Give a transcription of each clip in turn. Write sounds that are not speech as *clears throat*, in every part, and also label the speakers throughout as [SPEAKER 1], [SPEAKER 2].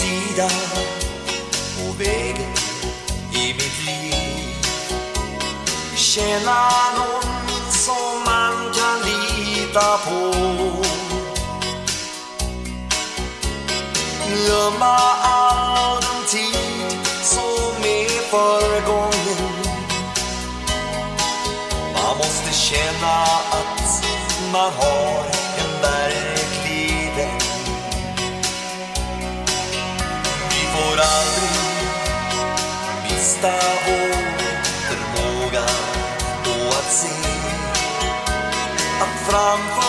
[SPEAKER 1] sida på vägen i mitt liv. Känna någon som man kan lita på. Glömma all den tid som är förgången. Man måste känna att man har aldrig mista vår förmåga på att se att framför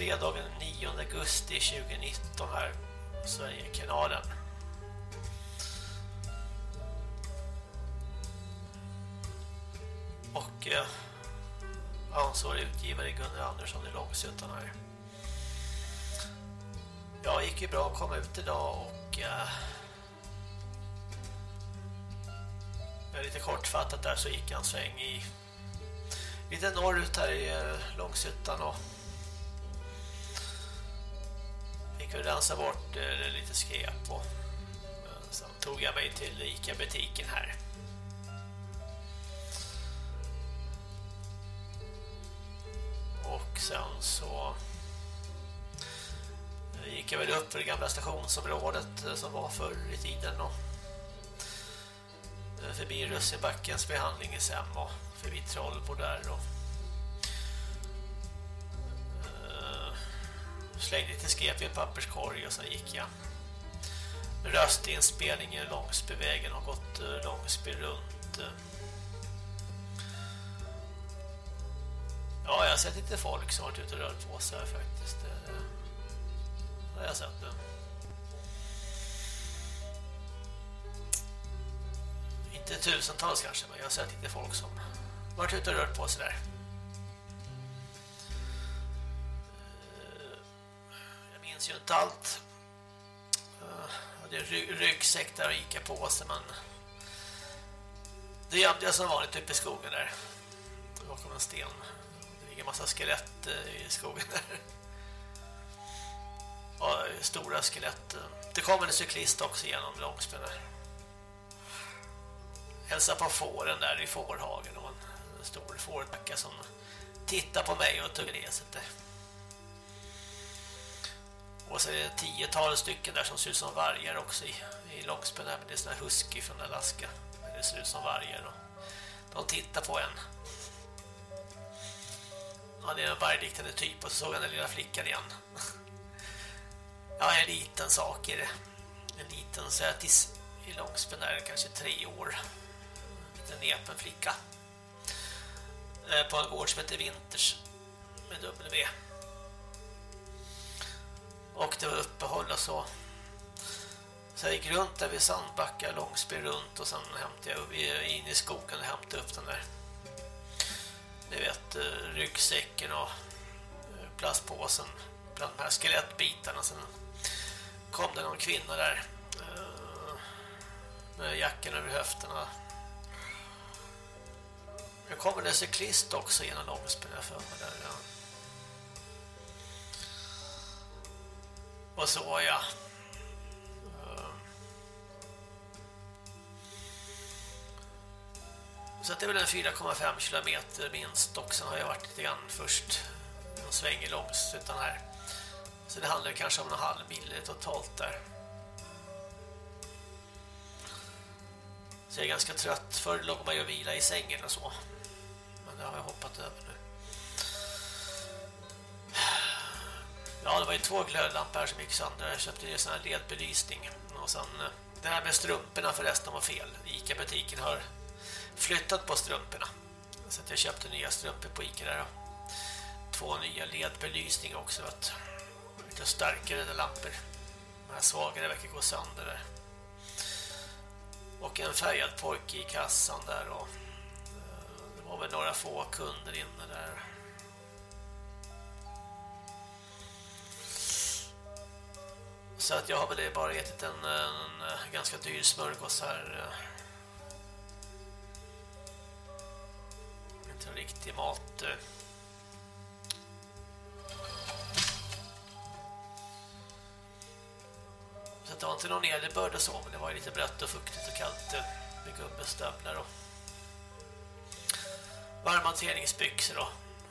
[SPEAKER 2] Fredagen den 9 augusti 2019 här. på Sverigekanalen. Och eh, ansvarig utgivare Gunnar Andersson i Långsuttan här. Ja, det gick ju bra att komma ut idag och eh, lite kortfattat där så gick jag en sväng i lite norrut här i eh, Långsuttan och fick rensa bort eh, lite skräp och eh, sen tog jag mig till Ica-butiken här. Och sen så eh, gick jag väl upp för det gamla stationsområdet eh, som var förr i tiden och förbi Russebackens behandlingshem och förbi Trollbo där och slängde lite skep i en papperskorg och sen gick jag röstinspelning i Långsbyvägen har gått eh, Långsby runt Ja, jag har sett lite folk som har varit ute och rört på sig här faktiskt. Eh, det har jag sett nu. Inte tusentals kanske, men jag har sett lite folk som varit ute och rört på sig där. Finns ju inte allt. Eh, det är en ry- ryggsäck där och gick på sig, men det gömde jag som vanligt uppe i skogen där. Bakom en sten. Det ligger en massa skelett eh, i skogen där. Ja, stora skelett. Det kommer en cyklist också genom Långsben där. Hälsa på fåren där i fårhagen och en stor fårtacka som tittar på mig och tuggar i sig där. Och så är det tiotal stycken där som ser ut som vargar också i, i Långsben där. Men det är såna husky från Alaska. Men det ser ut som vargar och de tittar på en. Ja, det är en vargliknande typ och så såg jag den lilla flickan igen. Ja, en liten sak är det. En liten sötis i Långsben där, kanske tre år. En liten nepen flicka. Eh, på en gård som heter Vinters. med W. Och det var uppehåll och så. Så jag gick runt där vid Sandbacka, Långspel runt och sen hämtade jag in i skogen och hämtade upp den där ni vet eh, ryggsäcken och eh, plastpåsen bland de här skelettbitarna sen kom det någon kvinna där eh, med jackan över höfterna det kommer en cyklist också genom Långsbyn för mig där ja. Och så ja Så det är väl en 4,5 kilometer minst och sen har jag varit lite grann först en sväng långs utan här. Så det handlar kanske om en halv mil totalt där. Så jag är ganska trött. Förr låg man ju och vila i sängen och så. Men det har jag hoppat över nu. Ja, det var ju två glödlampor som gick sönder. Jag köpte ju sån här ledbelysning. Och sen, eh, det här med strumporna förresten var fel. Ica-butiken har flyttat på strumporna. Så att jag köpte nya strumpor på Ica där. Två nya ledbelysningar också. Vet. Lite starkare lampor. De här svagare verkar gå sönder där. Och en färgad pojke i kassan där. Och eh, det var väl några få kunder inne där. Så att jag har väl bara ätit en, en ganska dyr smörgås här Inte en riktig mat. Så det var inte någon nederbörd och så, men det var lite blött och fuktigt och kallt eh, med gubbestövlar och varma då.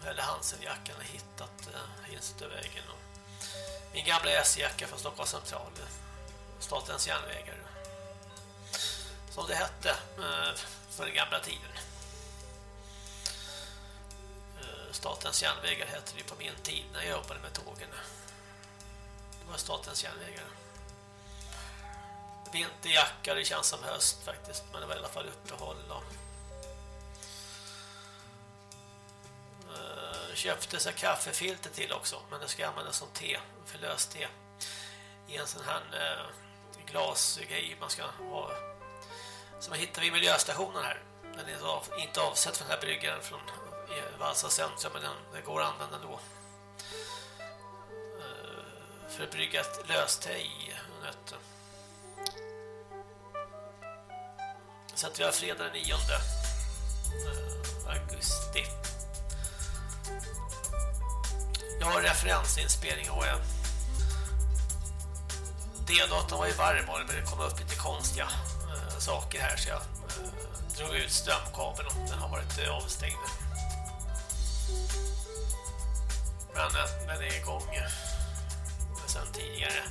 [SPEAKER 2] Eller Hansenjackan har hittat eh, över vägen. Och min gamla S-jacka från Stockholms central. Statens järnvägar. Som det hette eh, för den gamla tiden. Eh, Statens järnvägar hette det på min tid när jag jobbade med tågen. Det var Statens järnvägar. Vinterjacka, det känns som höst faktiskt, men det var i alla fall uppehåll Och... Eh, Köpte så kaffefilter till också, men det ska användas som te, förlöst te. I en sån här eh, glasgrej man ska ha som man hittar vid miljöstationen här. Den är inte avsett för den här bryggaren från eh, Vasa centrum men den, den går att använda då eh, för att brygga ett löste i nötter. Så att vi har fredag den 9 eh, augusti. Jag har referensinspelning och D-datorn var ju varm och det kom upp lite konstiga äh, saker här så jag äh, drog ut strömkabeln och den har varit eh, äh, avstängd. Men den är igång sen tidigare.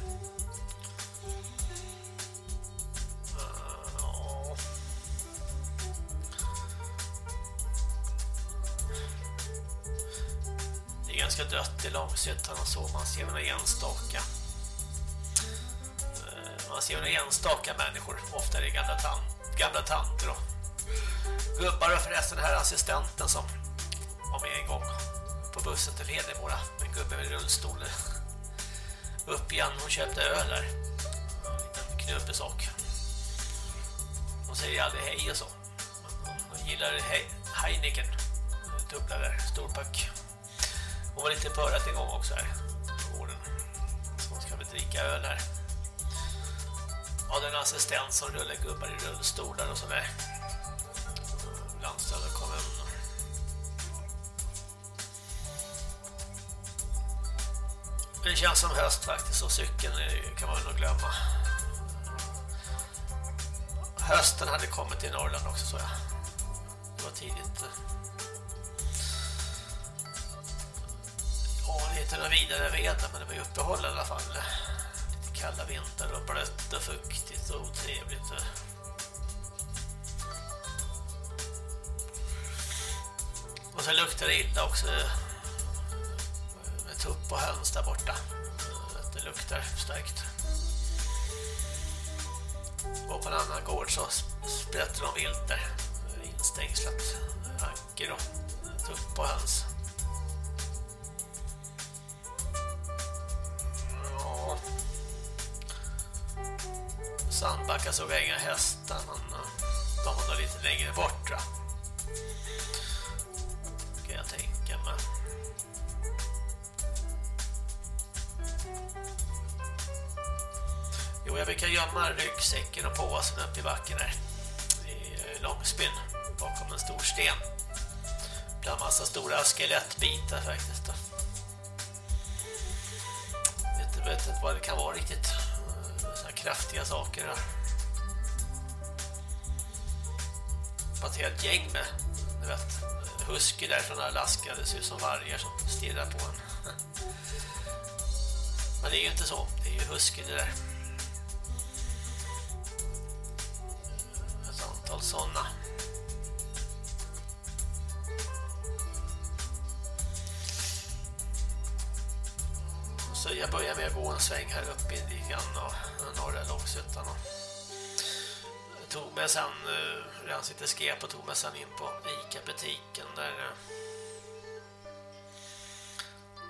[SPEAKER 2] Ganska dött i Långshyttan och så. Man ser några enstaka. Eh, man ser några enstaka människor. Ofta är det gamla, tan gamla tanter och gubbar och förresten den här assistenten som var med en gång på bussen till Hedemora. En gubbe med rullstol. Upp igen, hon köpte öl där. En liten knubbesak. Hon säger aldrig hej och så. Hon gillar hej, Heineken. Dubbla där, storpack. Hon var lite pörrat en gång också här. På gården. Så hon ska väl dricka öl här. Ja, den assistent som rullar gubbar i rullstolar och sådär. Landstället kommunen. Det känns som höst faktiskt och cykeln kan man nog glömma. Hösten hade kommit till Norrland också så jag. Det var tidigt. Ja, det vidare väder men det var ju uppehåll i alla fall. Lite kalla vinter och blött och fuktigt och otrevligt. Och så luktar det illa också Med tupp och höns där borta. Det luktar starkt. Och på en annan gård så sprätter de vilt där. Instängslat. Anker och tupp och höns. Sandbacka såg jag inga hästar men eh, de var nog lite längre bort tror jag. Kan jag tänka mig. Jo, jag brukar gömma ryggsäcken och påsen upp i backen där. I eh, Långspinn bakom en stor sten. Bland massa stora skelettbitar faktiskt då. Jag vet inte vad det kan vara riktigt. Kraftiga saker då. Ett helt gäng med, du vet, husky där från Alaska. Det ser ut som vargar som stirrar på en. Men det är ju inte så. Det är ju husky det där. Sitter skep och tog mig sen in på Ica-butiken där eh,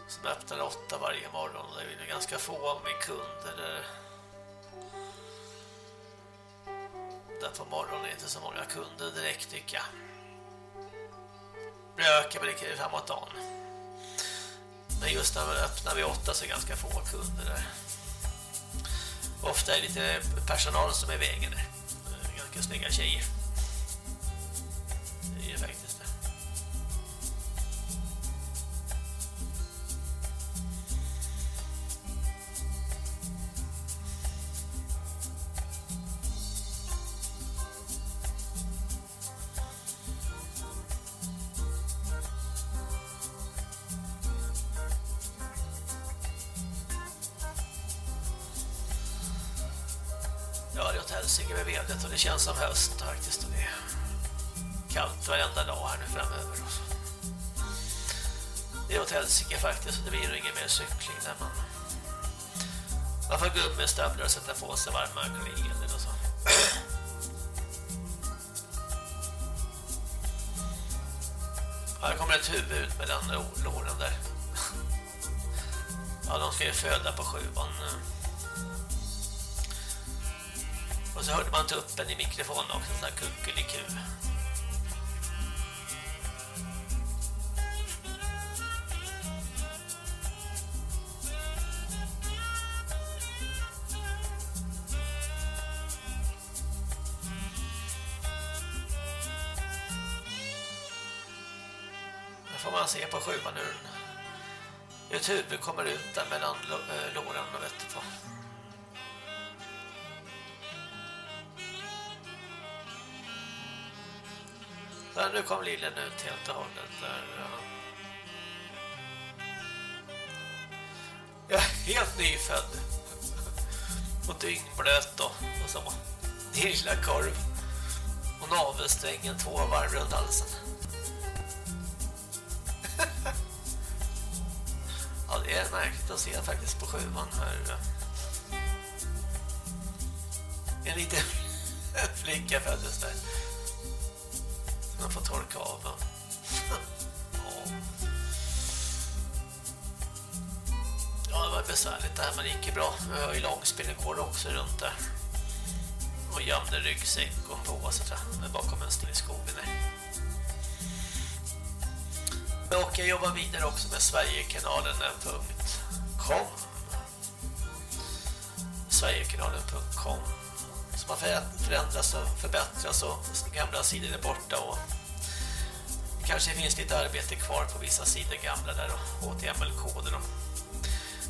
[SPEAKER 2] som öppnar åtta varje morgon och det är ganska få med kunder där. Där på morgonen är det inte så många kunder direkt tycker jag. Det ökar väl framåt dagen. Men just när man öppnar vid åtta så är det ganska få kunder där. Ofta är det lite personal som är i vägen där. Eh, ganska snygga tjejer. Med stövlar och sätta på sig varma kläder och så. Här kommer ett huvud ut mellan låren där. Ja, de ska ju föda på sjuan. Och så hörde man tuppen i mikrofonen också, sån här kuckeliku. Alltså, man se på sjuan hur ett huvud kommer ut där mellan låren eh, och vet du. Där nu kom lillen ut helt och hållet där. Jag är helt nyfödd. Och dyngblöt då. Och så lilla korv. Och navelsträngen två varv runt halsen ja, det är märkligt att se faktiskt på sjuan här. En liten *laughs* flicka föddes där. Man får torka av. ja. ja, det var besvärligt det här, men det gick ju bra. Vi har ju långspel igår också runt där. Och gömde ryggsäck och en påse bakom en sten i skogen. Och jag jobbar vidare också med Sverigekanalen.com Sverigekanalen.com som har förändrats och förbättrats och gamla sidor är borta och kanske finns lite arbete kvar på vissa sidor gamla där och HTML-koder.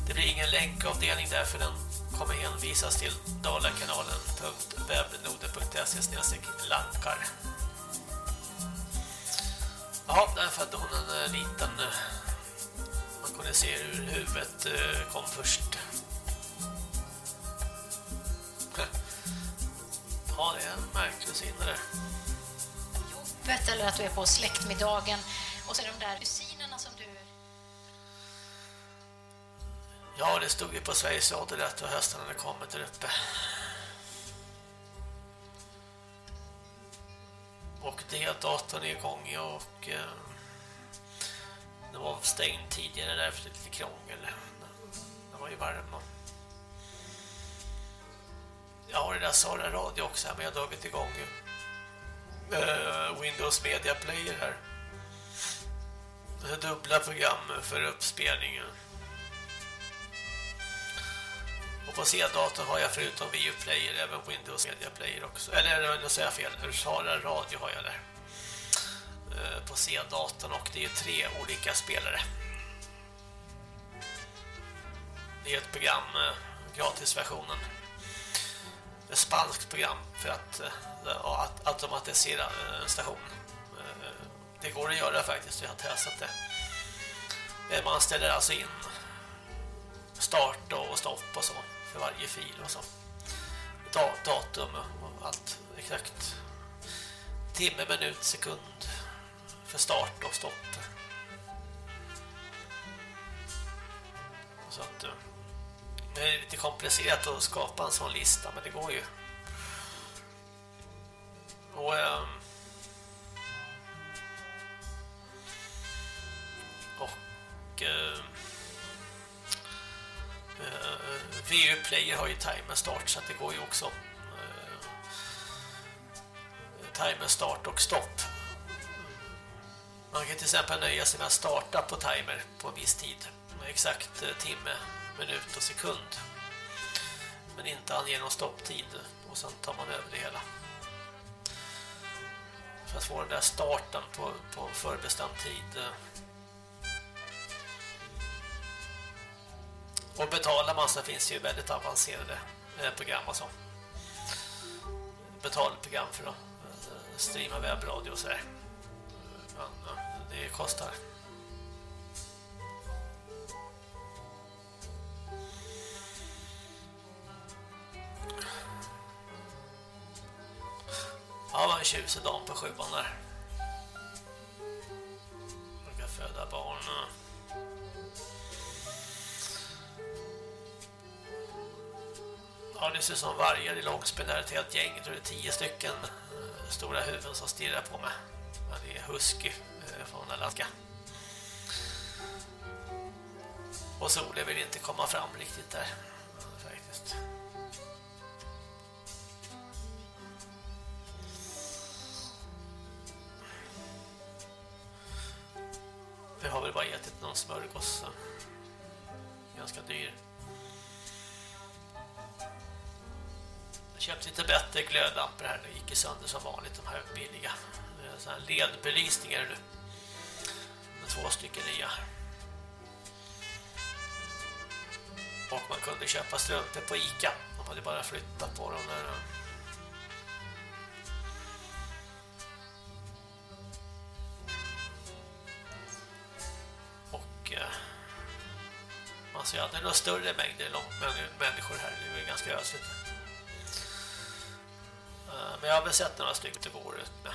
[SPEAKER 2] Det blir ingen länkavdelning där för den kommer hänvisas till dalakanalen.webnode.se lankar. Ja, där födde hon en liten eh, man kunde se hur huvudet eh, kom först. *laughs* Ja, det är en märklig där.
[SPEAKER 3] Jobbet eller att du är på släktmiddagen och så de där kusinerna som du...
[SPEAKER 2] Ja, det stod ju på Sveriges Radio och hösten hade kommit där uppe. Och det datorn är igång och eh, den var stängd tidigare därför det lite krångel. Den var ju varm. Jag har det där Sara Radio också här, men jag har dragit igång eh, Windows Media Player här. Dubbla program för uppspelningen. Och på C-datorn har jag förutom VU Player även Windows Media Player också. Eller nu säger jag fel, Ursara Radio har jag där. Eh, på C-datorn och det är tre olika spelare. Det är ett program, eh, gratisversionen ett spanskt program för att, eh, ja, att automatisera en station. Det går att göra faktiskt, jag har testat det. Man ställer alltså in start och stopp och så för varje fil och så. Datum och allt exakt. Timme, minut, sekund för start och stopp. Så att eh, det är lite komplicerat att skapa en sån lista, men det går ju. Och... Ehm, och... Ehm, Eh, VU Player har ju timer start så att det går ju också äh, timer start och stopp. Man kan till exempel nöja sig med att starta på timer på en viss tid. Exakt eh, timme minut och sekund. Men inte ange någon stopptid och sen tar man över det hela. För att få den där starten på, på förbestämd tid. Och betalar man så finns det ju väldigt avancerade eh, program och så. Betalprogram för att eh, streama webbradio och sådär. Men eh, det kostar. Ja, var en tjusig dam på sjuan där. Brukar föda barn. Ja, det ser ut som vargar i långspel där ett helt gäng. Jag tror det är tio stycken eh, stora huvuden som stirrar på mig. Ja, det är husky eh, från Alaska. Och solen vill inte komma fram riktigt där. Faktiskt. Vi har väl bara ätit någon smörgås. Eh, ganska dyr. Jag köpte lite bättre glödlampor här. Det gick sönder som vanligt, de här billiga. Eh, så här ledbelysningar nu. Med två stycken nya. Och man kunde köpa strumpor på Ica. De hade bara flyttat på dem där. Eh, alltså jag hade några större mängder människor här. Det är ganska ösigt. Eh, men jag har väl sett några stycken det går ut med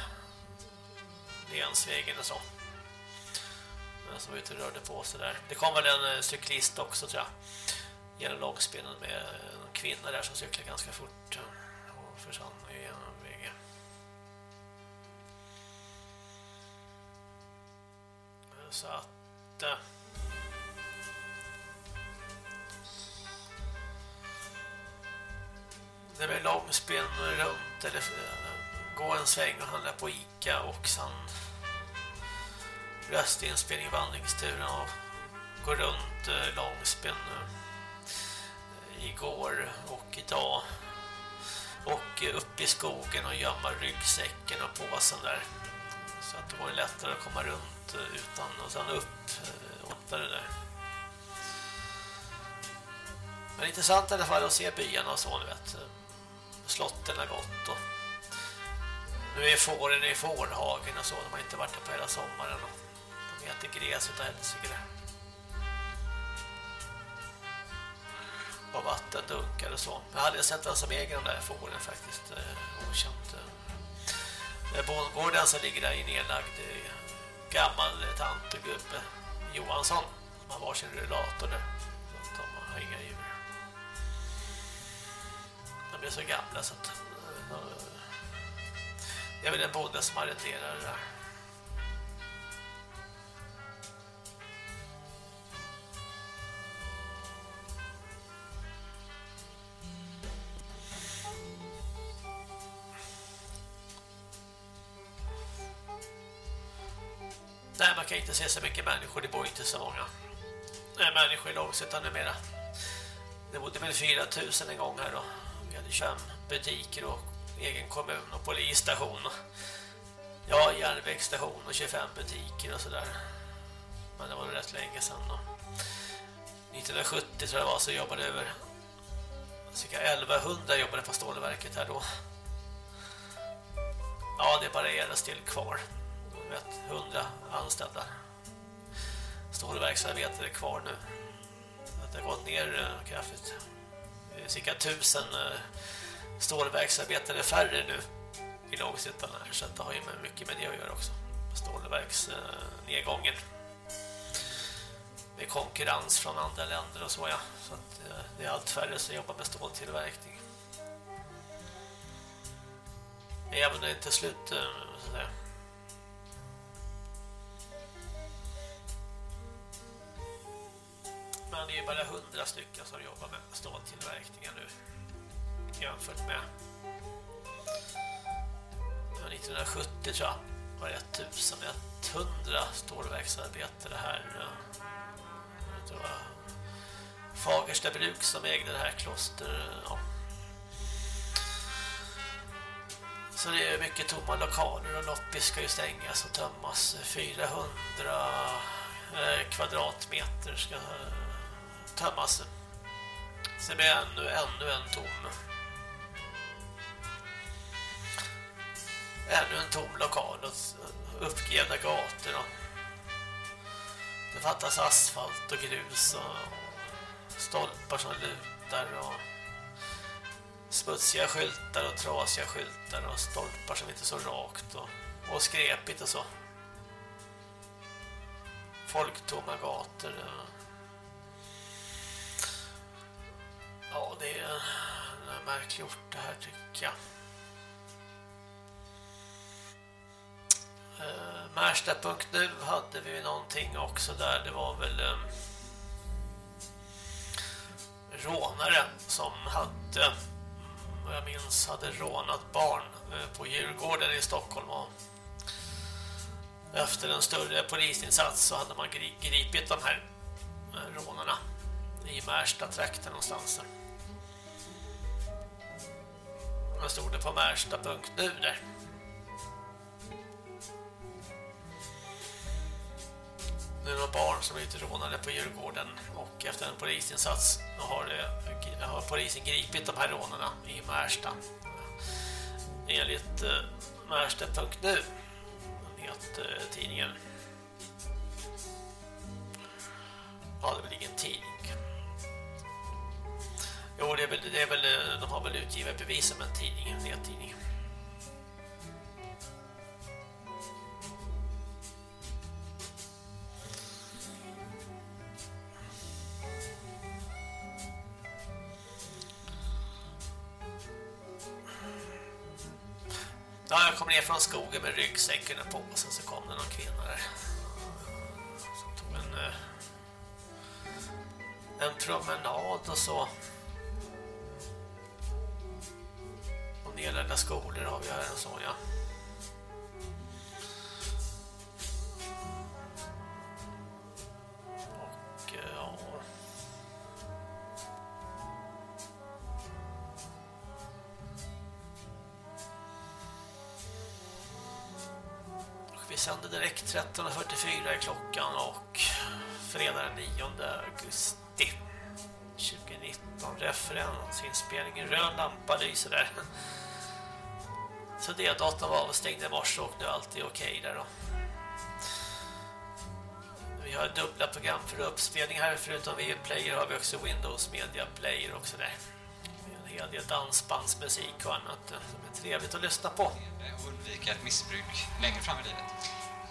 [SPEAKER 2] Lensvägen och så. Eh, som var ute och rörde på sig där. Det kom väl en eh, cyklist också tror jag. Genom långspinnen med en kvinna där som cyklar ganska fort. Och försvann igenom vägen. Så att... det blir långspinn runt eller eh, gå en sväng och handla på Ica och sen röstinspelning vandringsturen och gå runt eh, långspinn eh, igår och idag. Och eh, upp i skogen och gömma ryggsäcken och påsen där. Så att det var lättare att komma runt utan och sen upp oftare där. Men intressant i alla fall att se byarna och så, ni vet slotten har gått och nu är fåren i fårhagen och så, de har inte varit där på hela sommaren och de äter gräs utav helsike Och Och vattendunkar och så. Jag hade sett vem som äger de där fåren faktiskt, eh, okänt. Eh, bondgården som ligger där i nedlagd eh, gammal tant och gubbe Johansson som har varsin rullator där. blev så gamla så att eh, jag vill en bodde som arrenderar det där. Nej, man kan inte se så mycket människor, det bor inte så många Nej, människor i Långsittan numera. Det bodde väl 4000 en gång här då. Vi hade 25 butiker och egen kommun och polisstation. Ja, järnvägsstation och 25 butiker och sådär. Men det var rätt länge sedan då. 1970 tror jag var så jobbade över cirka 1100 jobbade på stålverket här då. Ja, det är bara still kvar. Vet, 100 anställda. Stålverksarbetare kvar nu. Det har gått ner eh, kraftigt. Eh, cirka tusen eh, stålverksarbetare färre nu i Långshyttan här. Så det har ju mycket med det att göra också. Stålverksnedgången. Med konkurrens från andra länder och så ja. Så att eh, det är allt färre som jobbar med ståltillverkning. Även när det inte är slut så där. Men det är bara hundra stycken som jobbar med ståltillverkningar nu jämfört med 1970 tror jag var det 1100 stålverksarbetare här. Eh. Det var Fagersta bruk som ägde det här kloster. Eh, ja. Så det är mycket tomma lokaler och loppis ska ju stängas och tömmas. 400 eh, kvadratmeter ska tömmas. Sen blir ännu, ännu en tom. Ännu en tom lokal och uppgrävda gator. Och det fattas asfalt och grus och stolpar som lutar och smutsiga skyltar och trasiga skyltar och stolpar som inte så rakt och, och skrepigt och så. Folktomma gator. Ja, det är märkligt gjort det här tycker jag. Eh, uh, Märsta.nu hade vi någonting också där. Det var väl eh, um, rånare som hade vad jag minns hade rånat barn uh, på Djurgården i Stockholm och efter en större polisinsats så hade man gripit de här uh, rånarna i Märsta trakten någonstans där. Vad stod det på Märsta.nu där? Det är några barn som blivit rånade på Djurgården och efter en polisinsats har, har polisen gripit de här rånarna i Märsta. Enligt eh, Märsta.nu enligt eh, tidningen. Ja, det är väl ingen tidning. Jo, det är väl, det är väl, eh, de har väl utgivit bevis som en tidning, en nedtidning. Ja, jag kom ner från skogen med ryggsäcken på och sen så kom det någon kvinna där. Som tog en, eh, en promenad och så. Nedlagda skolor har vi här en sån, ja. Och, eh, ja. Och Vi sänder direkt 13.44 i klockan och fredag den 9 augusti 2019 referensinspelningen röd lampa lyser där. Så det datorn var avstängd i morse och nu är allt okej okay där då. Vi har dubbla program för uppspelning här. Förutom VU Player har vi också Windows Media Player också där. En hel del dansbandsmusik och annat som är trevligt att lyssna på.
[SPEAKER 4] Och undvika ett missbruk längre fram i livet.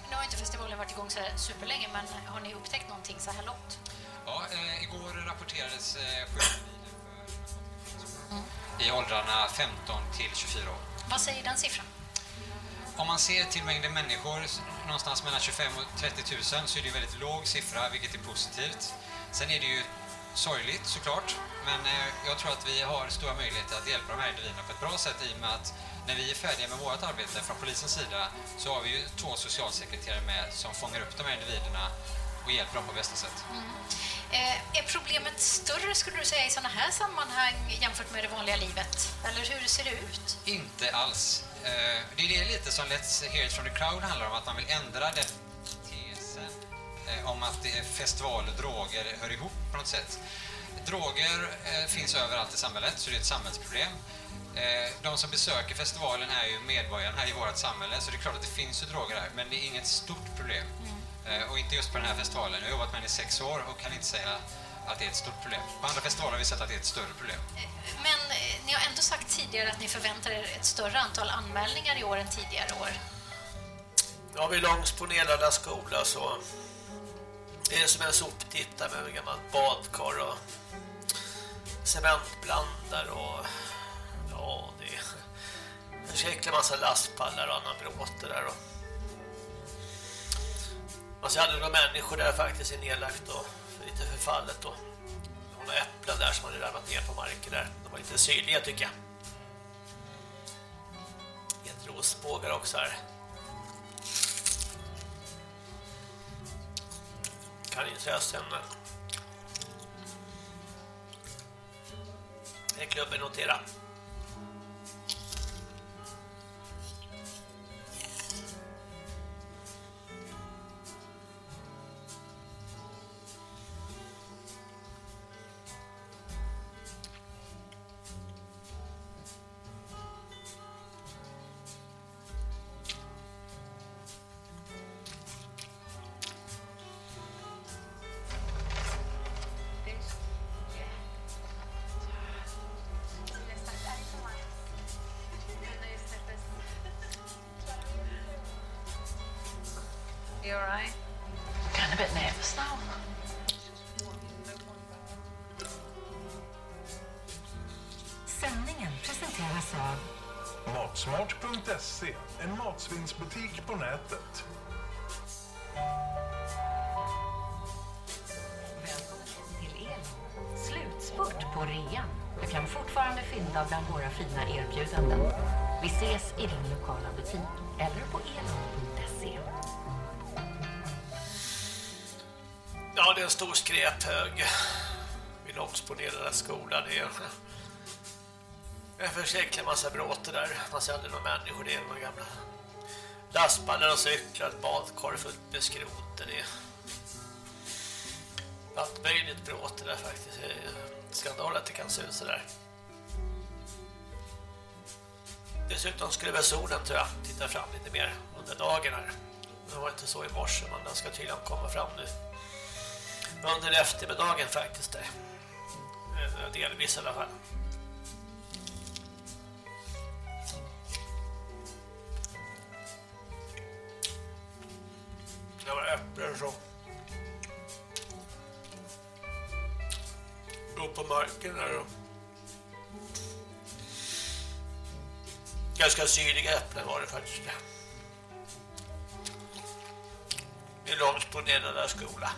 [SPEAKER 3] Nu har inte festivalen varit igång så superlänge, men har ni upptäckt någonting så här långt?
[SPEAKER 4] Ja, eh, igår rapporterades eh, i åldrarna 15 till 24 år.
[SPEAKER 3] Vad säger den siffran?
[SPEAKER 4] Om man ser till mängden människor, någonstans mellan 25 och 30 000, så är det en väldigt låg siffra, vilket är positivt. Sen är det ju sorgligt såklart, men eh, jag tror att vi har stora möjligheter att hjälpa de här individerna på ett bra sätt i och med att när vi är färdiga med vårt arbete från polisens sida så har vi ju två socialsekreterare med som fångar upp de här individerna och hjälper dem på bästa sätt.
[SPEAKER 3] Eh, är problemet större skulle du säga i sådana här sammanhang jämfört med det vanliga livet? Eller hur ser det ut?
[SPEAKER 4] Inte alls. Eh, Det är det lite som Let's Hear It From The Crowd handlar om, att man vill ändra den tesen eh, om att festival och droger hör ihop på något sätt. Droger finns överallt i samhället, så det är ett samhällsproblem. De som besöker festivalen är ju medborgarna i vårt samhälle, så det är klart att det finns ju droger här, men det är inget stort problem. Eh, Och inte just på den här festivalen. Jag har jobbat med den i sex år och kan inte säga att det är ett stort problem. På andra festivaler har vi sett att det är ett större problem.
[SPEAKER 3] Men eh, ni har ändå sagt tidigare att ni förväntar er ett större antal anmälningar i år än tidigare år.
[SPEAKER 2] Ja, vid Långsponelada skola så är det som en soptitta med en gammal badkar och cementblandare och ja, det är en förskräcklig massa lastpallar och annan bråte där och Alltså, man ser hade några människor där faktiskt är nedlagt och lite förfallet och några äpplen där som hade ramlat ner på marken där. De var lite syrliga tycker jag. Ett rosbågar också här. Kaninintressen. Det är klubben notera.
[SPEAKER 5] You alright? Kind of a bit nervous now.
[SPEAKER 6] Sändningen presenteras av
[SPEAKER 7] Matsmart.se, en matsvinnsbutik på nätet.
[SPEAKER 6] Välkommen till Elon. Slutspurt på rean. Du kan fortfarande fynda bland våra fina erbjudanden. Vi ses i din lokala butik eller på elon.se.
[SPEAKER 2] en stor skräphög vid Långsponelade skola. Det är en förskräcklig massa bråte där. Man ser aldrig några människor. Det är några gamla lastballar och cyklar, ett badkar fullt med skrot. Det är allt möjligt bråte där faktiskt. Det är skandal att det kan se ut sådär. Dessutom skulle väl solen tror jag titta fram lite mer under dagen här. Det var inte så i morse men den ska tydligen komma fram nu. Under eftermiddagen faktiskt där. Eh, delvis i alla fall. Det var äpplen som låg på marken där då. ganska syrliga äpplen var det faktiskt. I Långsbo långt där skola.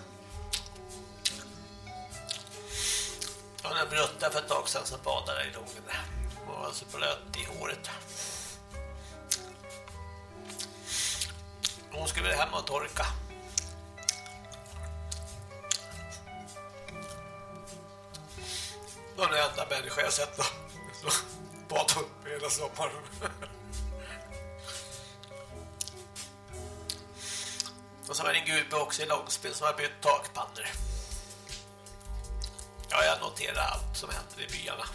[SPEAKER 2] Jag hade en brutta för ett tag sedan som badade i logen. Hon var alltså blöt i håret. Hon skulle väl hem och torka. Det var den enda människa jag sett då. Bad upp hela sommaren. Och så var det en gubbe också i Långspel som har bytt takpannor. Ja, jag noterar allt som händer i byarna.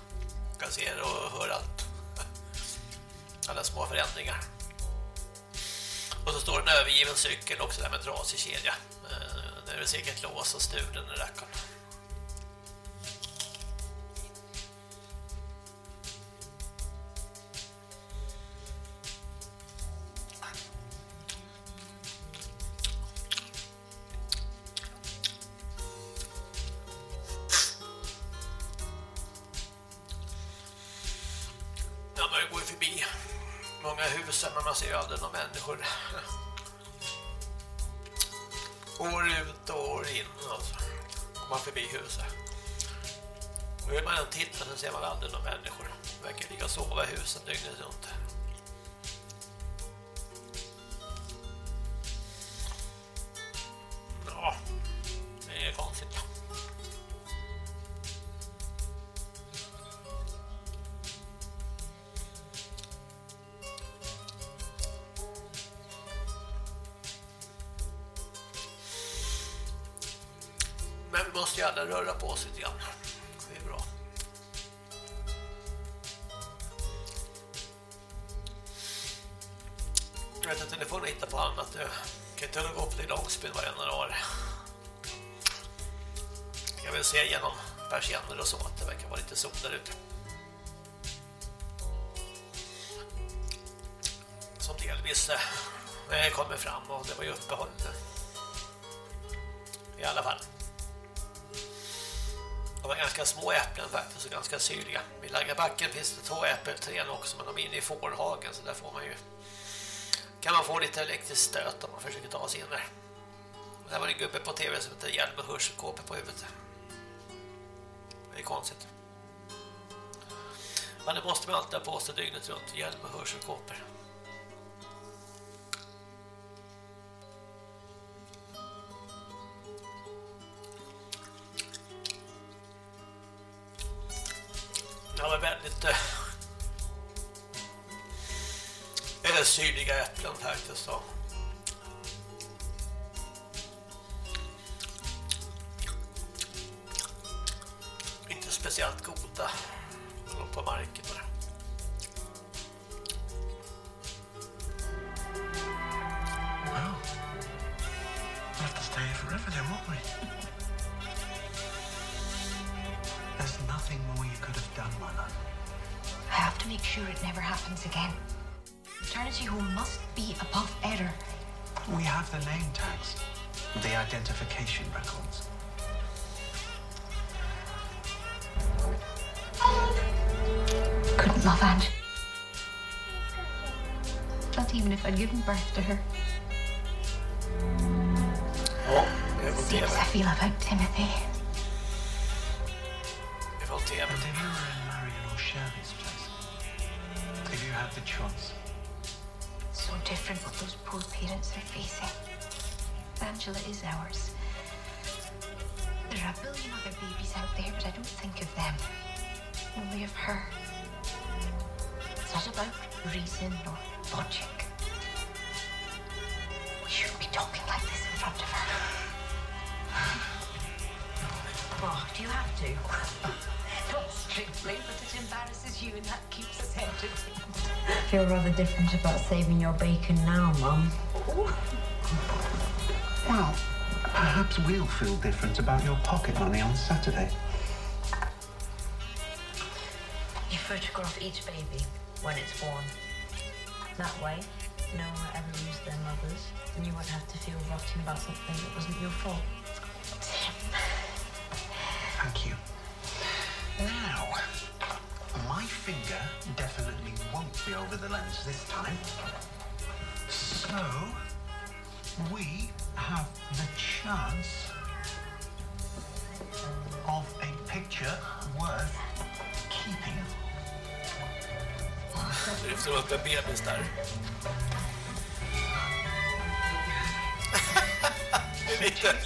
[SPEAKER 2] Jag kan se och höra allt. *laughs* Alla små förändringar. Och så står en övergiven cykel också där med trasig kedja. Eh, det är väl säkert lås och stulen i rackaren. Nu måste ju alla röra på sig lite grann. Det är bra. Jag vet inte, ni får hitta på annat nu. Kan inte gå upp till långspel varenda dag. Jag kan väl se genom persienner och så att det verkar vara lite sol där ute. Som delvis eh, kommer fram och det var ju uppehåll. Eh, var äpplen faktiskt och ganska syrliga. Vid Laggarbacken finns det två äppelträd också men de är inne i fårhagen så där får man ju kan man få lite elektrisk stöt om man försöker ta sig in där. Det här var en gubbe på tv som heter Hjälm och hörselkåpor på huvudet. Det är konstigt. Men det måste man alltid ha på sig dygnet runt. Hjälm och hörselkåpor.
[SPEAKER 6] Given birth to her.
[SPEAKER 2] Ja, det är på
[SPEAKER 6] Same
[SPEAKER 2] tv.
[SPEAKER 6] as I feel about Timothy.
[SPEAKER 8] Feel rather different about saving your bacon now, Mum.
[SPEAKER 9] well, perhaps we'll feel different about your pocket money on Saturday.
[SPEAKER 8] You photograph each baby when it's born. That way, no one will ever lose their mothers, and you won't have to feel rotten about something that wasn't your fault.
[SPEAKER 9] So, we have the chance of a picture worth keeping.
[SPEAKER 2] Du lyfter upp en bebis där. *laughs* en liten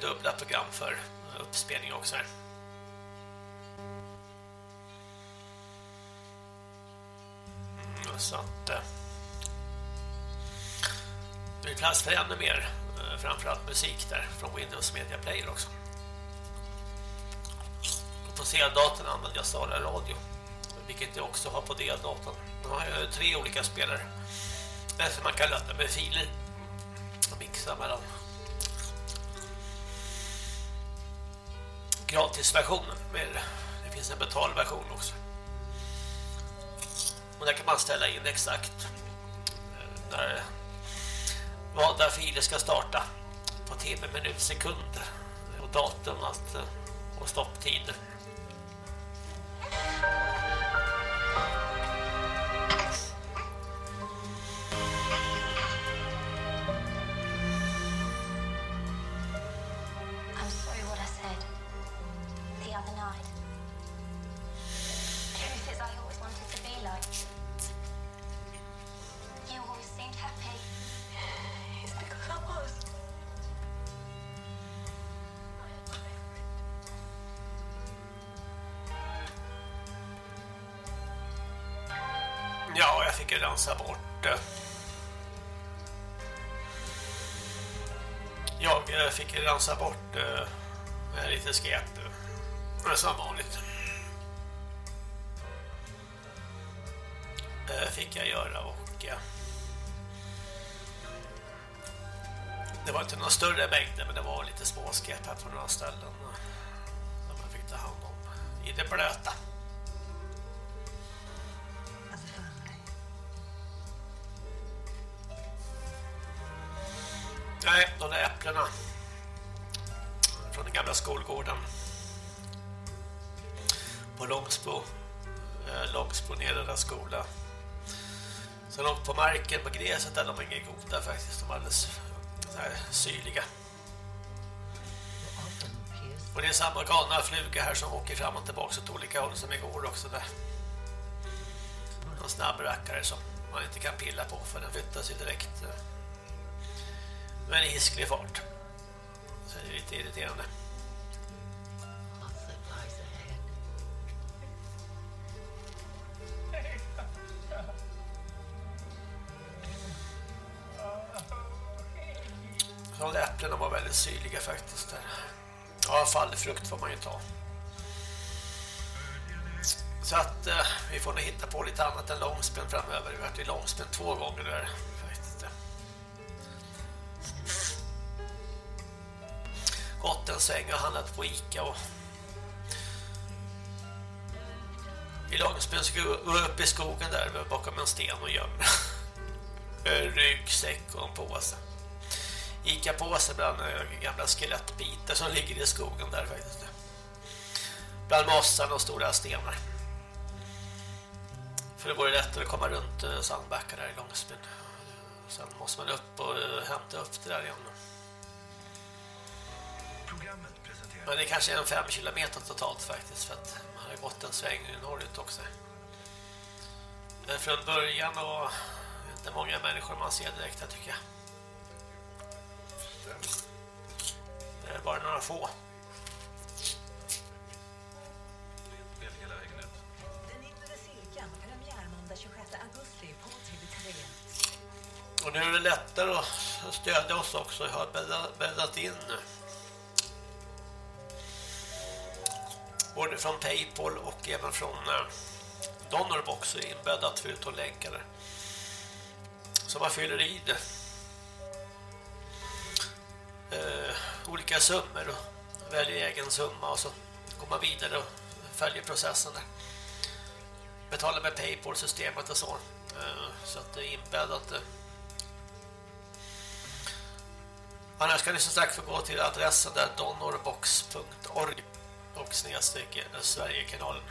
[SPEAKER 2] dubbla program för uppspelning också här. Mm, så att... Det blir plats för ännu mer, eh, framförallt musik där, från Windows Media Player också. Och på C-datorn använder jag Sara Radio, vilket jag också har på D-datorn. Nu har jag tre olika spelare. Det som man kan ladda med filer och mixa mellan. Gratisversionen, det finns en betalversion också. Och där kan man ställa in exakt eh, när valda filer ska starta på timme, minut, sekund och datum att, eh, och stopptider. Rensa eh, bort Jag fick rensa bort lite skräp eh, som vanligt. Eh, fick jag göra och det var inte några större mängder men det var lite småskräp här på några ställen som jag fick ta hand om i det blöta. Långsbro skola så långt på marken på gräset där de är inget goda faktiskt. De är alldeles så här syrliga. Och det är samma galna fluga här som åker fram och tillbaka åt olika håll som igår också där. Någon snabb rackare som man inte kan pilla på för den flyttas ju direkt. Men i hisklig fart. Så det är lite irriterande. Ja, fallfrukt får man ju ta. Så att eh, vi får nog hitta på lite annat än långspel framöver. Vi har varit i långspel två gånger där. Gått en sväng och handlat på Ica och i så ska jag upp i skogen där bakom en sten och gömmer *laughs* ryggsäck och en påse. Ica-påse bland eh, gamla skelettbitar som ligger i skogen där faktiskt. Bland mossarna och stora stenar. För det ju lättare att komma runt eh, sandbackar där i Långsbyn. Sen måste man upp och eh, hämta upp det där igen. Men det är kanske är en fem kilometer totalt faktiskt för att man har gått en sväng norrut också. Men från början och inte många människor man ser direkt här tycker jag. Det är bara några få.
[SPEAKER 10] Den inre cirkeln, premiär måndag 26 augusti på TV3.
[SPEAKER 2] Och nu är det lättare att stödja oss också. Jag har bäddat- in nu. Både från Paypal och även från eh, Donorbox är inbäddat förutom länkar. där. Så man fyller i det. Eh, olika summor och väljer egen summa och så går man vidare och följer processen där. Betalar med Paypal-systemet och så. Eh, så att det är inbäddat. eh. Annars kan ni som sagt få gå till adressen där donorbox.org och snedstreck Sverigekanalen.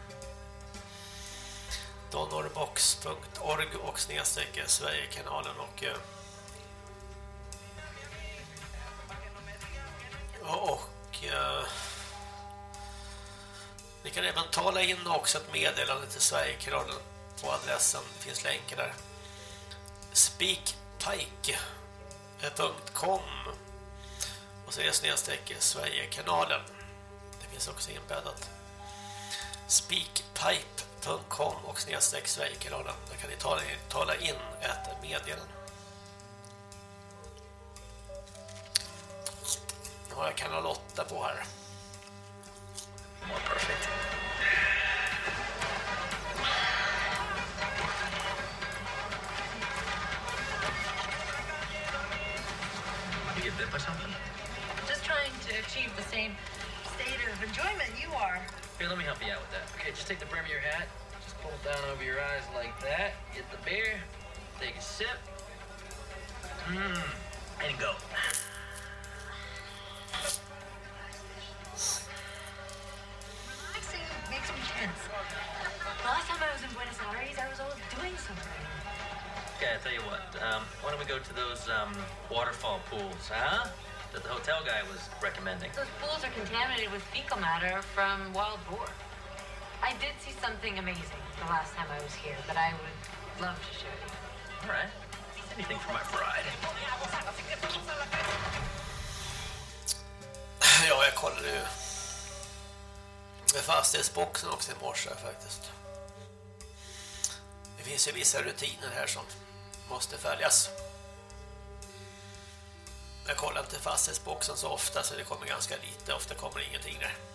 [SPEAKER 2] Donorbox.org och snedstreck Sverigekanalen och eh, och eh, ni kan även tala in också ett meddelande till Sverigekanalen på adressen. Det finns länkar där. Speakpike.com och så är det snedstreck Sverigekanalen. Det finns också inbäddat. Speakpipe.com och snedstreck Sverigekanalen. Där kan ni tala, tala in ett meddelande. Nu har jag kanal 8 på här. Perfekt.
[SPEAKER 11] You get bit by something?
[SPEAKER 10] Just trying to achieve the same state of enjoyment you are.
[SPEAKER 11] Here, let me help you out with that. Okay, just take the brim of your hat, just pull it down over your eyes like that. Get the beer, take a sip. Mmm, and go.
[SPEAKER 10] Relaxing makes me tense. Last time I was in Buenos Aires, I was always doing something.
[SPEAKER 11] Okay, I tell you what. Um, why don't we go to those um, waterfall pools, huh? That the hotel guy was recommending.
[SPEAKER 8] Those pools are contaminated with fecal matter from wild boar. I did see something amazing the last time I was here but I would love to show you.
[SPEAKER 11] All right. Anything for my bride.
[SPEAKER 2] Ja, jag kollade ju med fastighetsboxen också i morse faktiskt. Det finns ju vissa rutiner här som måste följas. Jag kollar inte fastighetsboxen så ofta så det kommer ganska lite. Ofta kommer ingenting där.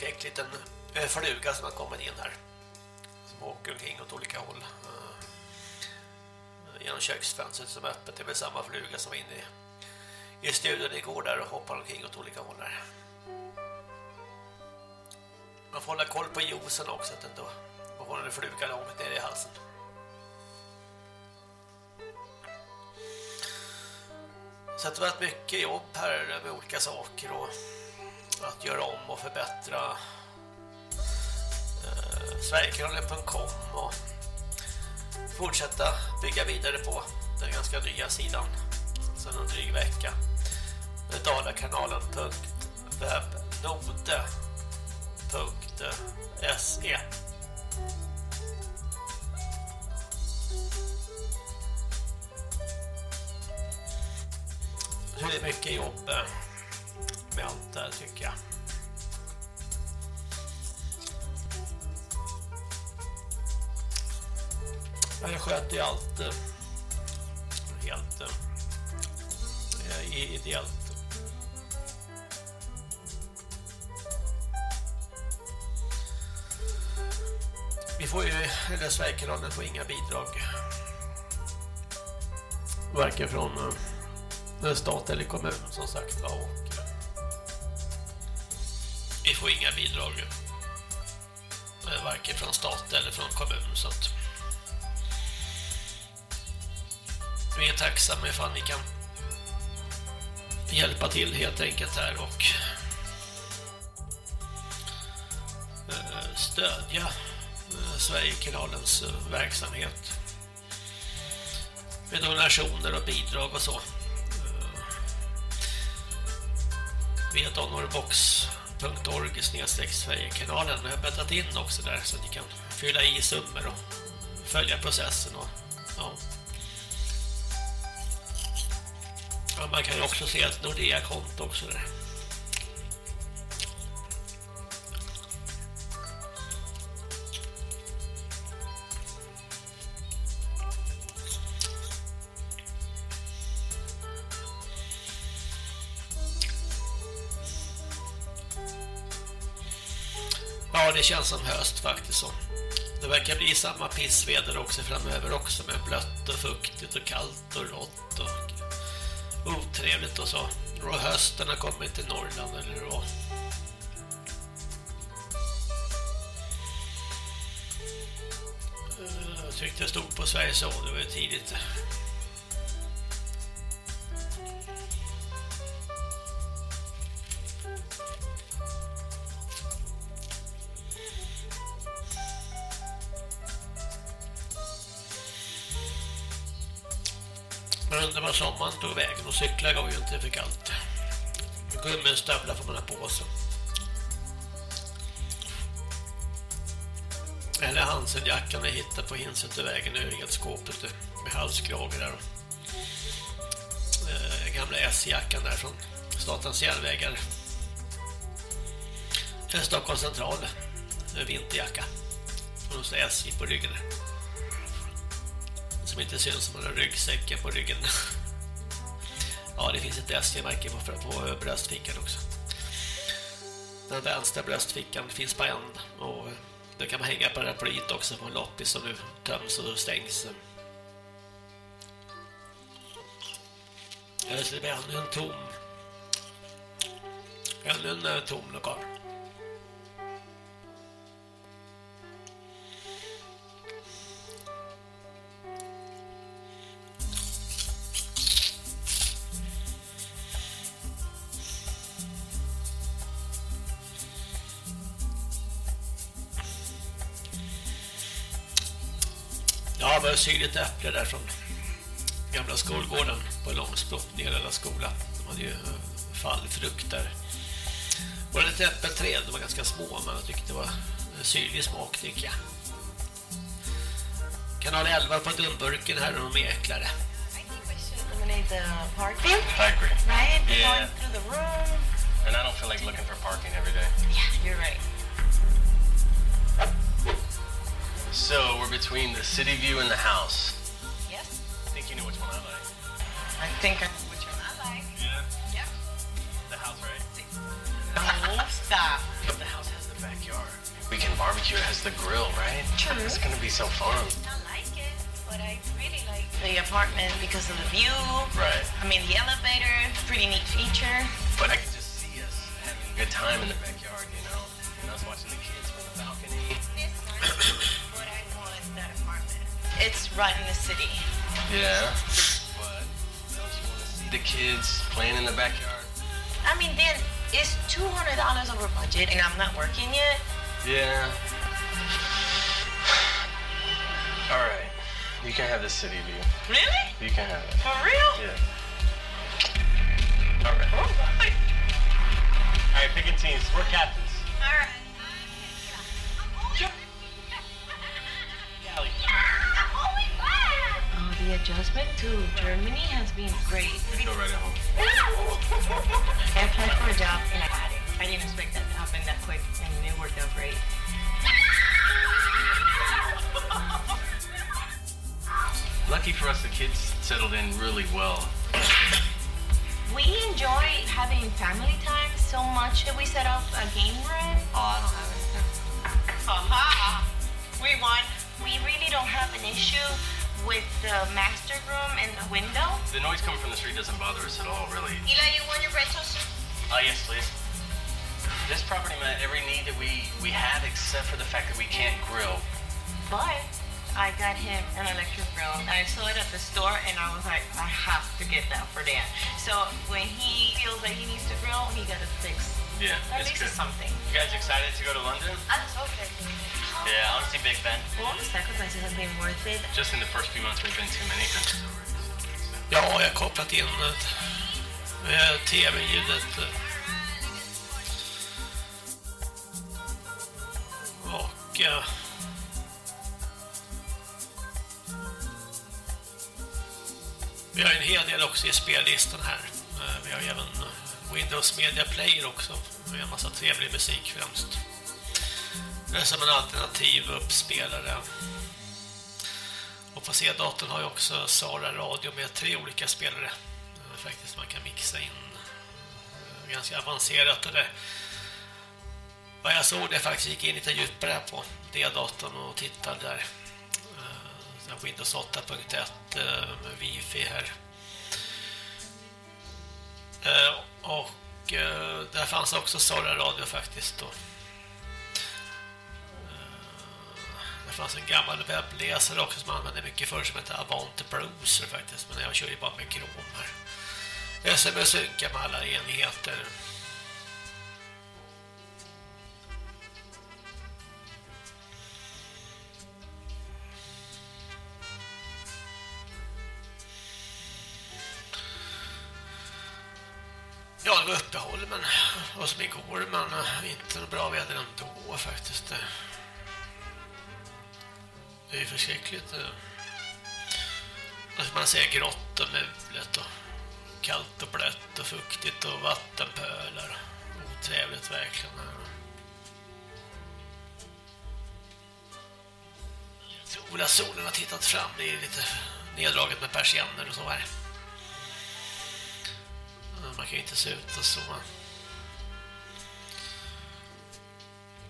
[SPEAKER 2] En liten fluga som har kommit in här. Som åker omkring åt olika håll. Eh, genom köksfönstret som är öppet. Det är väl samma fluga som var inne i, i studion igår där och hoppar omkring åt olika håll där. Man får hålla koll på josen också att den då har en fluga långt ner i halsen. Så det har varit mycket jobb här med olika saker och att göra om och förbättra eh, Sverigekanalen.com och fortsätta bygga vidare på den ganska nya sidan sedan en dryg vecka. Dalakanalen.webnode.se Så det är mycket jobb eh, moment med allt där tycker jag. Jag sköter ju allt eh, helt eh, ideellt. Vi får ju, eller Sverigekanalen får inga bidrag. Varken från eh, stat eller kommun som sagt och vi får inga bidrag eh, varken från stat eller från kommun så att vi är tacksamma ifall ni kan hjälpa till helt enkelt här och eh, stödja eh, Sverigekanalens verksamhet med donationer och bidrag och så. Vi via Donorbox snedstreck Sverigekanalen jag har bäddrat in också där så att ni kan fylla i summor och följa processen och ja Ja, man kan ju också se ett Nordea-konto också där. Det känns som höst faktiskt så. Det verkar bli samma pissväder också framöver också med blött och fuktigt och kallt och rått och otrevligt och så. Och hösten har kommit till Norrland eller då. Jag tyckte jag stod på Sveriges Radio, det var tidigt. Man undrar vad sommaren tog vägen och cykla går ju inte för kallt. Gummistövlar får man ha på sig. Eller Hansen-jackan jag hittade på Hinset i skåpet med halskrager där. Eh, gamla S-jackan där från Statens järnvägar. En Stockholms central. En vinterjacka. Och så SJ på ryggen där som inte syns som man har ryggsäcken på ryggen. ja, det finns ett SJ-märke på, på bröstfickan också. Den vänstra bröstfickan finns på en och då kan man hänga paraplyt också på en loppis som nu töms och stängs. Eller så det blir ännu en tom. Ännu en eh, tom lokal. Var syrligt äpple där från gamla skolgården på Långsbro, Nedala skola. De hade ju eh, fallfrukt där. Och lite äppelträd, de var ganska små men jag tyckte det var syrlig smak tycker jag. Kanal 11 på dumburken här och de mäklare.
[SPEAKER 12] Eliminate the parking.
[SPEAKER 13] I agree.
[SPEAKER 12] Right?
[SPEAKER 13] Yeah.
[SPEAKER 12] Going through the room.
[SPEAKER 13] And I don't feel like looking for parking every day.
[SPEAKER 12] Yeah, you're right.
[SPEAKER 13] So we're between the city view and the house.
[SPEAKER 12] Yes.
[SPEAKER 13] I think you know which one I like.
[SPEAKER 12] I think I know which one I like.
[SPEAKER 13] Yeah.
[SPEAKER 12] Yep.
[SPEAKER 13] The house, right? *laughs*
[SPEAKER 12] No, stop.
[SPEAKER 13] The house has the backyard. We can barbecue. It has the grill, right?
[SPEAKER 12] True.
[SPEAKER 13] It's gonna be so fun.
[SPEAKER 12] I like it, but I really like the apartment because of the view.
[SPEAKER 13] Right.
[SPEAKER 12] I mean, the elevator, pretty neat feature.
[SPEAKER 13] But I can just see us having a good time in the backyard, you know? And us watching the kids from the balcony. *clears throat*
[SPEAKER 12] It's right in the city.
[SPEAKER 13] Yeah. But don't you want to see the kids playing in the backyard?
[SPEAKER 12] I mean, then it's two hundred dollars over budget, and I'm not working yet.
[SPEAKER 13] Yeah. *sighs* All right. You can have the city view.
[SPEAKER 12] Really?
[SPEAKER 13] You can have it.
[SPEAKER 12] For real?
[SPEAKER 13] Yeah. All right. Oh, All right, picking teams. We're captains.
[SPEAKER 12] All right. Oh, the adjustment to Germany has been great.
[SPEAKER 13] Go right at home.
[SPEAKER 12] I applied for a job and I got it. I didn't expect that to happen that quick, and it worked out great.
[SPEAKER 13] Lucky for us, the kids settled in really well.
[SPEAKER 12] We enjoy having family time so much that we set up a game room. Oh, I don't have anything. Aha! We won. We really don't have an issue with the master room and the window.
[SPEAKER 13] The noise coming from the street doesn't bother us at all, really.
[SPEAKER 12] Eli, you want your pretzels?
[SPEAKER 13] Oh, ah, yes, please. This property met every need that we, we have except for the fact that we can't grill.
[SPEAKER 12] But I got him an electric grill. I saw it at the store and I was like, I have to get that for Dan. So when he feels that he needs to grill, he got it fixed.
[SPEAKER 13] Yeah, it's
[SPEAKER 12] it's something.
[SPEAKER 13] You guys excited to go to London?
[SPEAKER 12] I'm so excited.
[SPEAKER 13] Yeah, I want to see Big Ben.
[SPEAKER 12] All the sacrifices have been worth it.
[SPEAKER 13] Just in the first few months, we've been to many countries already.
[SPEAKER 2] Ja, jag har kopplat in ett, eh, tv-ljudet. Och... Eh, vi har en hel del också i spellistan här. Eh, vi har även Windows Media Player också. Med en massa trevlig musik främst. Det är som en alternativ uppspelare. Och på C-datorn har jag också Sara Radio med tre olika spelare. Eh, faktiskt man kan mixa in eh, ganska avancerat. Och det, vad jag såg det faktiskt gick in lite djupare här på D-datorn och tittade där. Eh, Windows 8.1 med Wi-Fi här. Och eh, där fanns också Sara Radio faktiskt då. Eh, Det fanns en gammal webbläsare också som använde mycket förr som hette Avant Browser faktiskt. Men jag kör ju bara med Chrome här. SMS synkar med alla enheter. Ja, det var uppehåll men det var som igår men eh, inte något bra väder ändå faktiskt. Eh, det är ju förskräckligt. Alltså man ser grått och mulet och kallt och blött och fuktigt och vattenpölar. Otrevligt verkligen. Jag tror att solen har tittat fram. Det är lite neddraget med persienner och så här. Man kan ju inte se ut och så.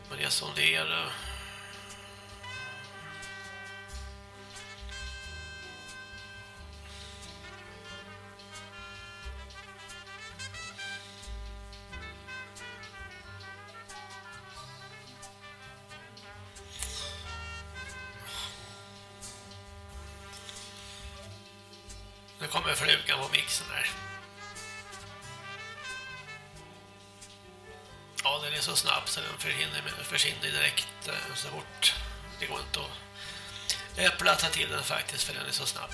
[SPEAKER 2] Men det är som det är. Eh. Nu kommer frugan på mixen här. Så snabb så den försvinner, försvinner direkt eh, så fort. Det går inte att platta till den faktiskt för den är så snabb.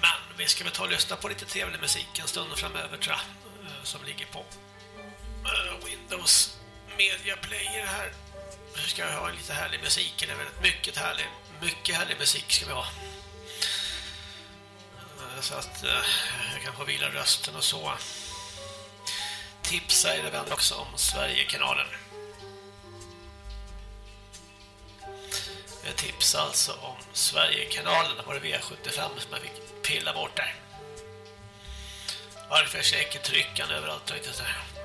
[SPEAKER 2] Men vi ska väl ta och lyssna på lite trevlig musik en stund framöver tror jag. Eh, som ligger på eh, Windows Media Player här. Nu ska jag ha lite härlig musik. Eller väldigt mycket härlig, mycket härlig musik ska vi ha. Så att eh, jag kan få vila rösten och så. Tipsa er vänner också om Sverigekanalen. Jag tips alltså om Sverigekanalen. Det var det V75 som jag fick pilla bort där. Varför säkert tryckan överallt och inte så här.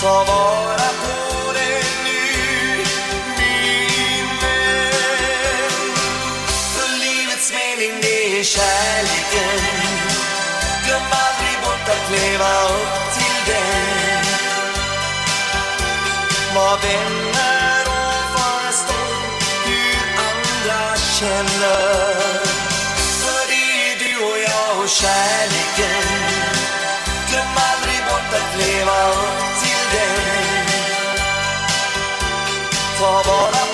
[SPEAKER 1] Ta vara på det nu, min vän För livets mening det är kärleken. Glöm aldrig bort att leva upp till den. Var vänner och förstå hur andra känner. För det är du och jag och kärleken. Glöm aldrig bort att leva upp till den Ta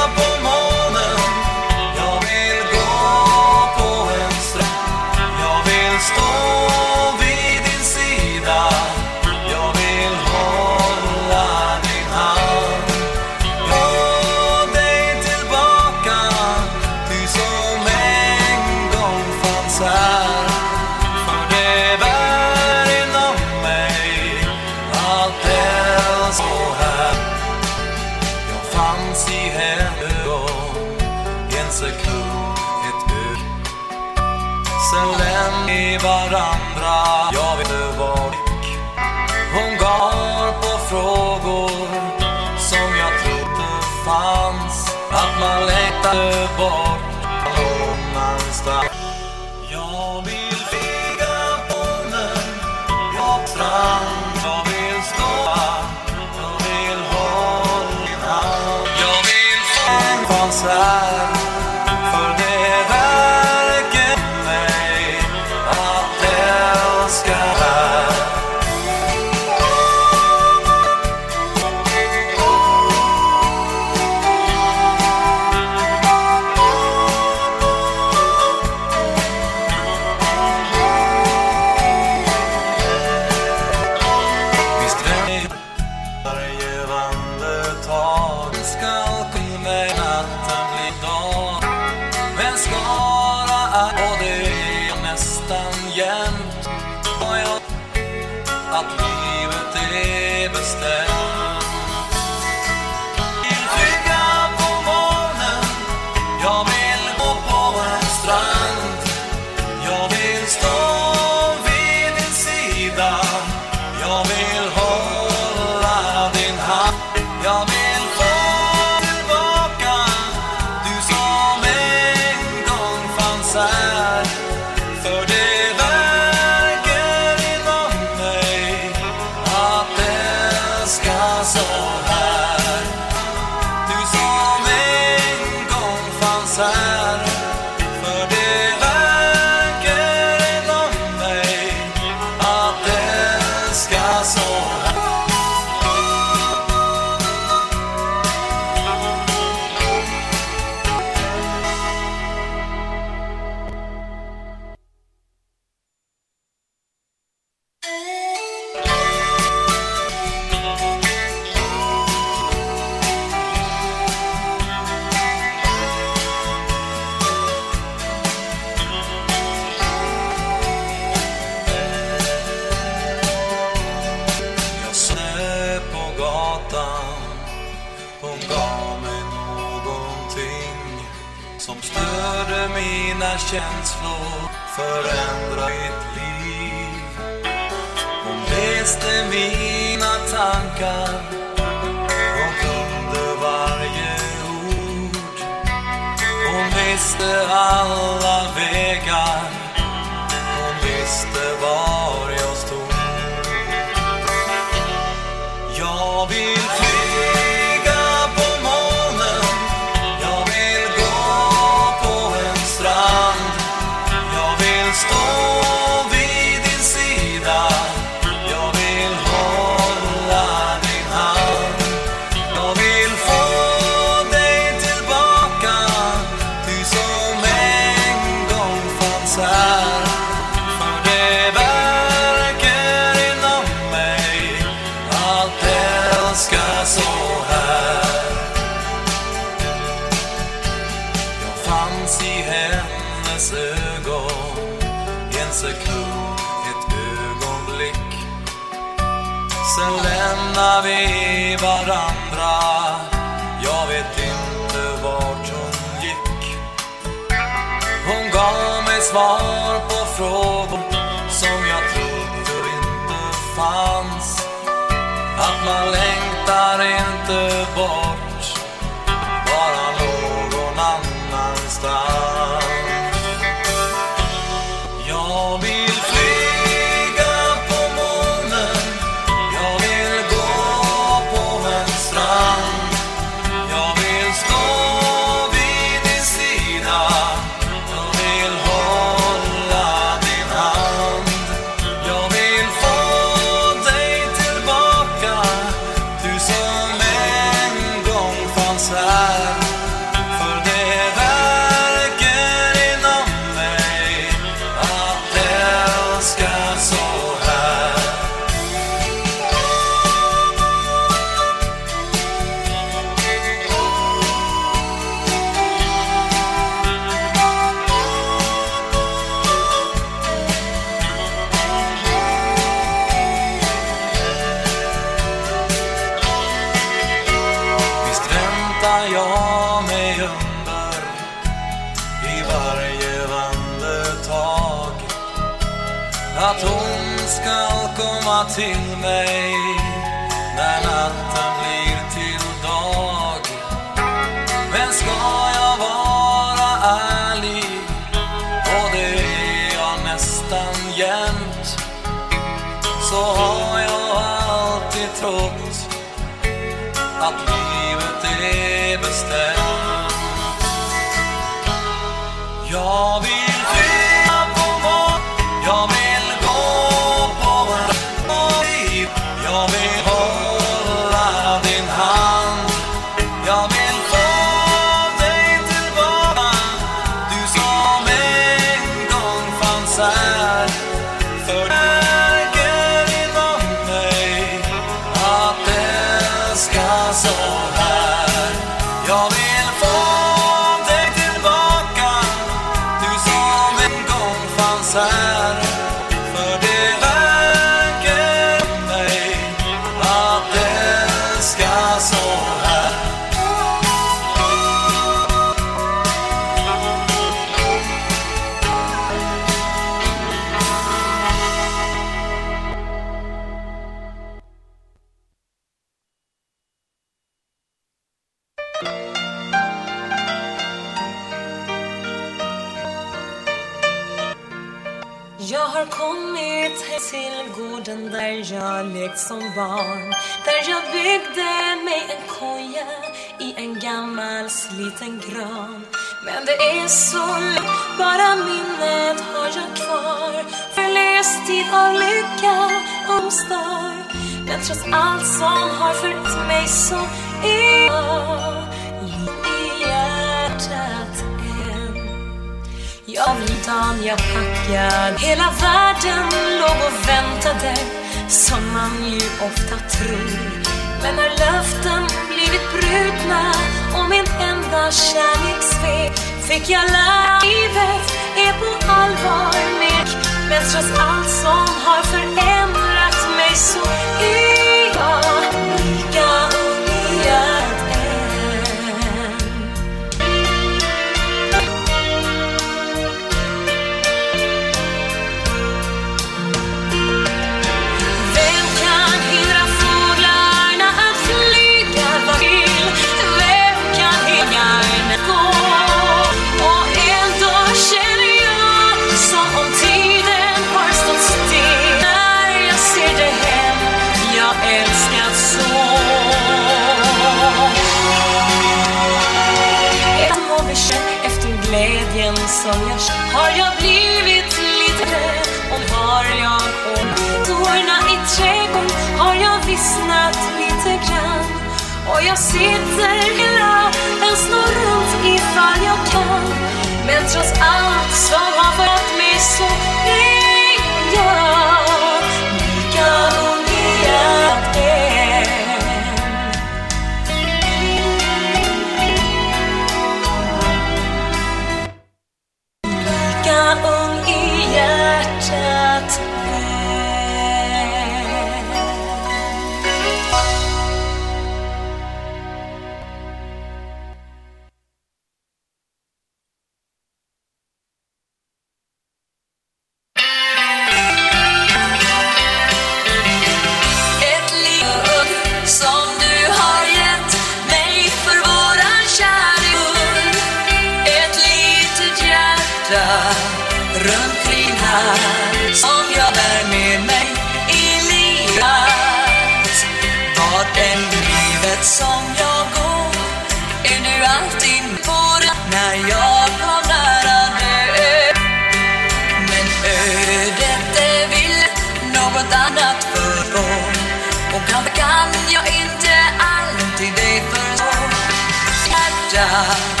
[SPEAKER 14] Hjärta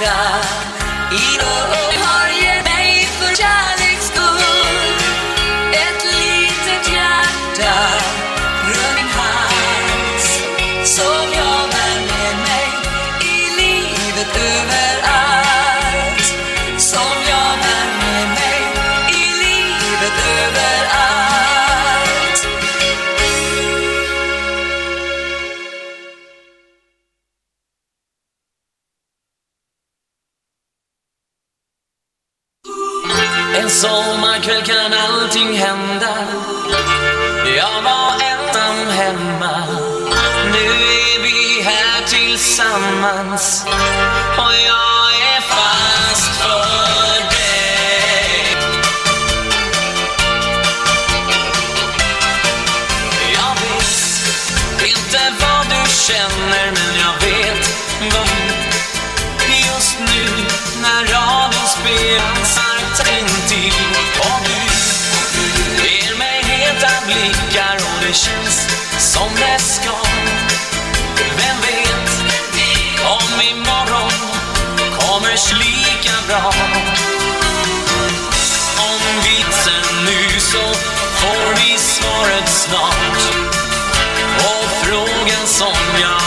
[SPEAKER 14] beijar. kan
[SPEAKER 15] allting hända. Jag var ensam hemma. Nu är vi här tillsammans. Och jag bra Om vitsen nu så får vi svaret snart. Och frågan som jag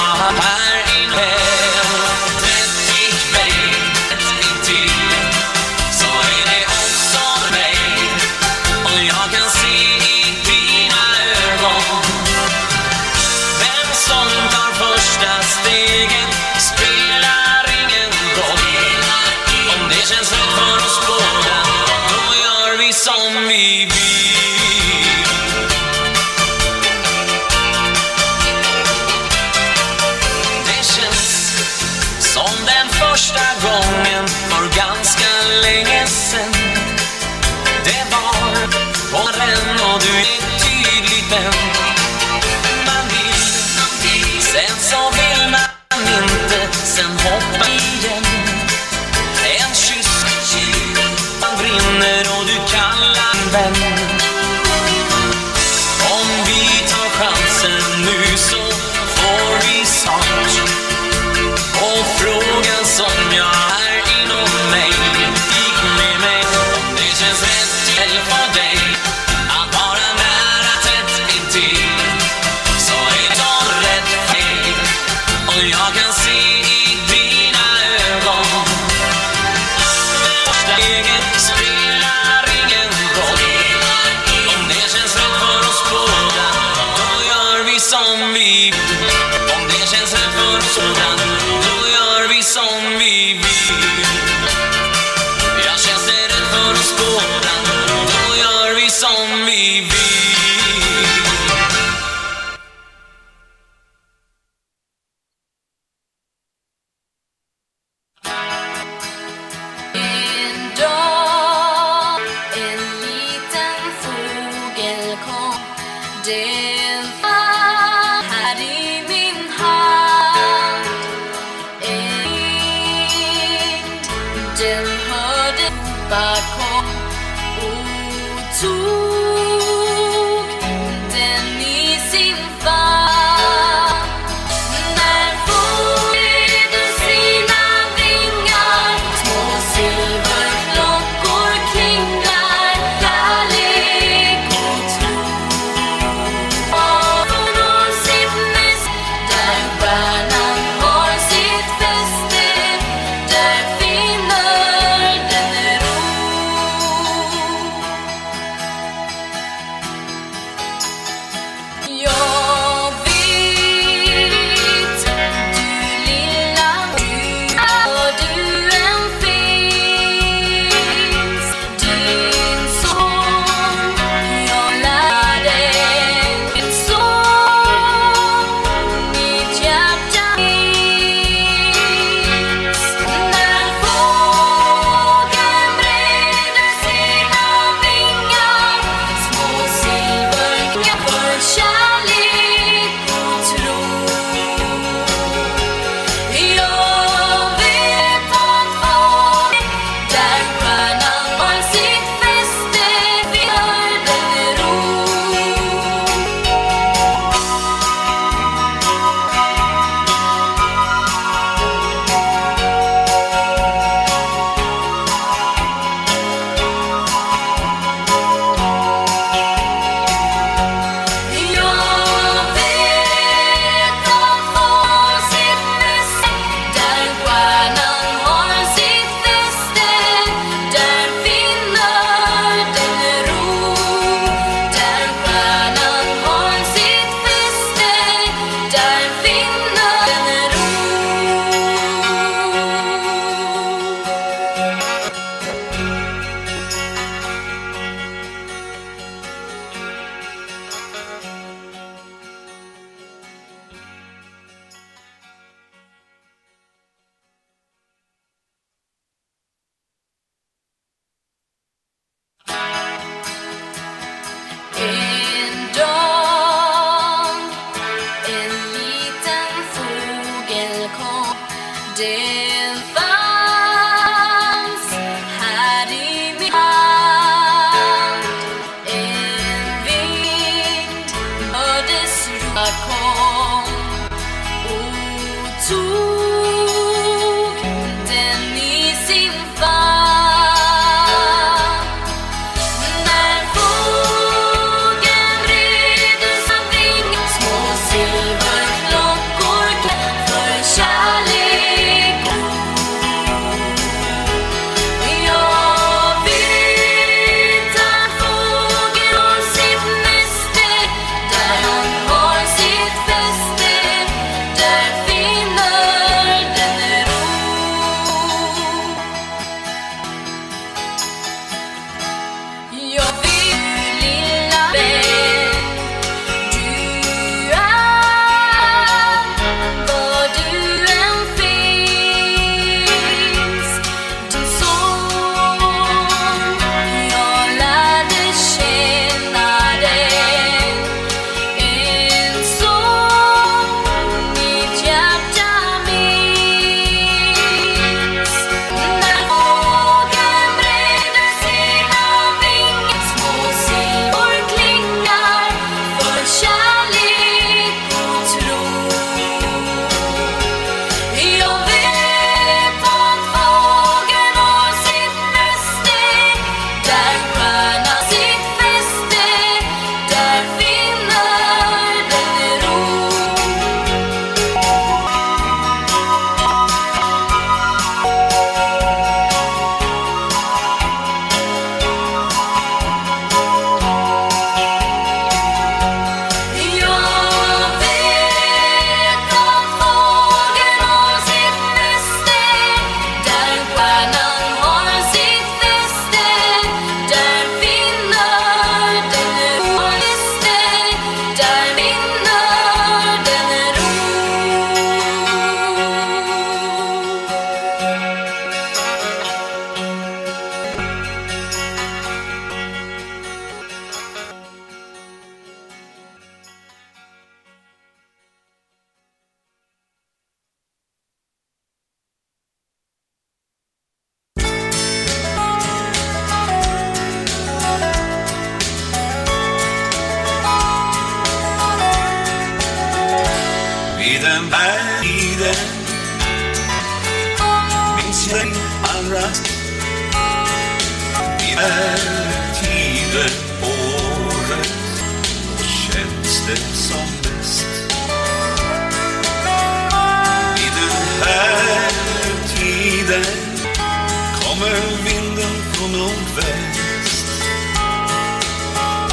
[SPEAKER 16] nordväst.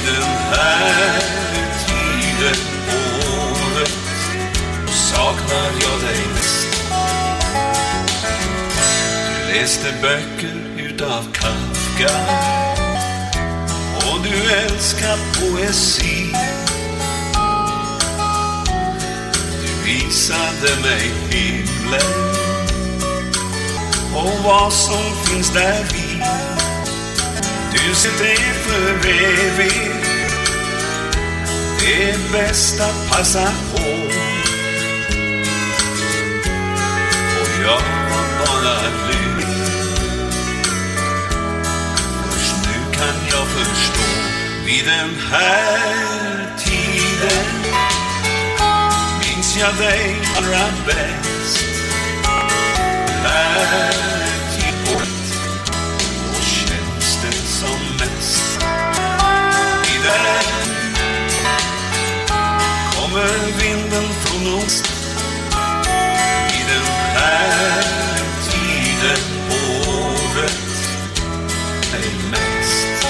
[SPEAKER 16] Den här tiden på året saknar jag dig mest. Du läste böcker utav Kafka. Och du älskar poesi. Du visade mig himlen. Och vad som finns där i du sitter för evigt. Det är bäst att passa på. Och jag var bara lycklig Först nu kan jag förstå vid den här tiden. Minns jag dig allra bäst? Här kommer vinden från ost. I den här tiden på året är mest.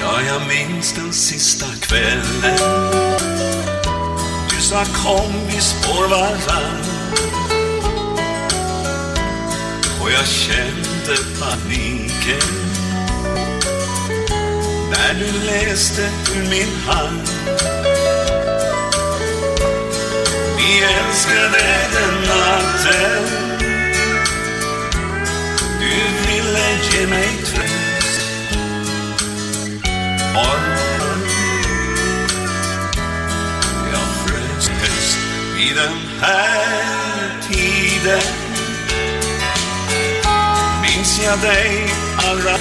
[SPEAKER 16] Ja, jag minns den sista kvällen. Du sa kom vi spår varann. Och jag kände paniken när du läste ur min hand. Vi älskade den natten. Du ville ge mig tröst.
[SPEAKER 17] Morgonen. Jag frös höst vid den här tiden. Minns jag dig
[SPEAKER 18] allra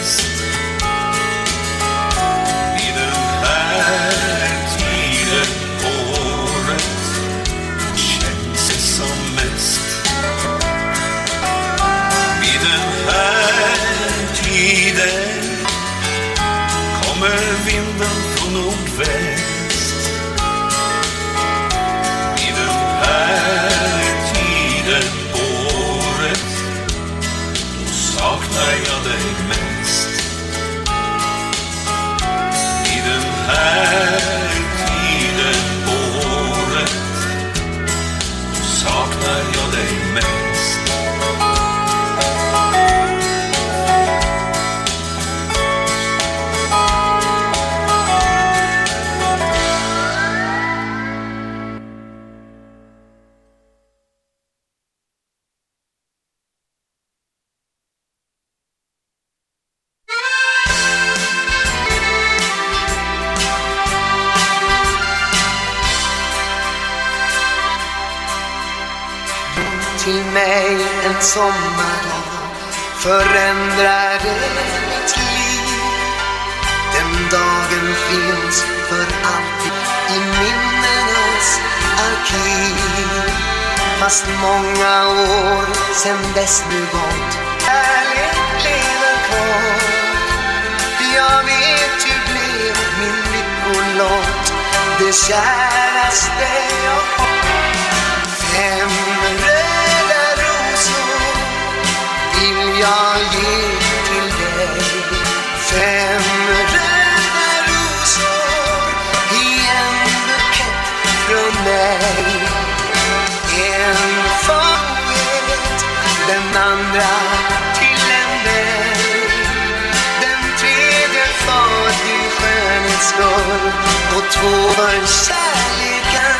[SPEAKER 18] gåvan kärleken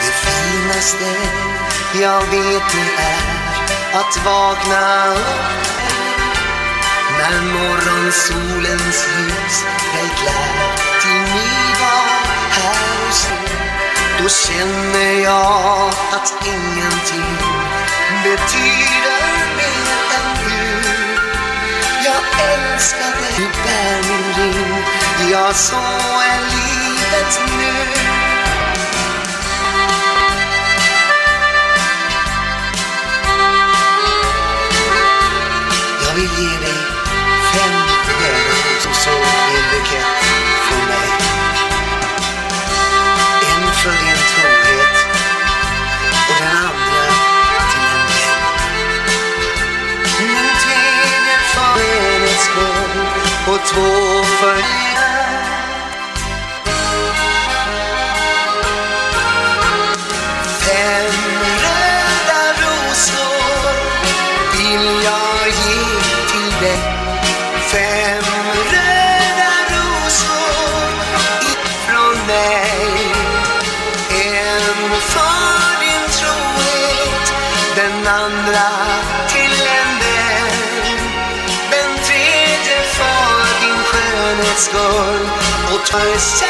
[SPEAKER 18] Det finaste jag vet det är att vakna upp när morgonsolens ljus dig klär till ny dag här hos dig Då känner jag att ingenting betyder mer än du jag älskar dig. Du bär min ring, ja så är livet nu. Jag vill ge dig fem stjärnor som såg en bukett för mig. En för din
[SPEAKER 15] 不分 eyes.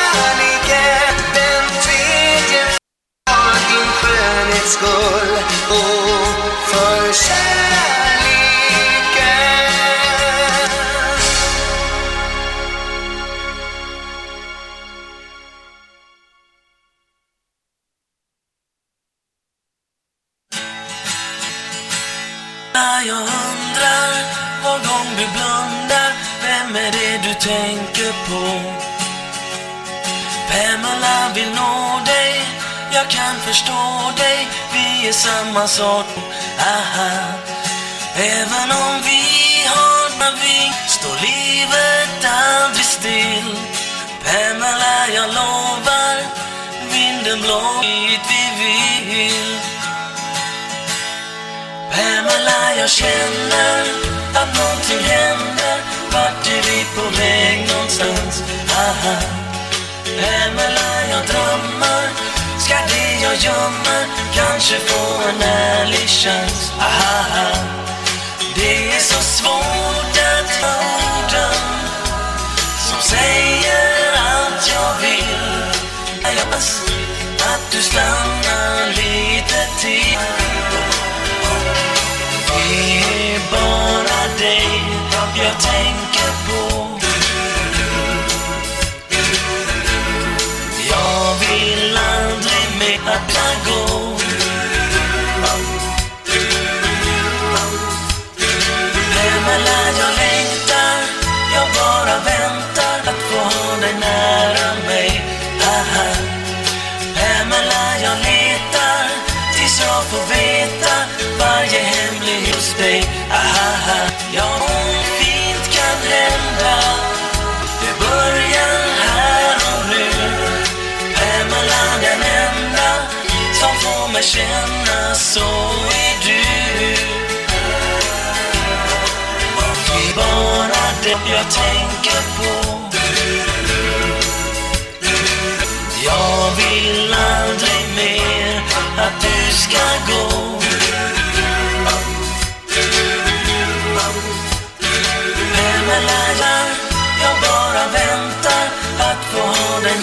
[SPEAKER 15] Får veta varje hemlighet hos dig. Aha. Ja, om fint kan hända. Det börjar här och nu. Pamela, den enda som får mig känna så är du? Och bara det jag tänker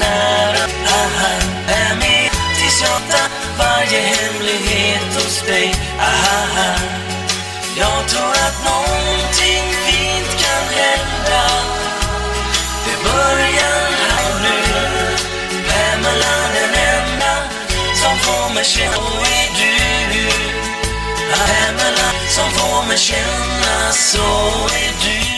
[SPEAKER 15] nära. Aha, är med tills jag tar varje hemlighet hos dig. Aha, jag tror att någonting fint kan hända. Det börjar här nu. Pamela, den enda som får mig känna så är du ah, Pamela, som får mig känna så är du.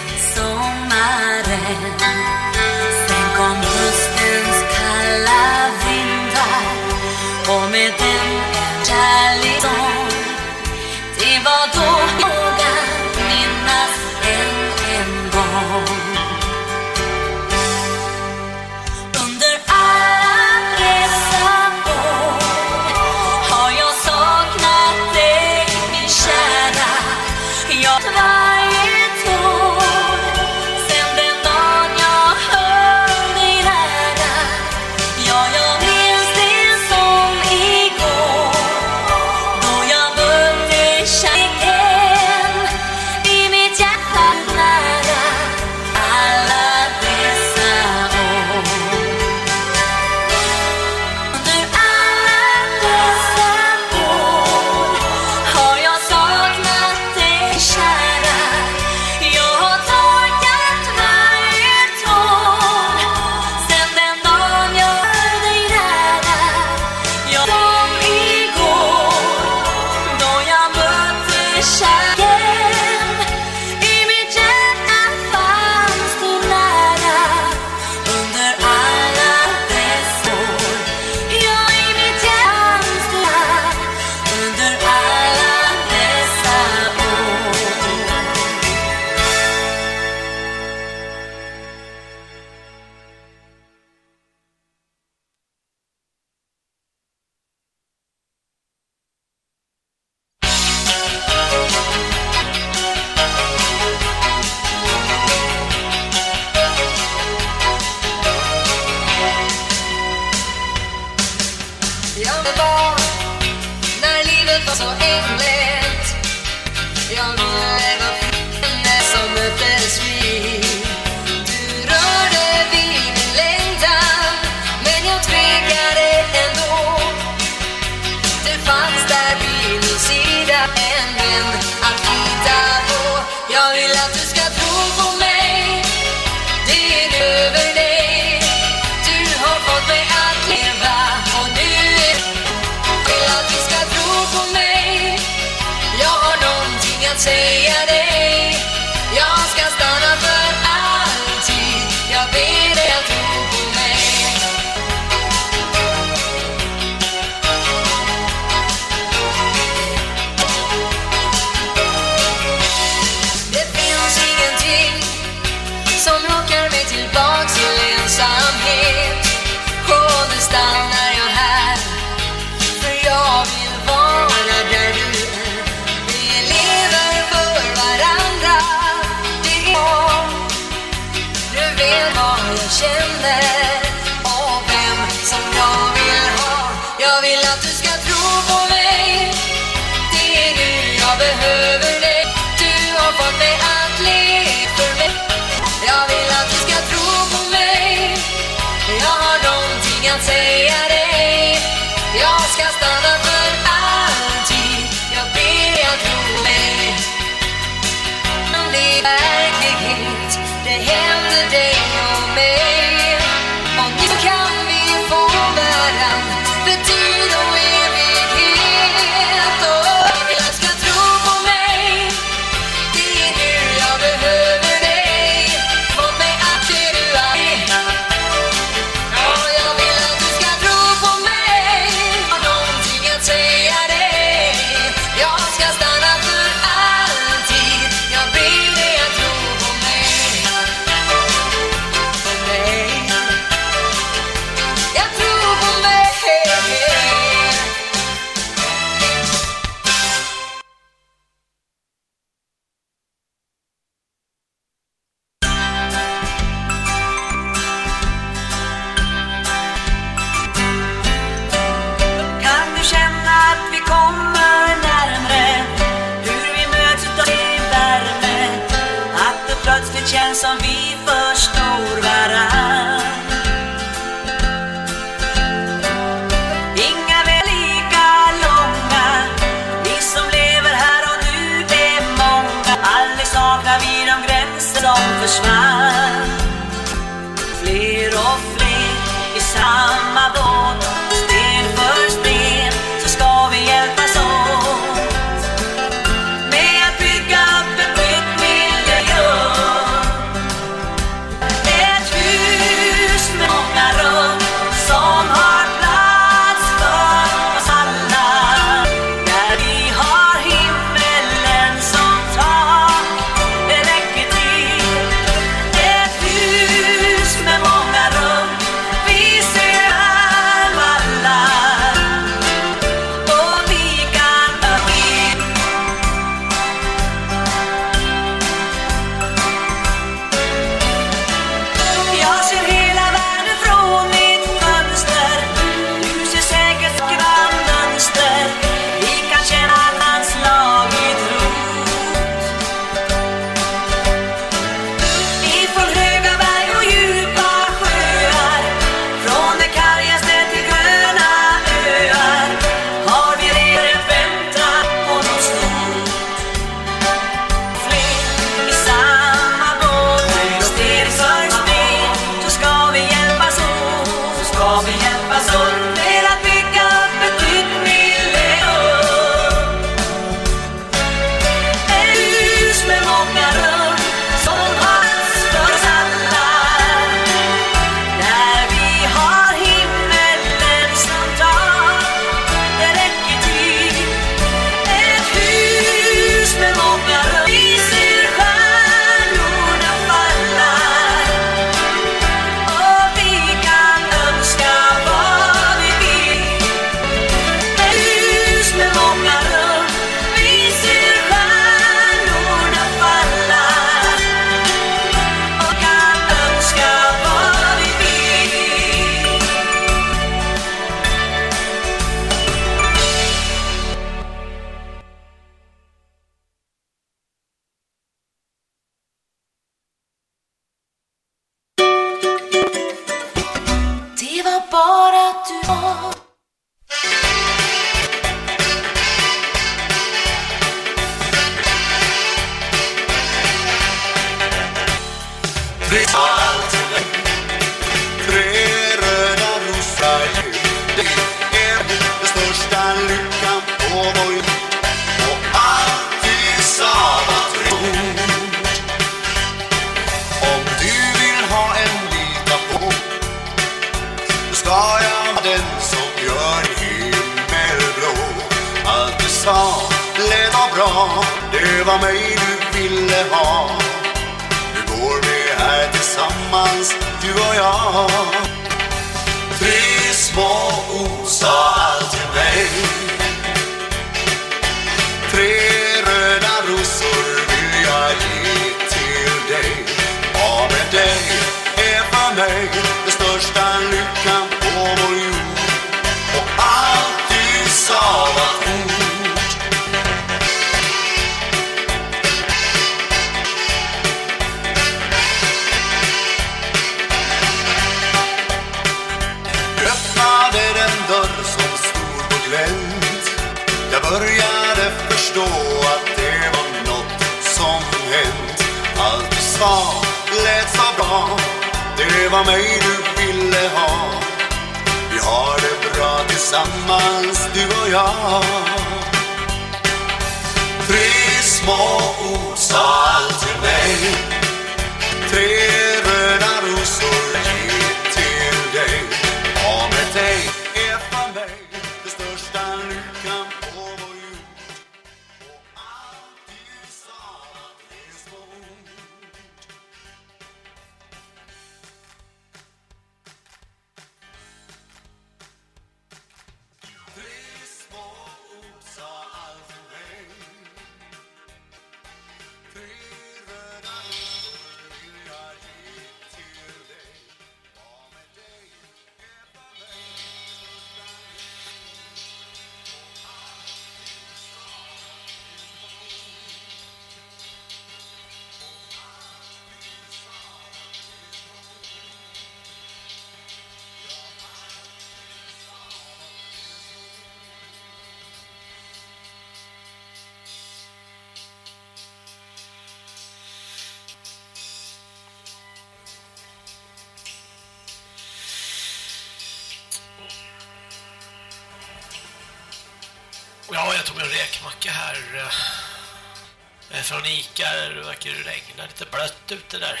[SPEAKER 2] Blött ute där.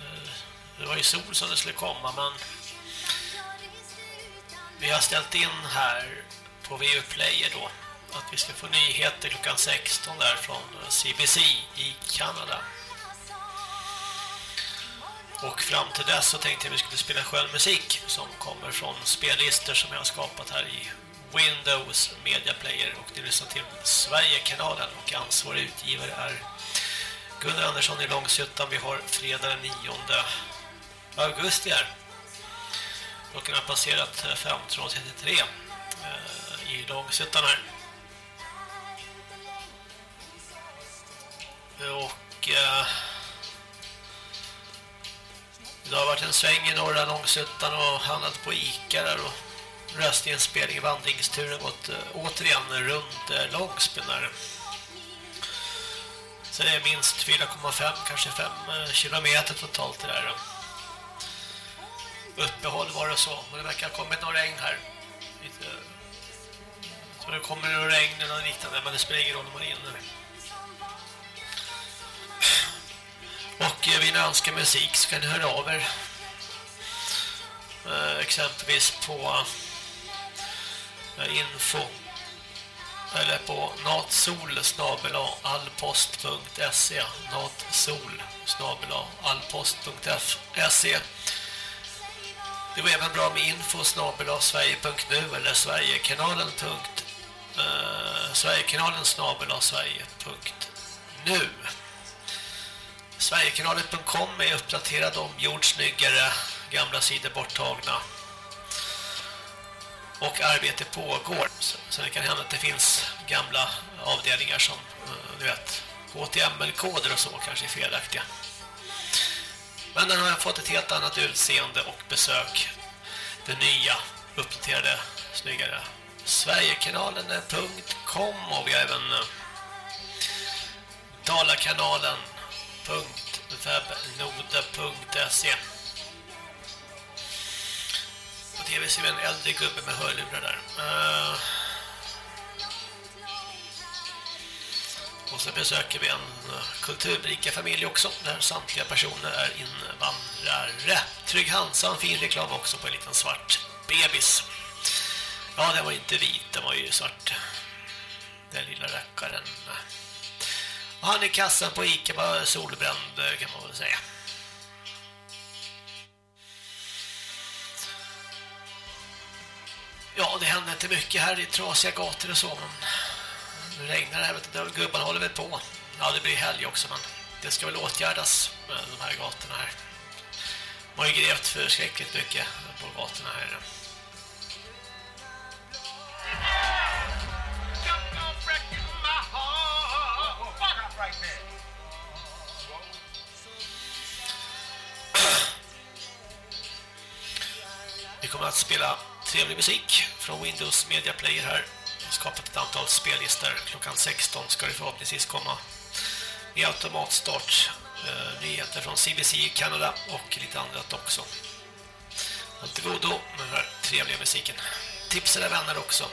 [SPEAKER 2] Eh, det var ju sol som det skulle komma, men vi har ställt in här på VU Player då att vi ska få nyheter klockan 16 där från CBC i Kanada. Och fram till dess så tänkte jag att vi skulle spela skön musik som kommer från spellistor som jag har skapat här i Windows Media Player och det lyssnar till Sverigekanalen och ansvarig utgivare är Gunnar Andersson i Långshyttan. Vi har fredag den 9 augusti här. Klockan har passerat 15.33 eh, i Långshyttan här. Och eh, det har varit en sväng i norra Långshyttan och handlat på Ica där och röstinspelning i vandringsturen gått eh, återigen runt eh, Långsbyn där. Så det är minst 4,5 kanske 5 eh, kilometer totalt det där. Uppehåll var det så, men det verkar ha kommit någon regn här. Lite, så det kommer någon regn eller liknande, men det spelar ingen roll om man är inne. Och eh, vill ni önska musik så kan ni höra av er. Eh, exempelvis på info eller på natsol natsol.allpost.se allpost.se Det var även bra med info sverige.nu eller sverigekanalen. Uh, Sverigekanalen sverige.nu Sverigekanalen.com är uppdaterad om jordsnyggare, gamla sidor borttagna. Och arbete pågår. Så, så det kan hända att det finns gamla avdelningar som, eh, du vet, HTML-koder och så kanske är felaktiga. Men den har fått ett helt annat utseende och besök. Den nya, uppdaterade, snyggare Sverigekanalen.com och vi har även eh, Dalakanalen.webnode.se tv ser vi en äldre gubbe med hörlurar där. Uh, och så besöker vi en eh, kulturrika familj också där samtliga personer är invandrare. Trygg Hansa, en fin reklam också på en liten svart bebis. Ja, den var inte vit, den var ju svart. Den lilla rackaren. Och han i kassan på Ica var solbränd eh, kan man väl säga. Ja, det händer inte mycket här. Det är trasiga gator och så. Men nu regnar det här. Vet du, gubbarna håller väl på. Ja, det blir helg också, men det ska väl åtgärdas med de här gatorna här. Man har ju grävt förskräckligt mycket på gatorna här. Vi kommer att spela trevlig musik från Windows Media Player här. Skapat ett antal spellistor. Klockan 16 ska det förhoppningsvis komma i automatstart eh, nyheter från CBC i Kanada och lite annat också. Allt godo med den här trevliga musiken. Tips era vänner också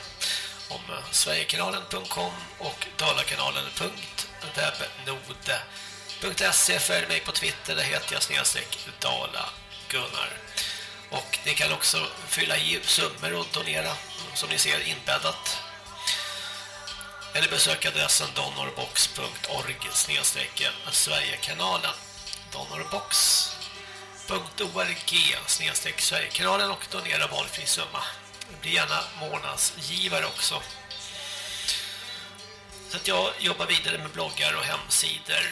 [SPEAKER 2] om eh, sverigekanalen.com och dalakanalen.webnode.se Följ mig på Twitter, där heter jag snedstreck Dala Gunnar. Och ni kan också fylla i summor och donera som ni ser inbäddat. Eller besöka adressen donorbox.org snedstreck Sverigekanalen donorbox.org snedstreck Sverigekanalen och donera valfri summa. Bli gärna månadsgivare också. Så att jag jobbar vidare med bloggar och hemsidor.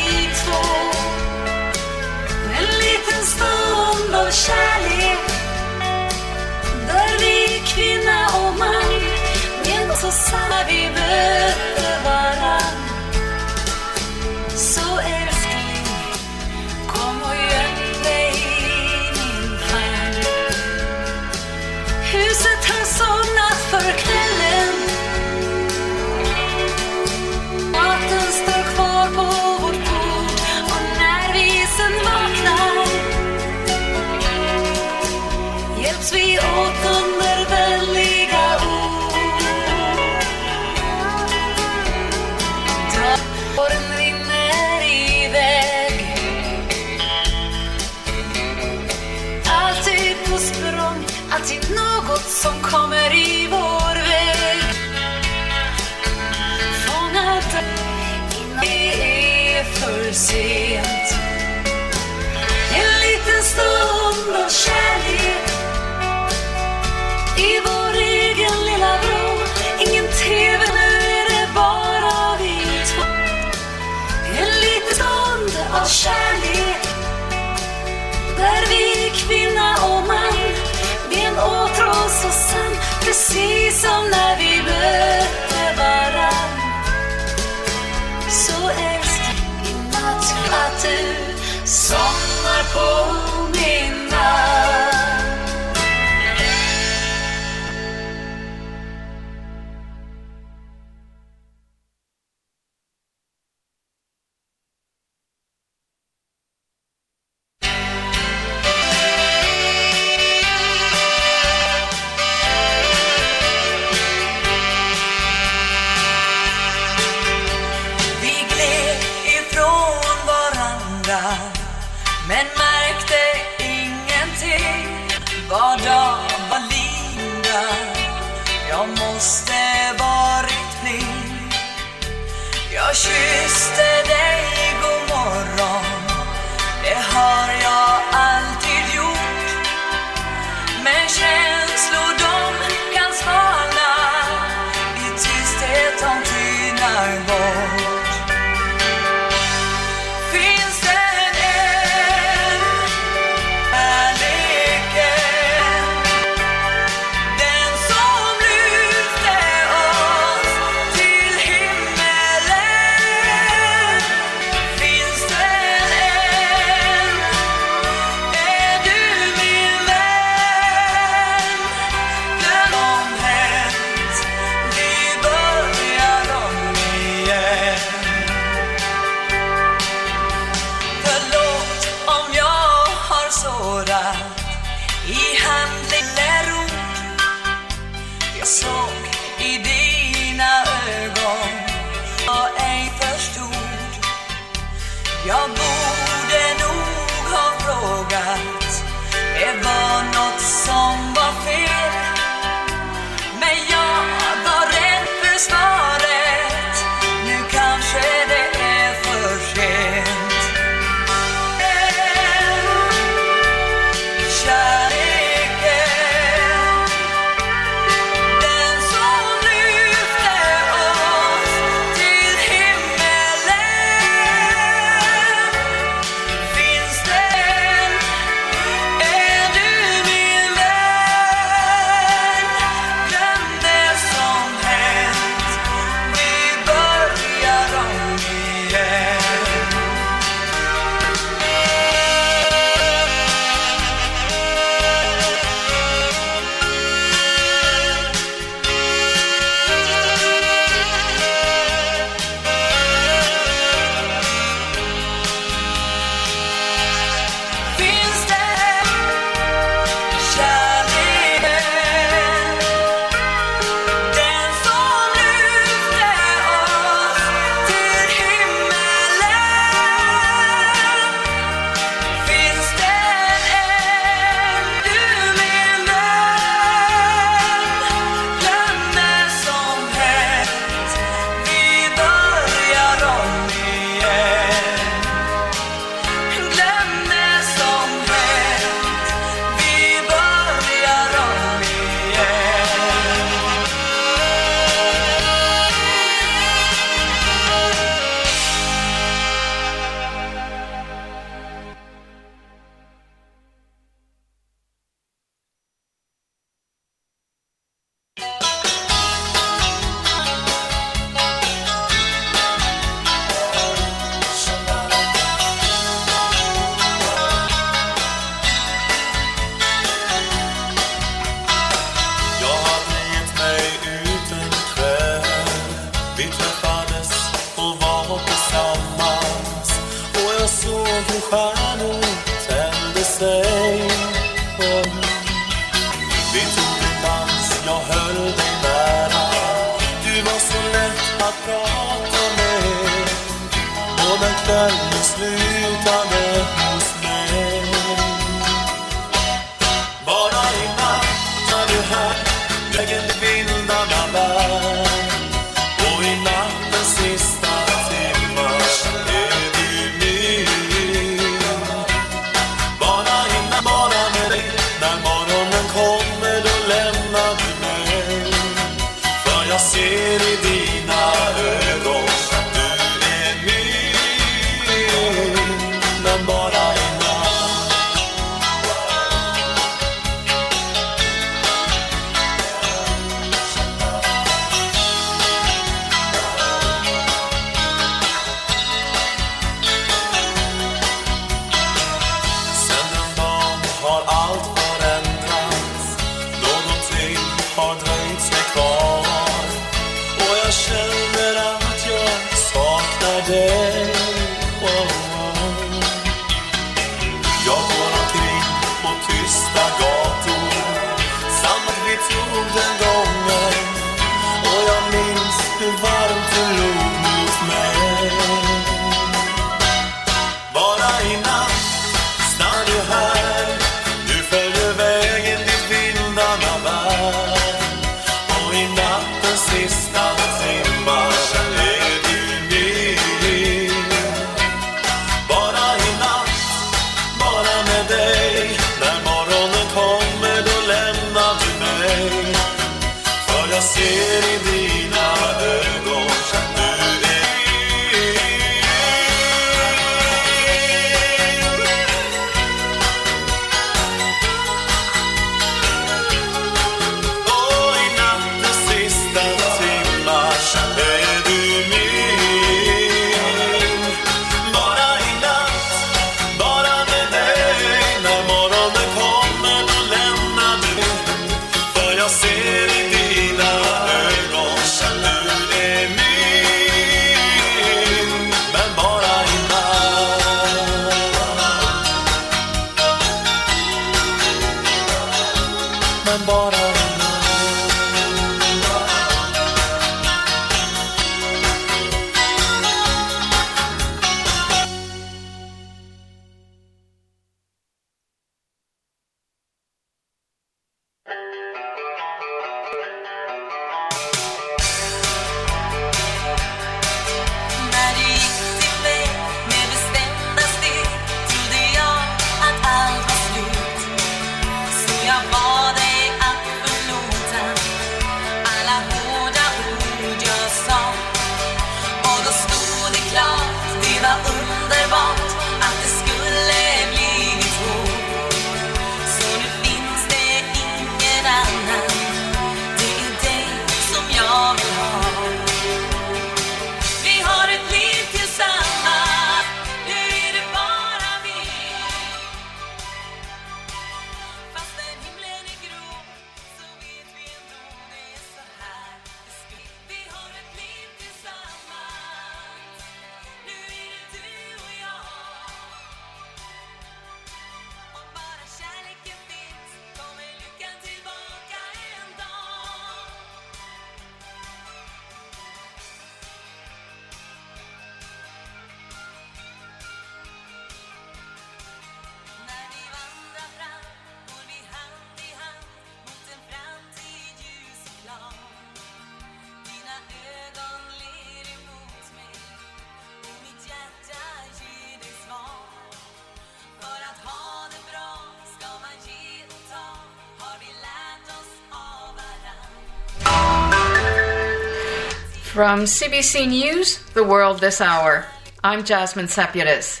[SPEAKER 19] From CBC News, The World This Hour, I'm Jasmine Seputis.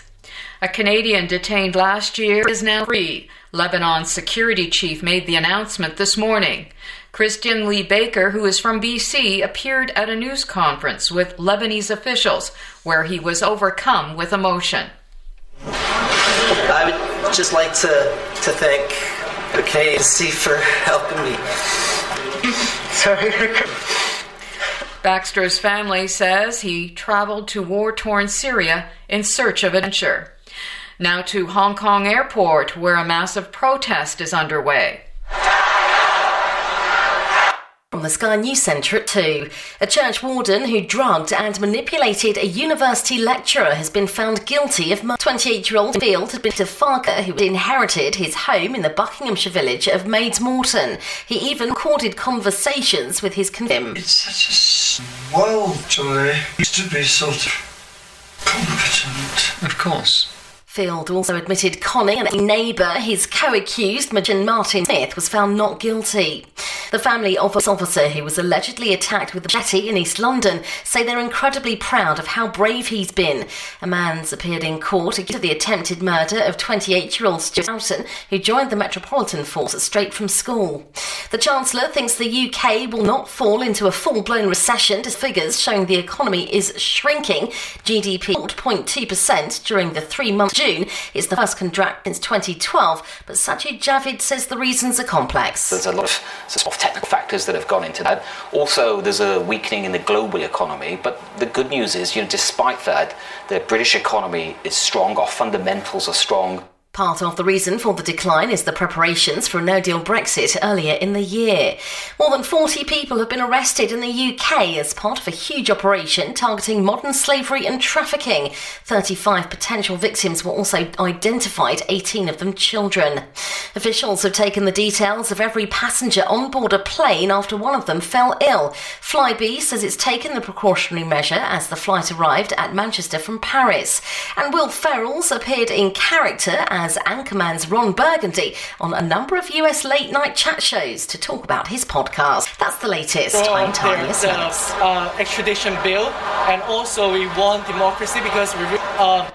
[SPEAKER 19] A Canadian detained last year is now free. Lebanon's security chief made the announcement this morning. Christian Lee Baker, who is from BC, appeared at a news conference with Lebanese officials where he was overcome with emotion.
[SPEAKER 20] I would just like to, to thank the KAC for helping me. *laughs* Sorry.
[SPEAKER 19] Baxter's family says he traveled to war torn Syria in search of adventure. Now to Hong Kong Airport, where a massive protest is underway.
[SPEAKER 21] From the Sky News Centre at 2. A church warden who drugged and manipulated a university lecturer has been found guilty of murder. 28 year old Field had been to Farker who had inherited his home in the Buckinghamshire village of Maids Morton. He even recorded conversations with his convict.
[SPEAKER 22] It's such a world, Joy. Used to be sort of competent.
[SPEAKER 23] Of course.
[SPEAKER 21] Field also admitted conning a neighbour. His co-accused, Majan Martin Smith, was found not guilty. The family of an officer who was allegedly attacked with a machete in East London say they're incredibly proud of how brave he's been. A man's appeared in court accused of the attempted murder of 28-year-old Stuart Houghton, who joined the Metropolitan Force straight from school. The Chancellor thinks the UK will not fall into a full-blown recession, as figures showing the economy is shrinking. GDP 0.2% during the three months June is the first contract since 2012, but Sajid Javid says the reasons are complex.
[SPEAKER 20] There's a lot of of technical factors that have gone into that. Also, there's a weakening in the global economy, but the good news is, you know, despite that, the British economy is strong, our fundamentals are strong.
[SPEAKER 21] Part of the reason for the decline is the preparations for a no deal Brexit earlier in the year. More than 40 people have been arrested in the UK as part of a huge operation targeting modern slavery and trafficking. 35 potential victims were also identified, 18 of them children. Officials have taken the details of every passenger on board a plane after one of them fell ill. Flybe says it's taken the precautionary measure as the flight arrived at Manchester from Paris. And Will Ferrell's appeared in character as Anchorman's Ron Burgundy on a number of US late night chat shows to talk about his podcast. That's the latest. I'm Tanya
[SPEAKER 24] the, uh, extradition bill, and also we want democracy because we. Uh,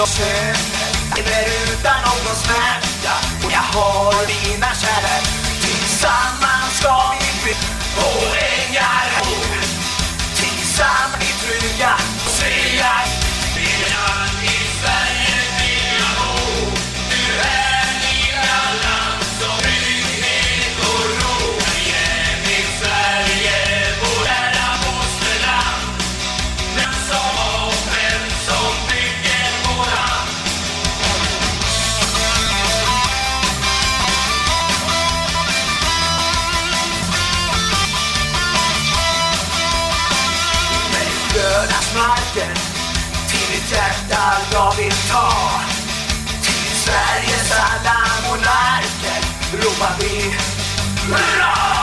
[SPEAKER 18] Tittar som känner Lever utan någon smärta. Och jag har dina kärlek. Tillsammans ska vi bli ta Till Sveriges alla monarker
[SPEAKER 25] ropar vi hurra!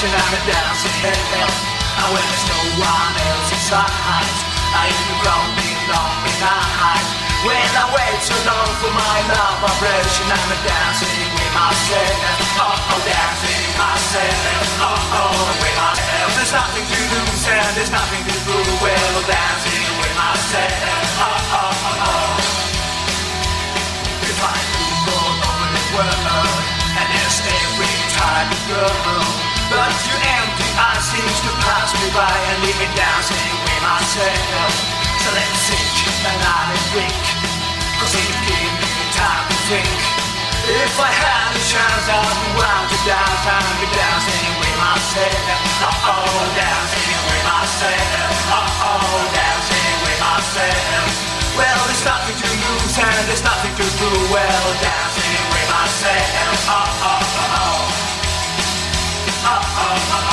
[SPEAKER 25] Reflection I'm a dancing hell And when there's no one else inside. I hear the ground being long behind When I wait so long for my love vibration I'm dancing with myself Oh, oh, dancing myself Oh, oh, with myself There's nothing to lose and there's nothing to prove Well, dancing with myself Oh, oh, oh, oh If I move all over the world And there's every time you go But your empty eyes seems to pass me by And leave me dancing with myself. So let's sink another drink Cause it give me time to think. If I had a chance I'd wild to dance I'd be dancing with myself. Oh oh, dancing with myself. Oh oh, dancing with myself. Well, there's nothing to lose and there's nothing to do. Well, dancing with myself. Oh Oh oh, oh oh Oh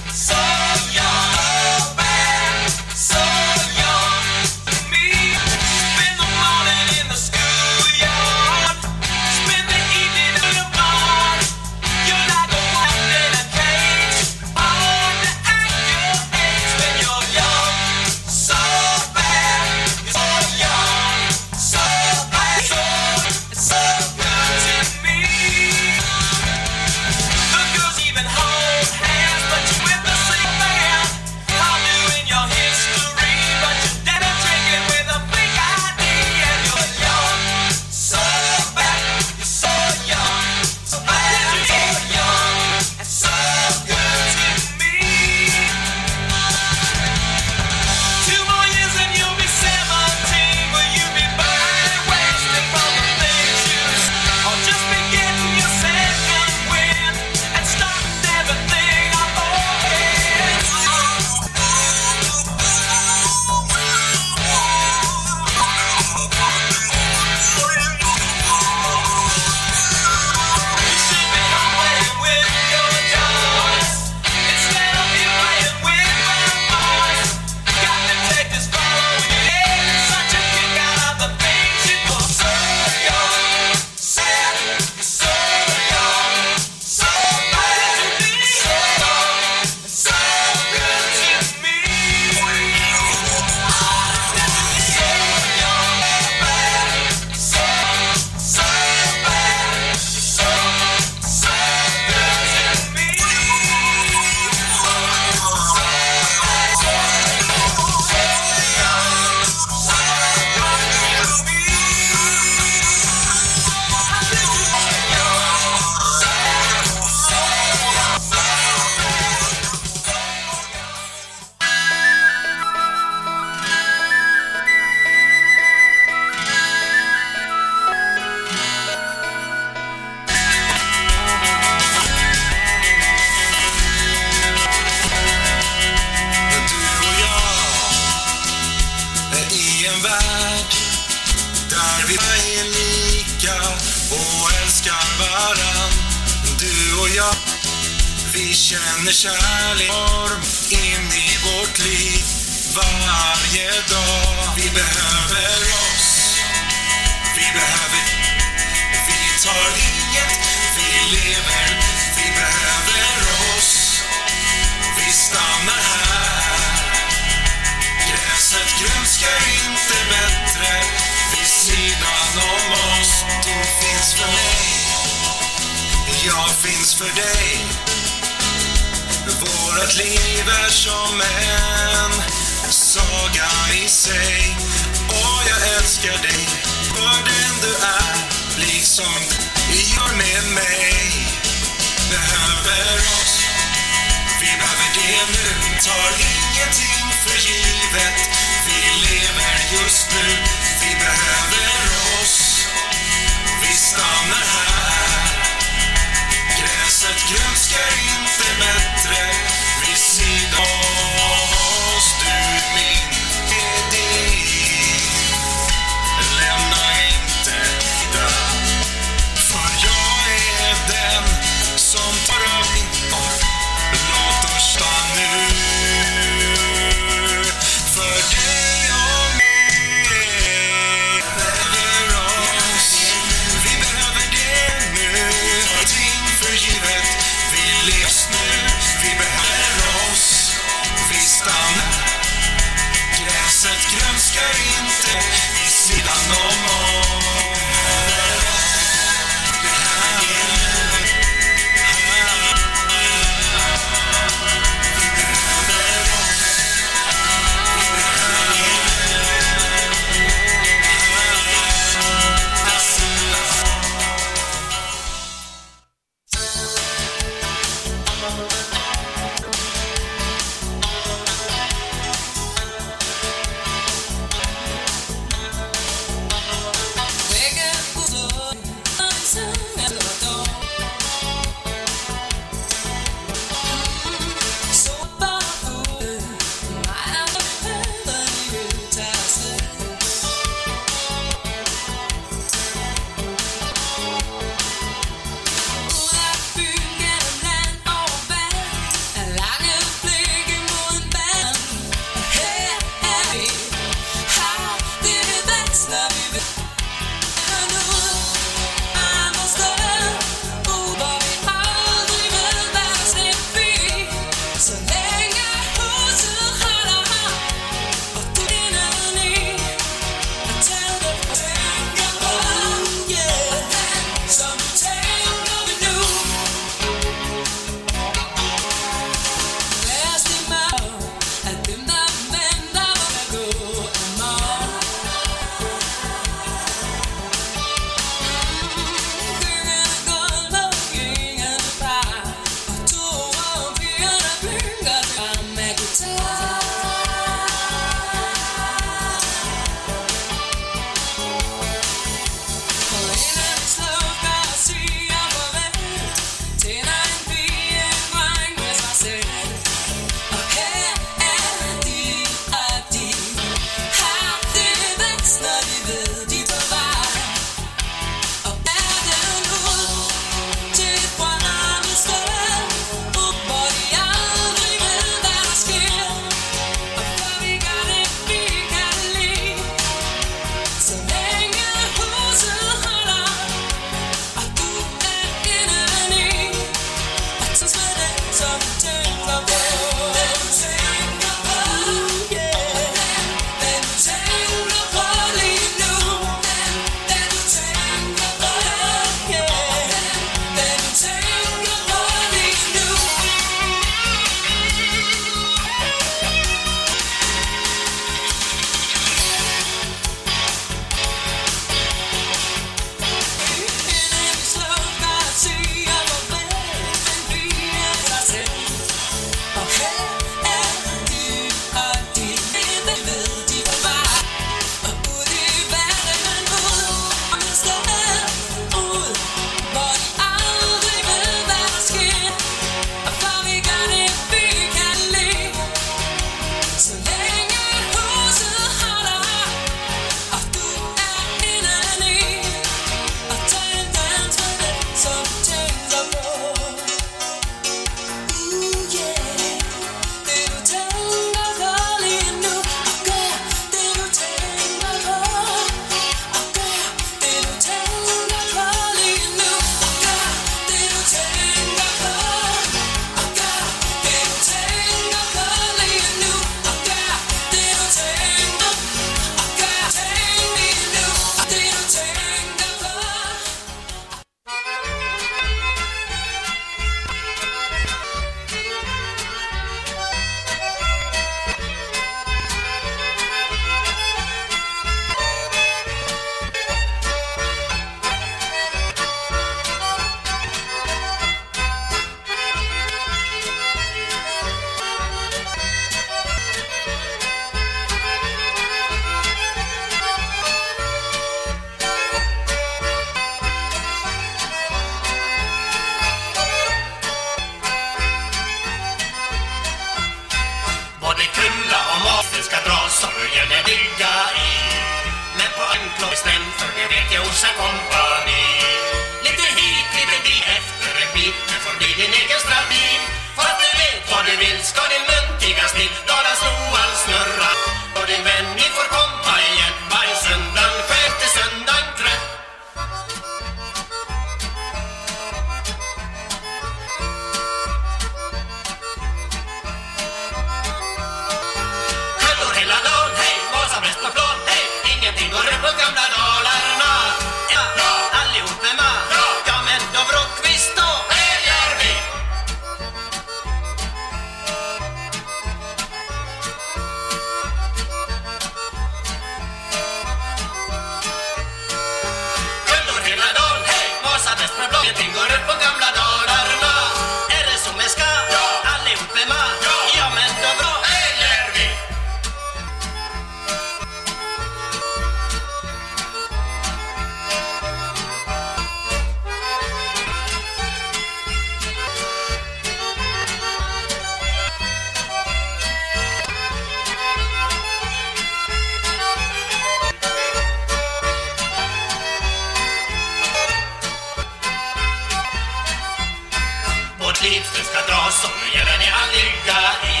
[SPEAKER 17] Vårt liv
[SPEAKER 26] ska dras som nu gäller det att ligga i.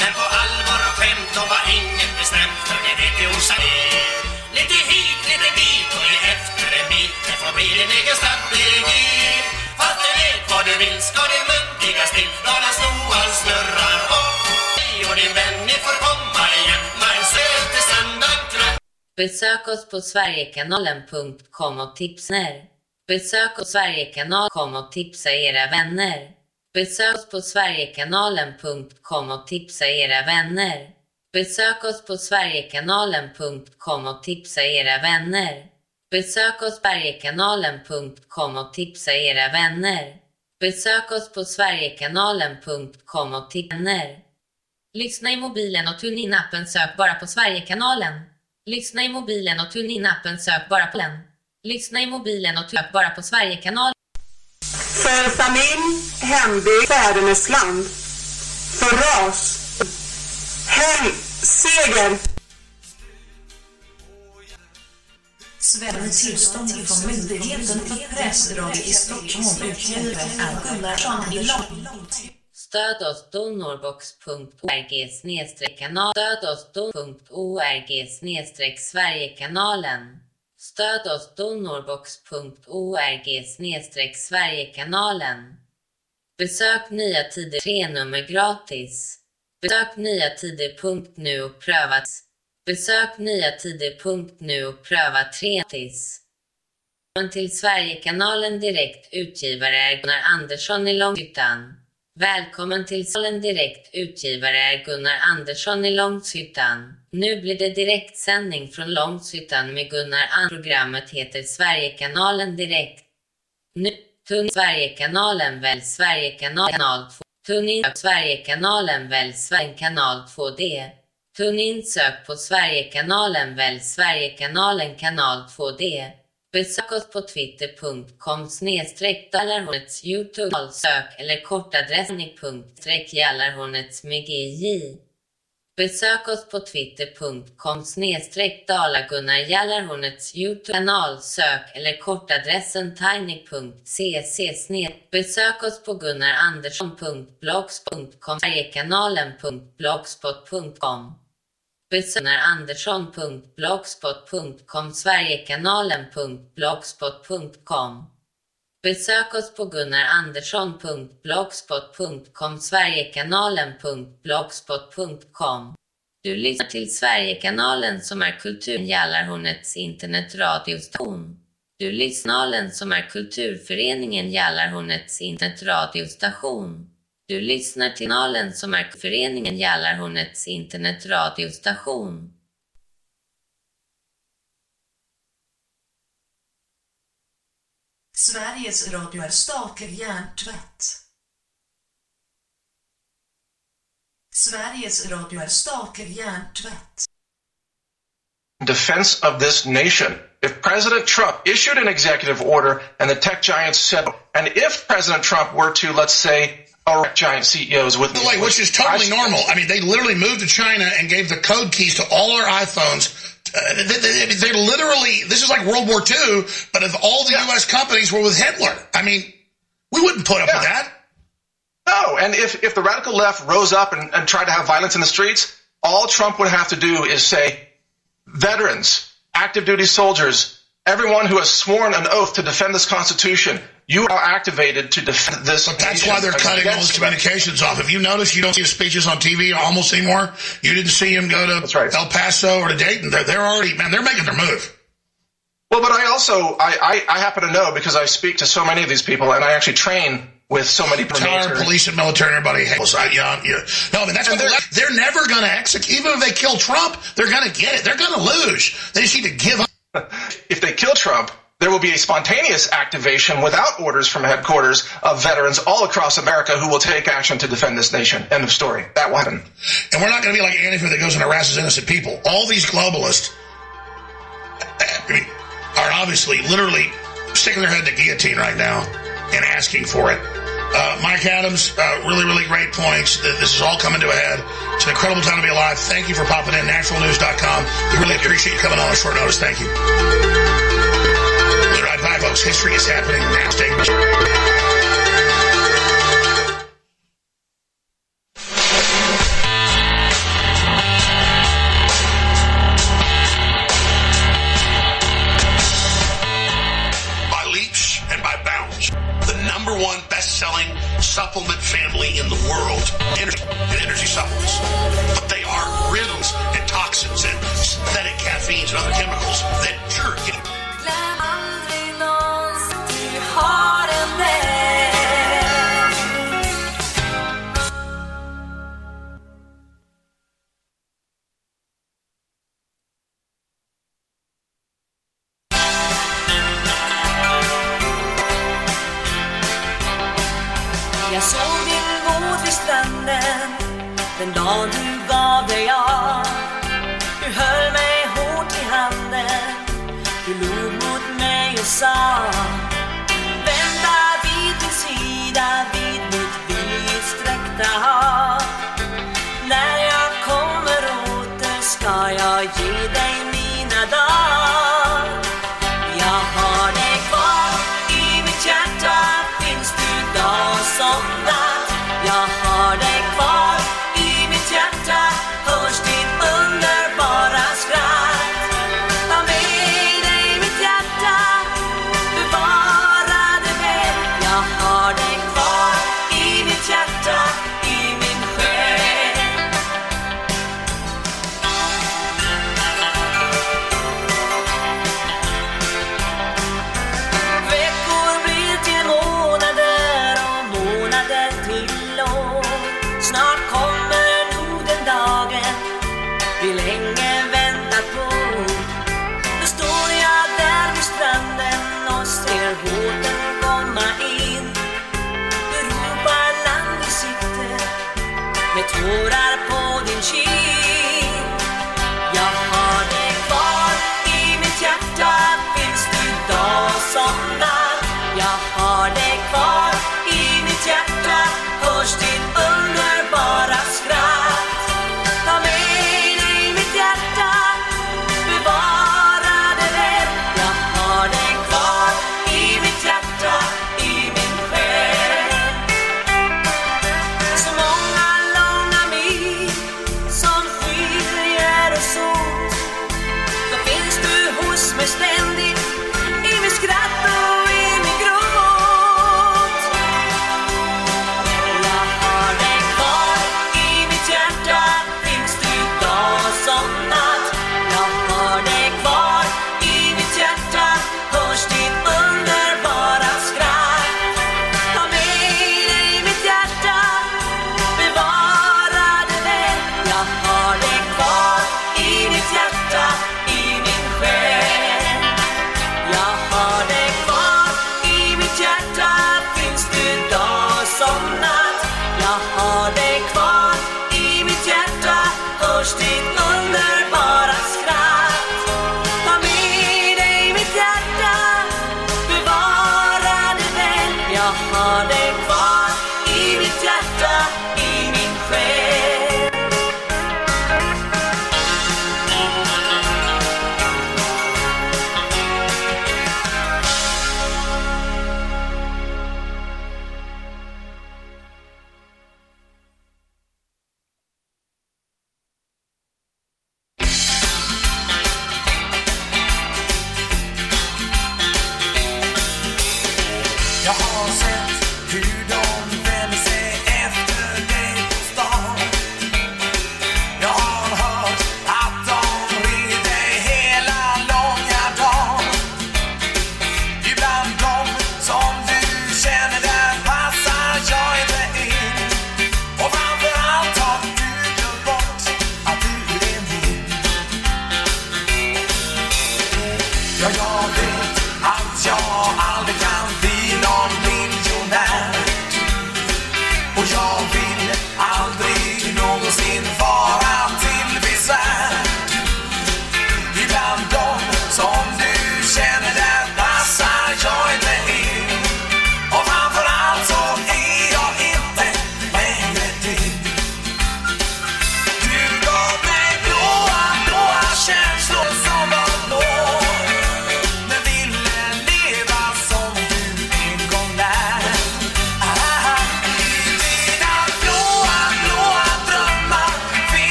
[SPEAKER 26] Men på allvar och skämt och var inget bestämt för det vet ju Orsa i Lite hit, lite dit och i efter en bit Det får bli din egen strategi Fast du vet vad du vill ska din mun ligga still Dala snoan snurrar och dig och din vän ni får komma igen Men söt till söndag kväll
[SPEAKER 8] Besök oss på sverigekanalen.com och tipsner. Besök oss på sverigekanal.com och tipsa era vänner. Besök oss på sverigekanalen.com och tipsa era vänner. Besök oss på sverigekanalen.com och tipsa era vänner. Besök oss på sverigekanalen.com och tipsa era vänner. Besök oss på sverigekanalen.com och tipsa vänner. Lyssna i mobilen och tune in appen sök bara på Sverigekanalen. Lyssna i mobilen och tune in appen sök bara på den. Lyssna i mobilen och sök bara på Sverigekanalen.
[SPEAKER 27] För familj, hembygd, fädernes land. För ras. Helg, seger.
[SPEAKER 28] Svällande tillstånd från Myndigheten för pressradio i Stockholm utgivare är Gunnarsson i Lång.
[SPEAKER 8] Stöd oss donorbox.org snedstreck kanal. Stöd oss don.org snedstreck Sverigekanalen. Stöd oss donorbox.org-sverigekanalen. Besök Nya Tider 3 nummer gratis. Besök nyatider.nu och pröva. Besök nyatider.nu och pröva 3 tis. Men till Sverigekanalen Direkt utgivare är Gunnar Andersson i Långshyttan. Välkommen till Salen Direkt utgivare är Gunnar Andersson i Långshyttan. Nu blir det direktsändning från Långshyttan med Gunnar Andersson. Programmet heter Sverigekanalen Direkt. Nu, tunn Sverigekanalen välj Sverigekanal kanal 2. Tunn in Sverigekanalen välj Sverigekanal 2D. Tunn in sök på Sverigekanalen välj Sverigekanalen kanal 2D. Besök oss på twitter.com snedstreck Jallarhornets Youtube sök eller kortadressen i punkt streck Jallarhornets med GJ. Besök oss på twitter.com snedstreck Dalagunnar Jallarhornets Youtube-kanal sök eller kortadressen tiny.cc sned. Besök oss på gunnarandersson.blogspot.com kanalen.blogspot.com Besök gunnarandersson.blogspot.com Sverigekanalen.blogspot.com Besök oss på gunnarandersson.blogspot.com Sverigekanalen.blogspot.com Du lyssnar till Sverigekanalen som är Kulturjallarhornets internetradiostation. Du lyssnar som är kulturföreningen Jallarhornets internetradiostation. Du lyssnar till kanalen som är föreningen Jallarhornets internetradiostation.
[SPEAKER 28] Sveriges Radio är statlig hjärntvätt. Sveriges Radio är statlig hjärntvätt.
[SPEAKER 29] defense of this nation. If President Trump issued an executive order and the tech giants said, and if President Trump were to, let's say, or giant CEOs with
[SPEAKER 30] the way, which is totally normal. I mean, they literally moved to China and gave the code keys to all our iPhones. Uh, they, they, they're literally, this is like World War II, but if all the U.S. companies were with Hitler, I mean, we wouldn't put up with that.
[SPEAKER 29] No, and if, if the radical left rose up and, and tried to have violence in the streets, all Trump would have to do is say, veterans, active duty soldiers, everyone who has sworn an oath to defend this Constitution, you are activated to defend this.
[SPEAKER 30] But that's why they're cutting all his communications off. If you notice, you don't see his speeches on TV almost anymore. You didn't see him go to right. El Paso or to Dayton. They're, they're already, man, they're making their move.
[SPEAKER 29] Well, but I also I, I, I happen to know because I speak to so many of these people, and I actually train with so many
[SPEAKER 30] Retired police and military and everybody hates. I, yeah, yeah. No, I mean that's what they're, they're never going to execute. Even if they kill Trump, they're going to get it. They're going to lose. They just need to give up. *laughs*
[SPEAKER 29] if they kill Trump, there will be a spontaneous activation without orders from headquarters of veterans all across America who will take action to defend this nation. End of story. That will happen.
[SPEAKER 30] And we're not going to be like Antifa that goes and harasses innocent people. All these globalists, I mean, are obviously literally sticking their head in the guillotine right now and asking for it. Uh, Mike Adams, uh, really, really great points. This is all coming to a head. It's an incredible time to be alive. Thank you for popping in. Naturalnews.com. We really appreciate you coming on a short notice. Thank you. Folks. History is happening now. Stay by leaps and by bounds. The number one best-selling supplement family in the world, energy and energy supplements. But they are riddles and toxins and synthetic caffeines and other chemicals
[SPEAKER 14] stranden den dagen du gav dig av. Du höll mig hårt i handen, du log mot mig och sa Vänta vid din sida, vid mitt vidsträckta hav.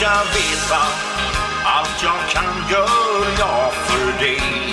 [SPEAKER 14] Ska
[SPEAKER 31] veta allt jag kan gör jag för dig.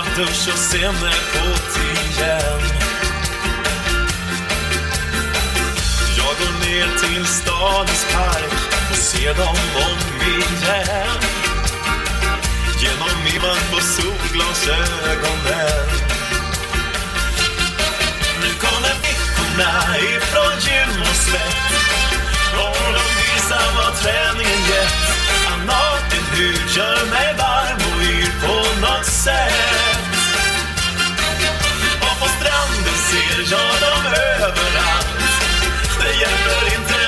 [SPEAKER 31] Svartdusch och
[SPEAKER 32] senapot igen. Jag går ner till stadens park och ser dem om igen. Genom imman på solglasögonen. Nu kommer flickorna ifrån gym och svett. Och de visar vad träningen gett. Gud gör mig varm och yr på något sätt. Och på stranden ser jag dem överallt. Det hjälper
[SPEAKER 17] inte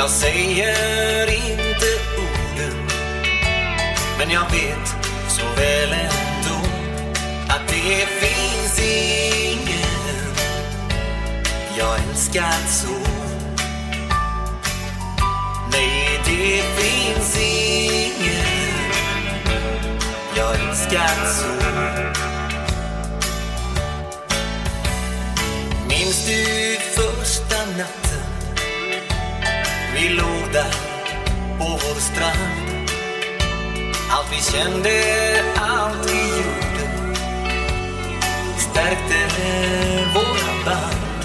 [SPEAKER 17] Jag
[SPEAKER 1] säger inte orden men jag vet så väl ändå att det finns ingen jag älskar så. Nej, det finns ingen jag älskar så. Minns du vi låg där på vår strand. Allt vi kände, allt vi gjorde stärkte våra band.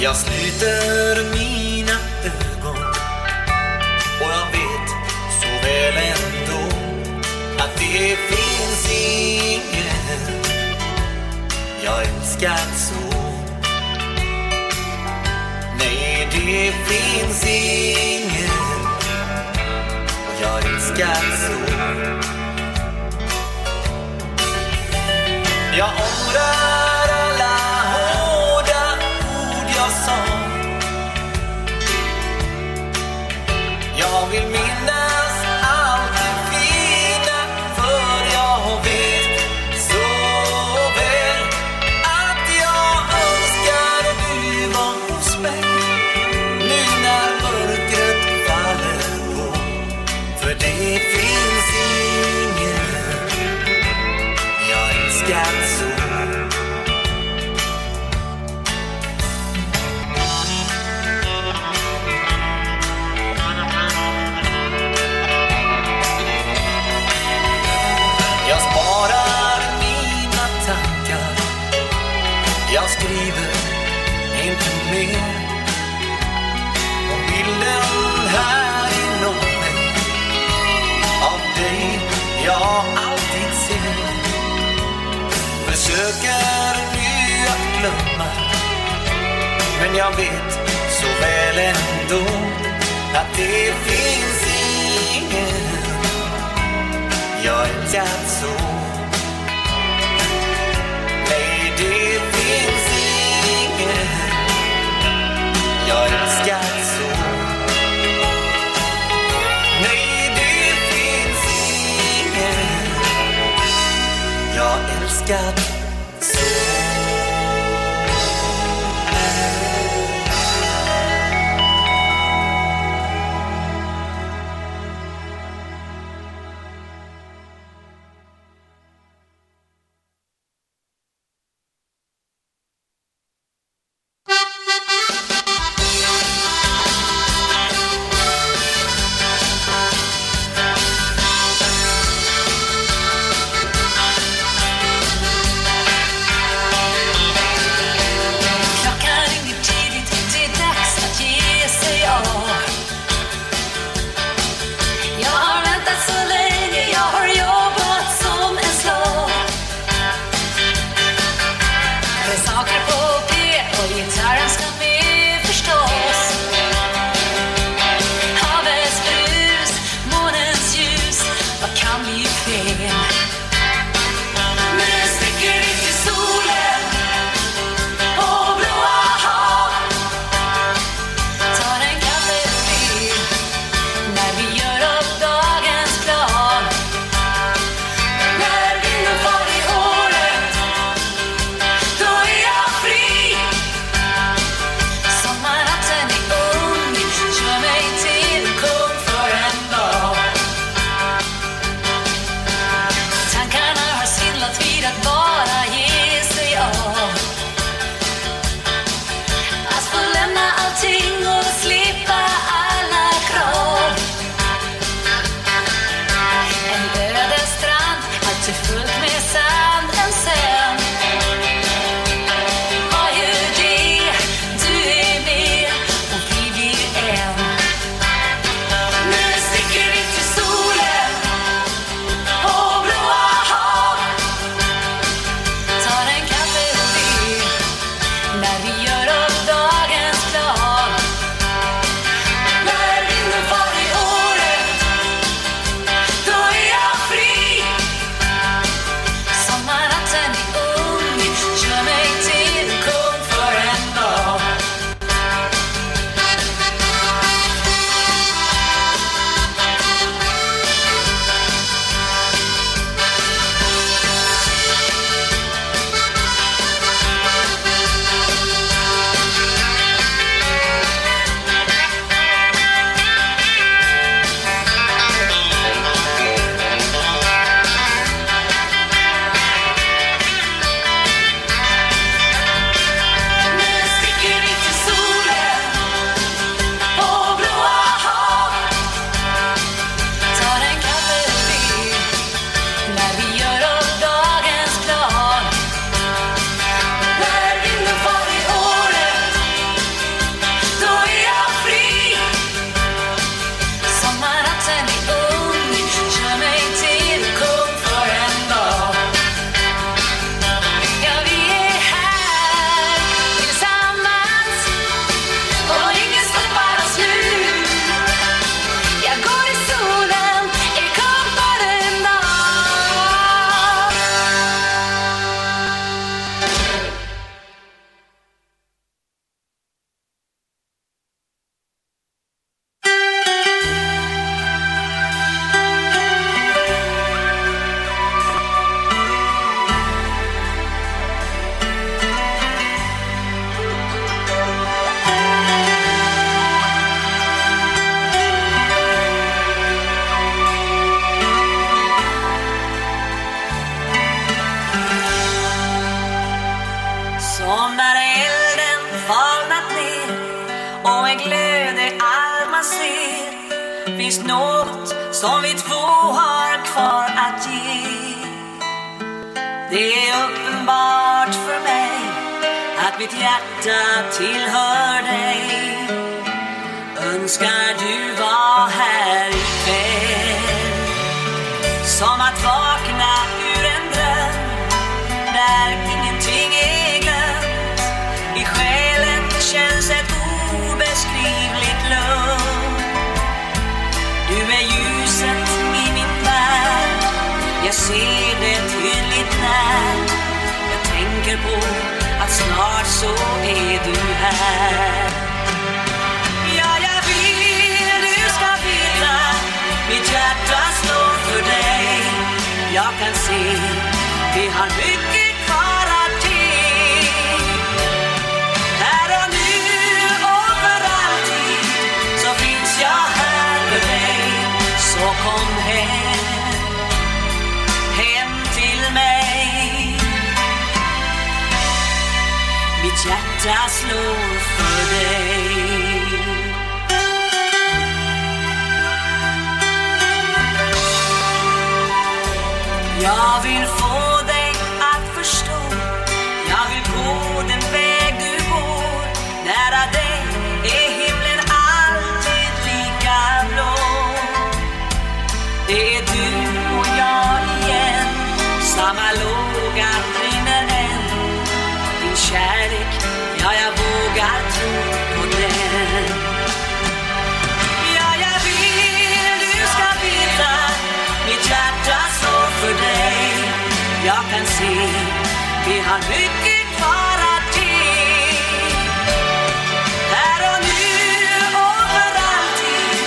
[SPEAKER 1] Jag sluter mina ögon och jag vet så väl ändå att det finns ingen. Jag älskat så Nej, det finns ingen. Jag älskar så Jag ångrar Men jag vet så väl ändå Att det finns ingen. Jag älskat så Nej, det finns ingen. Jag älskat så Nej, det finns ingen. Jag älskat
[SPEAKER 14] visst något som vi två har kvar att ge. Det är uppenbart för mig att mitt hjärta tillhör dig. Önskar du var här ikväll. Som att vakna ur en dröm där Jag ser det tydligt när jag tänker på att snart så är du här. Ja, jag vill du ska veta mitt hjärta står för dig. Jag kan se vi har mycket kvar att ge. Här och nu och för alltid så finns jag här för dig. Så kom hjärta slår för dig. Jag vill få se vi har mycket kvar att ge. Här och nu och för alltid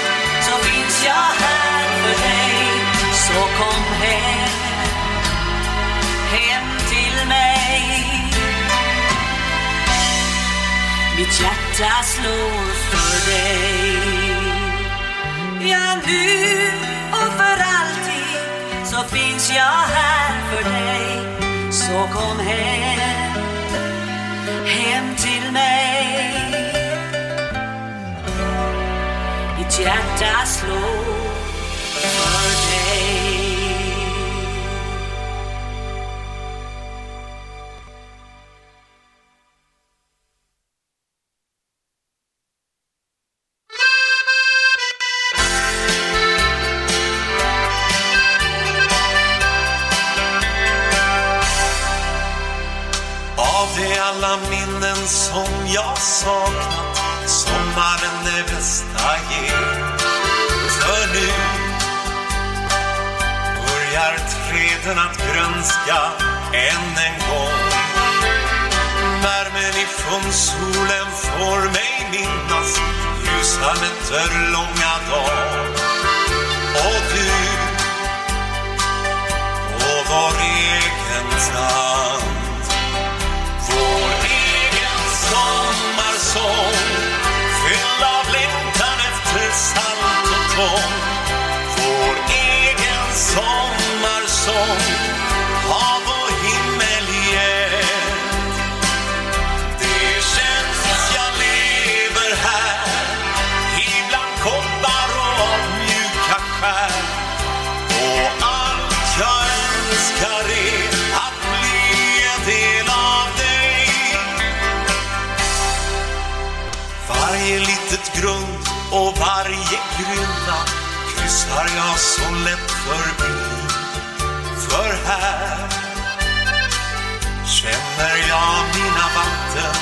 [SPEAKER 14] Så finns jag här för dig. Så kom hem Hem till mig. Mitt hjärta slår för dig. Ja, nu och för alltid så finns jag här för dig. Så kom hem, hem till mig. Ditt hjärta slår
[SPEAKER 32] Ljusa nätter, långa dagar Och du på vår egen strand. Vår egen sommarsång Fylld av längtan efter salt och tång. Vår egen sommarsång. Och varje grynna kryssar jag så lätt förbi För här. Känner jag mina vatten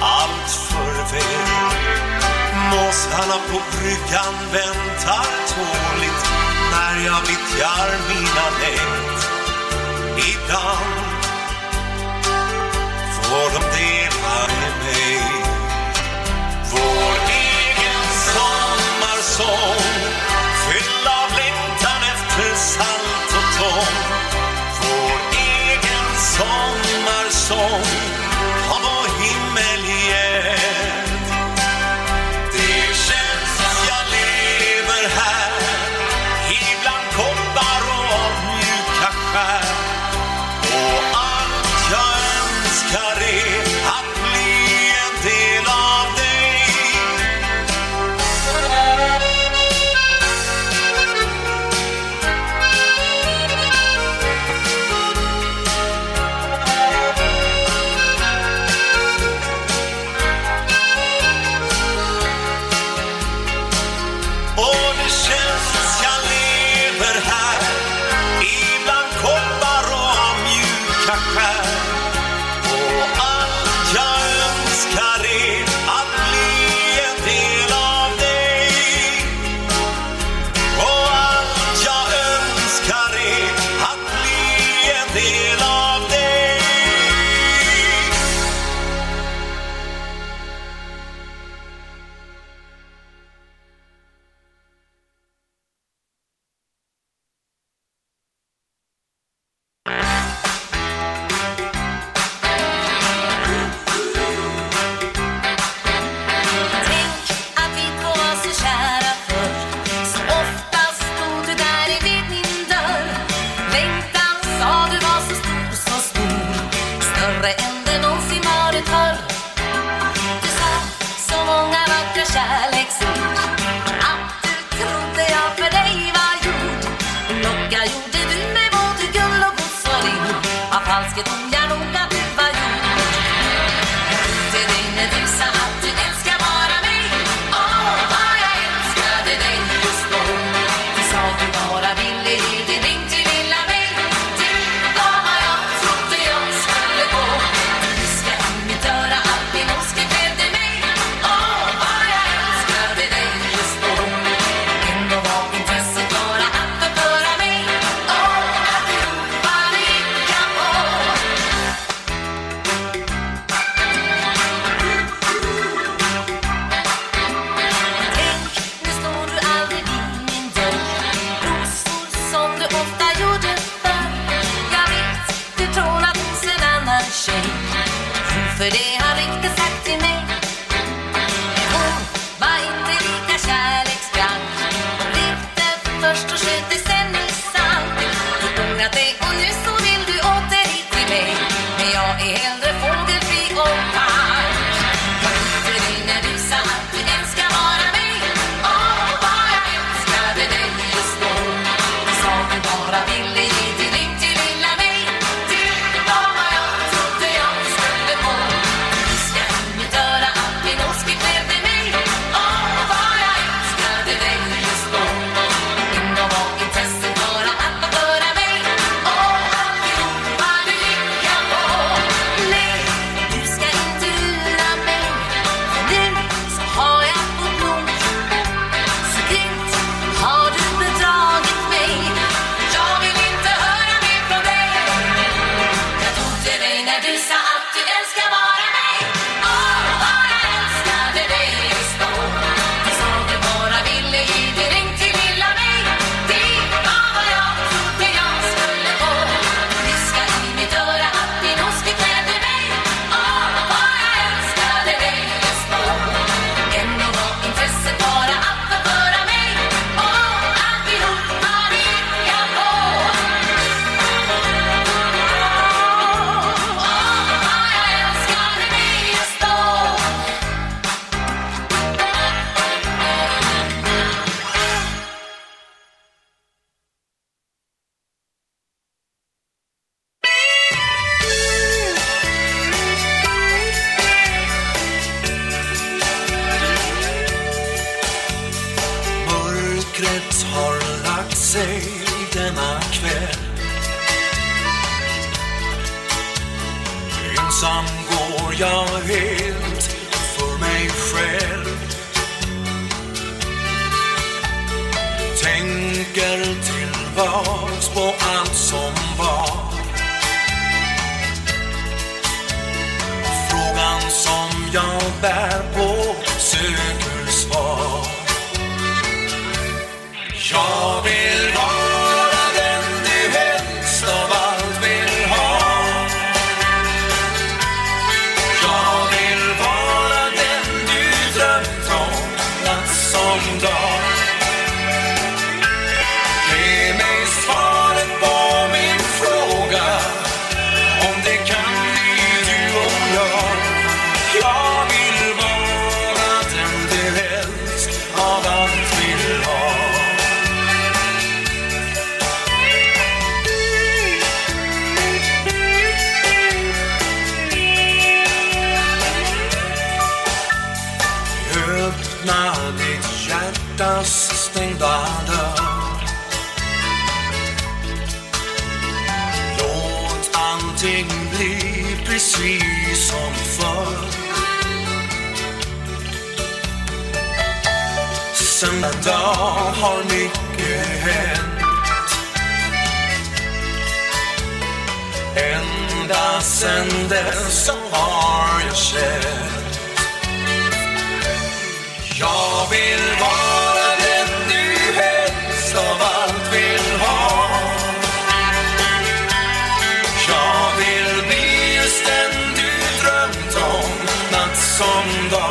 [SPEAKER 32] allt för väl. Måsarna på bryggan väntar tåligt när jag vittjar mina nät. Ibland får de dela med mig Vår sommarsång
[SPEAKER 33] dag har mycket hänt. Ända sen dess så har jag känt. Jag vill vara den du helst av allt vill ha. Jag vill bli just den du drömt om natt som dag.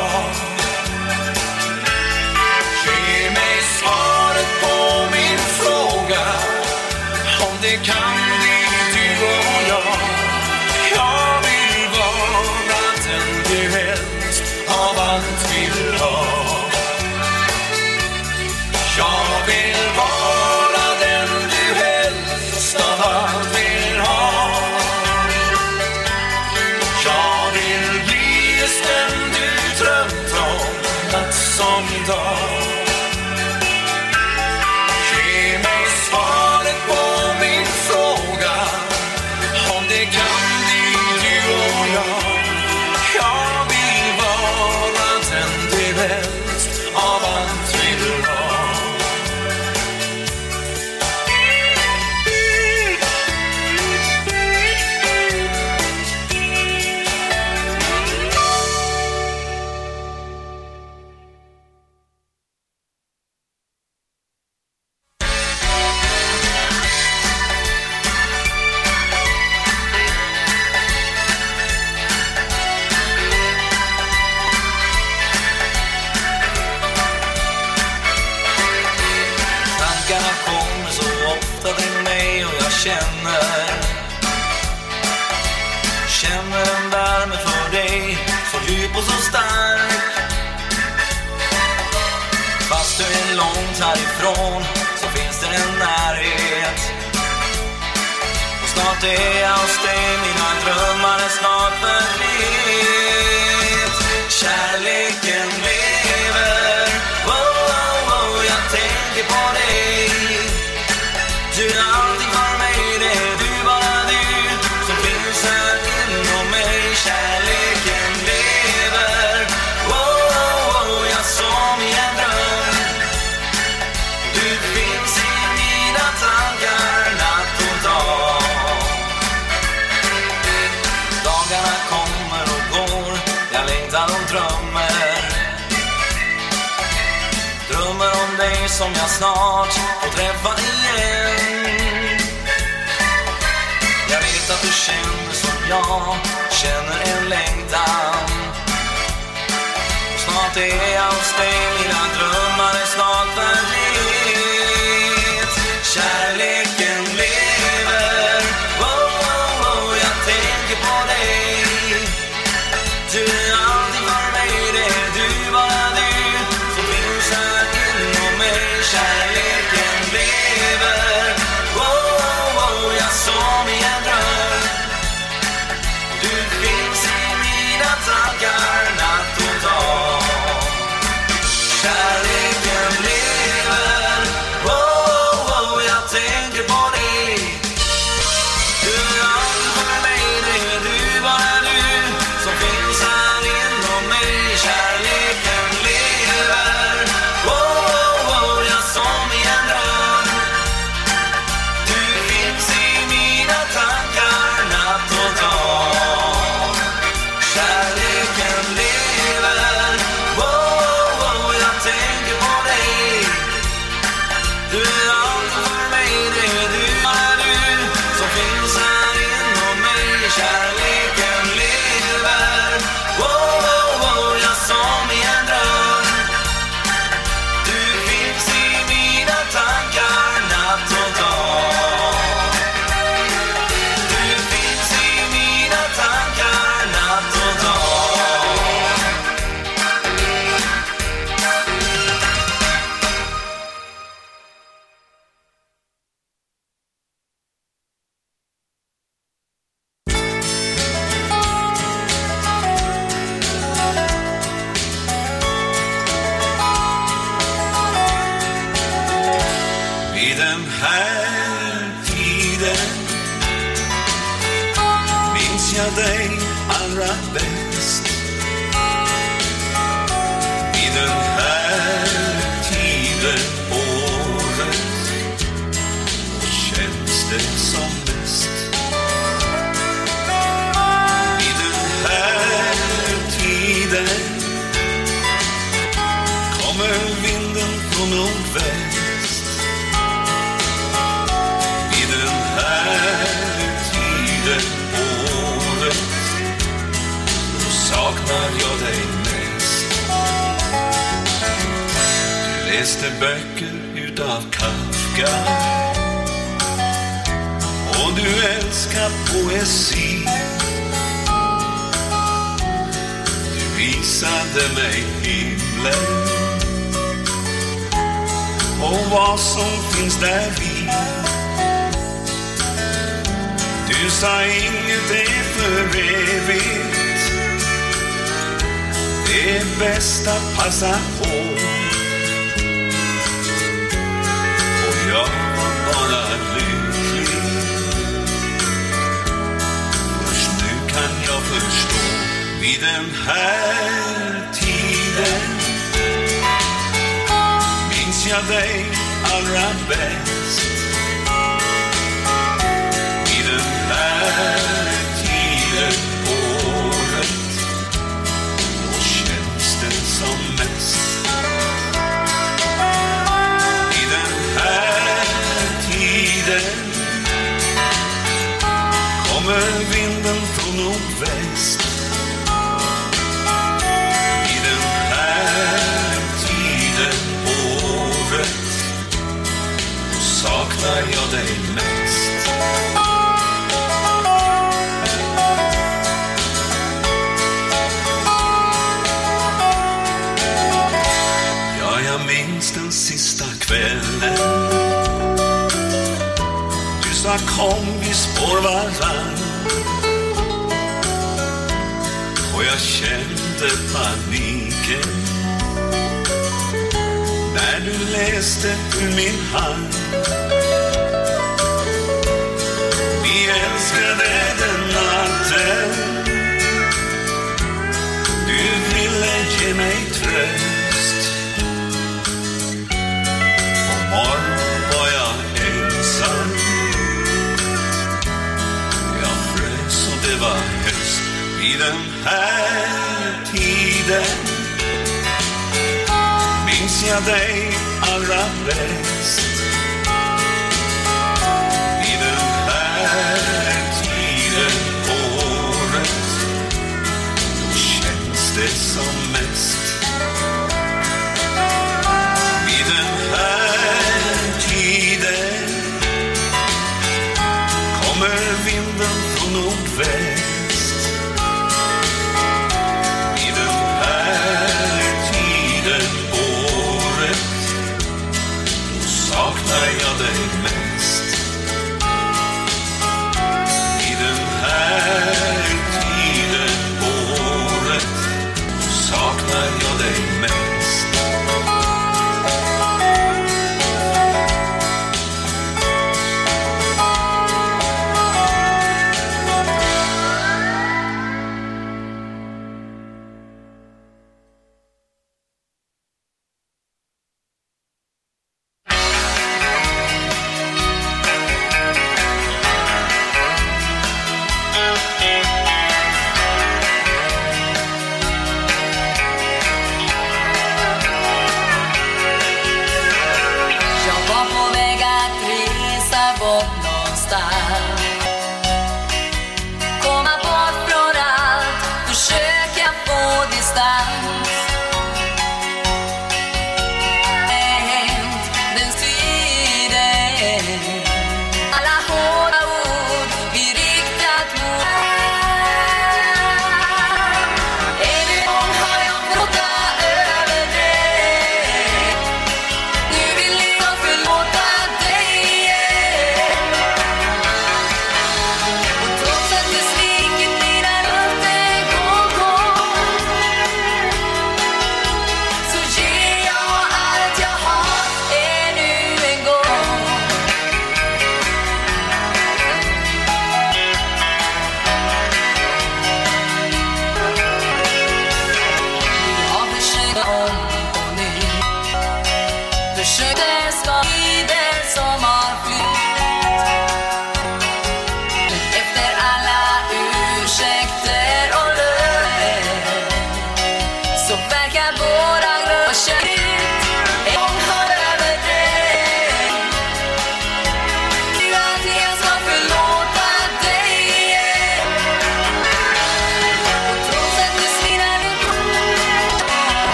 [SPEAKER 1] som jag snart får träffa igen. Jag vet att du känner som jag känner en längtan. Och Snart är jag hos dig, mina drömmar är snart verklighet Kärleken lever, oh, oh, oh, jag tänker på dig.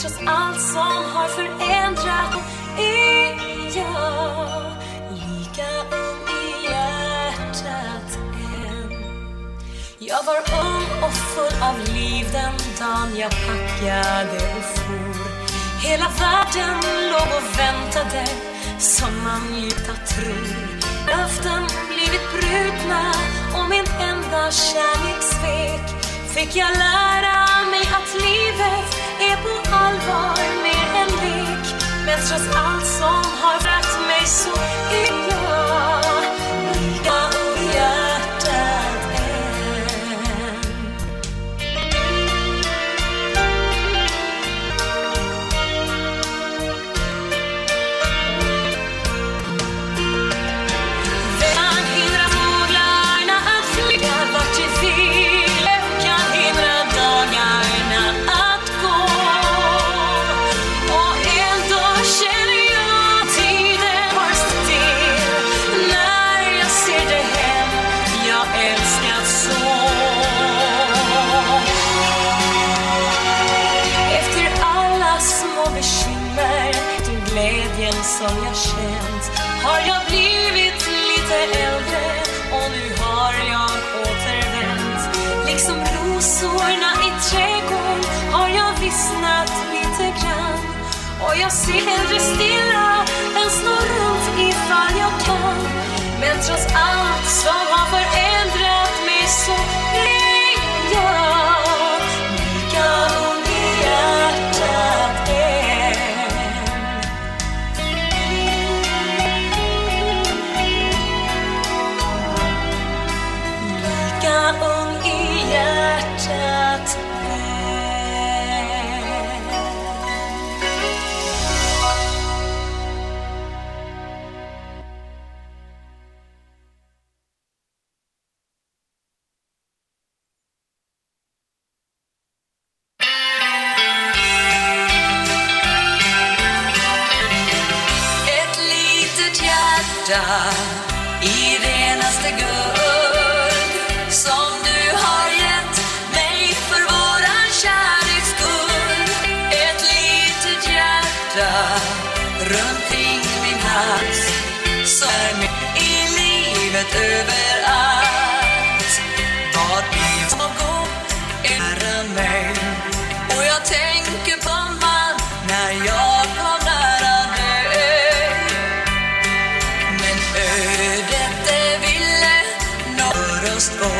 [SPEAKER 14] Trots allt som har
[SPEAKER 34] förändrat är jag. Lika ung i hjärtat än. Jag var ung och full av liv den dagen jag packade och for. Hela världen låg och väntade som man djupt tror Löften blivit brutna och min enda kärlek svek Fick jag lära mig att livet är på allvar mer än lek Men trots allt som har bragt mig så är jag hellre stilla än slå runt ifall jag kan. Men trots allt
[SPEAKER 14] livet överallt. Vad är som går nära mig och jag tänker på man när jag kom nära dig. Men ödet det ville nå oss två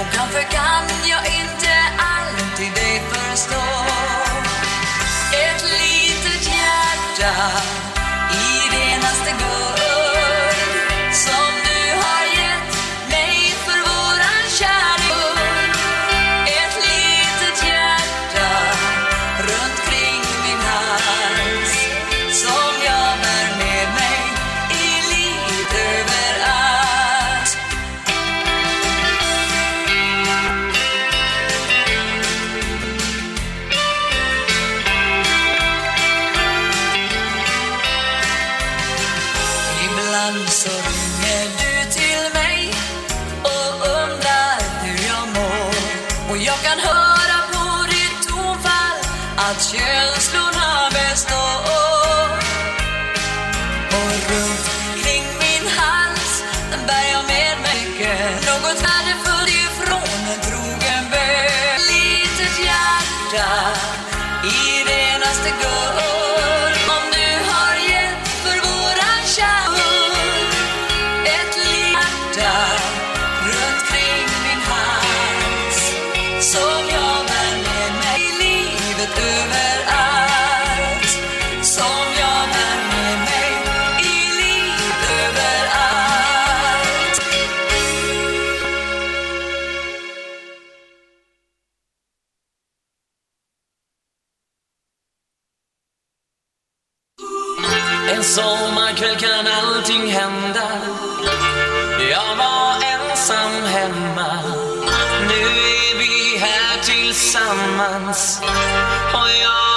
[SPEAKER 14] och kanske kan jag inte alltid dig förstå. Ett litet hjärta
[SPEAKER 35] kan allting hända. Jag var ensam hemma. Nu är vi här tillsammans. Och jag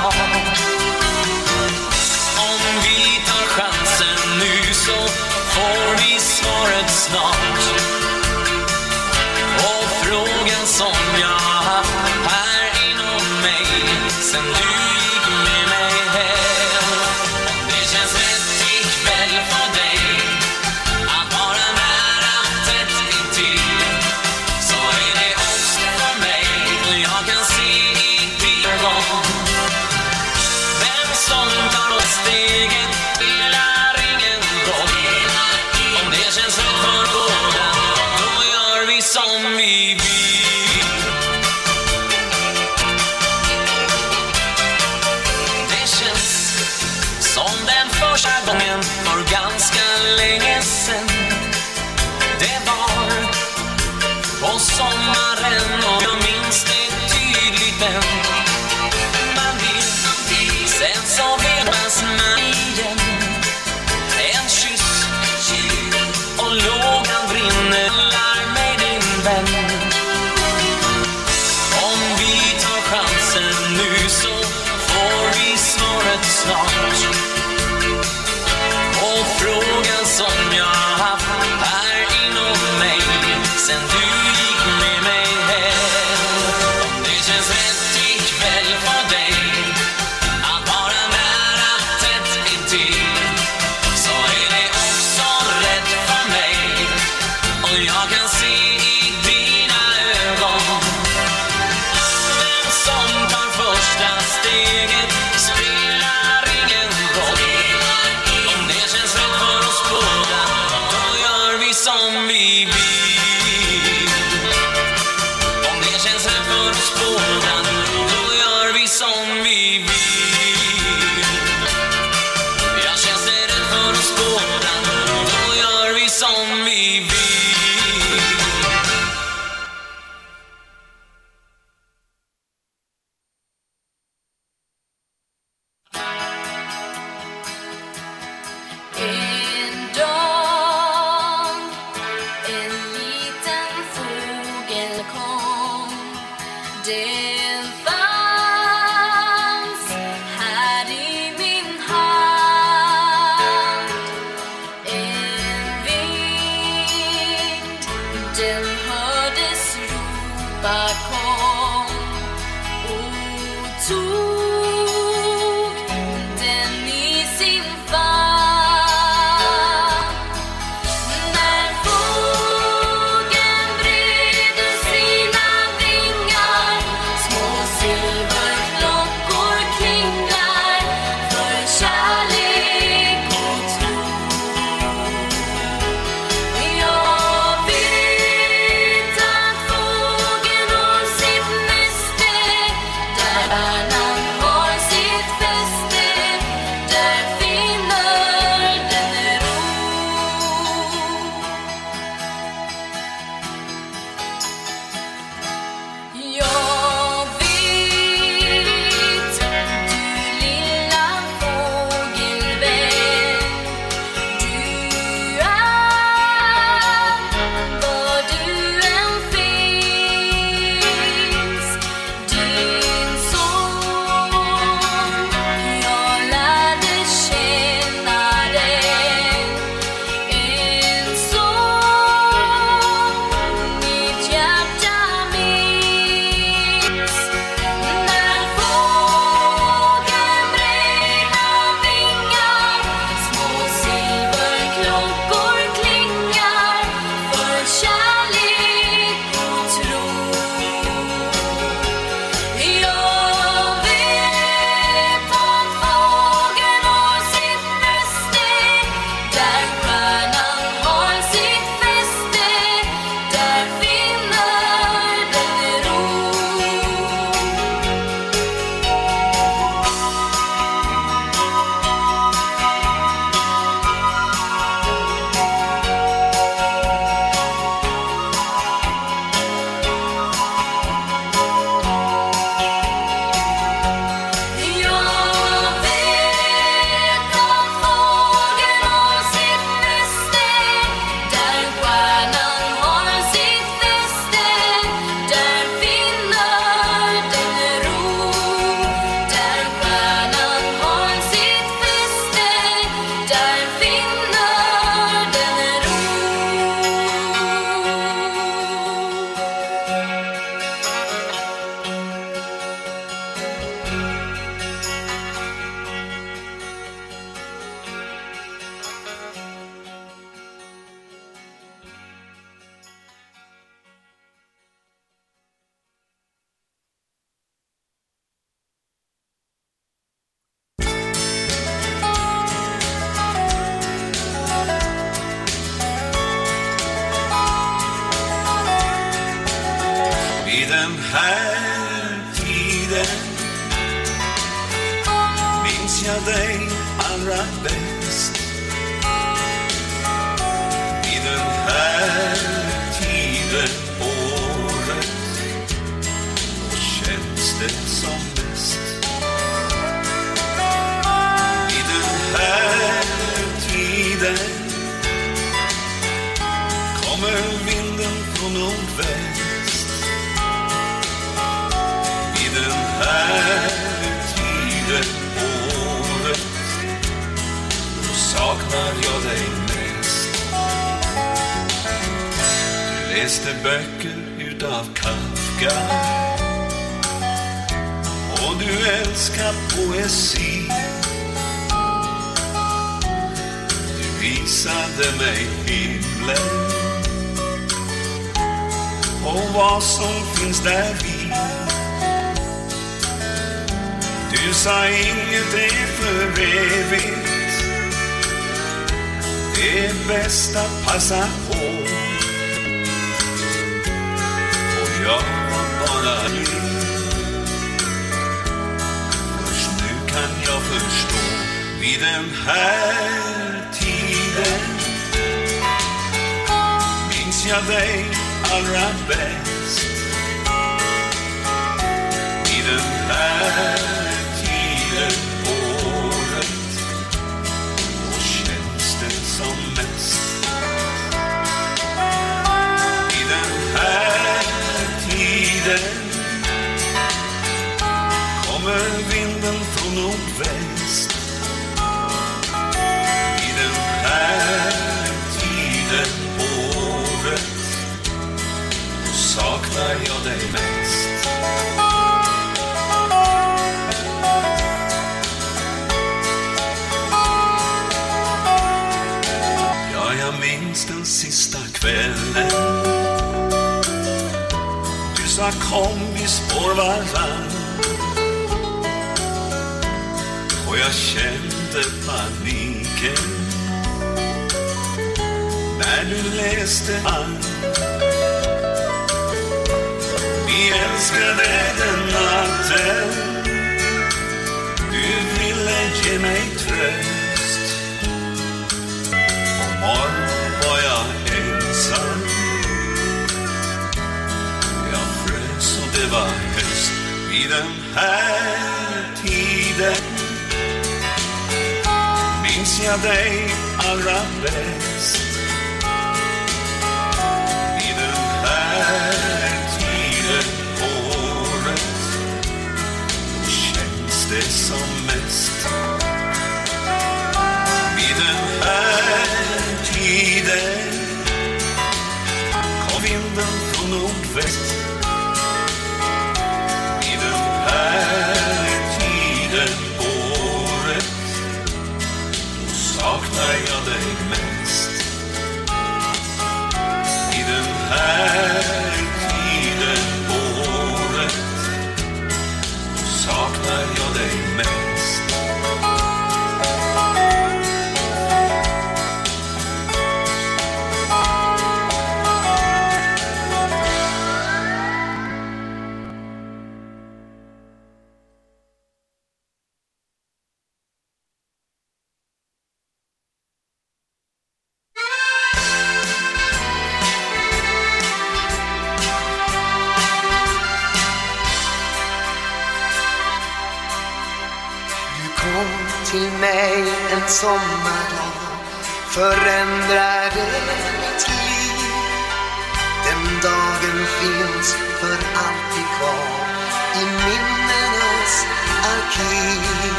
[SPEAKER 15] Oh.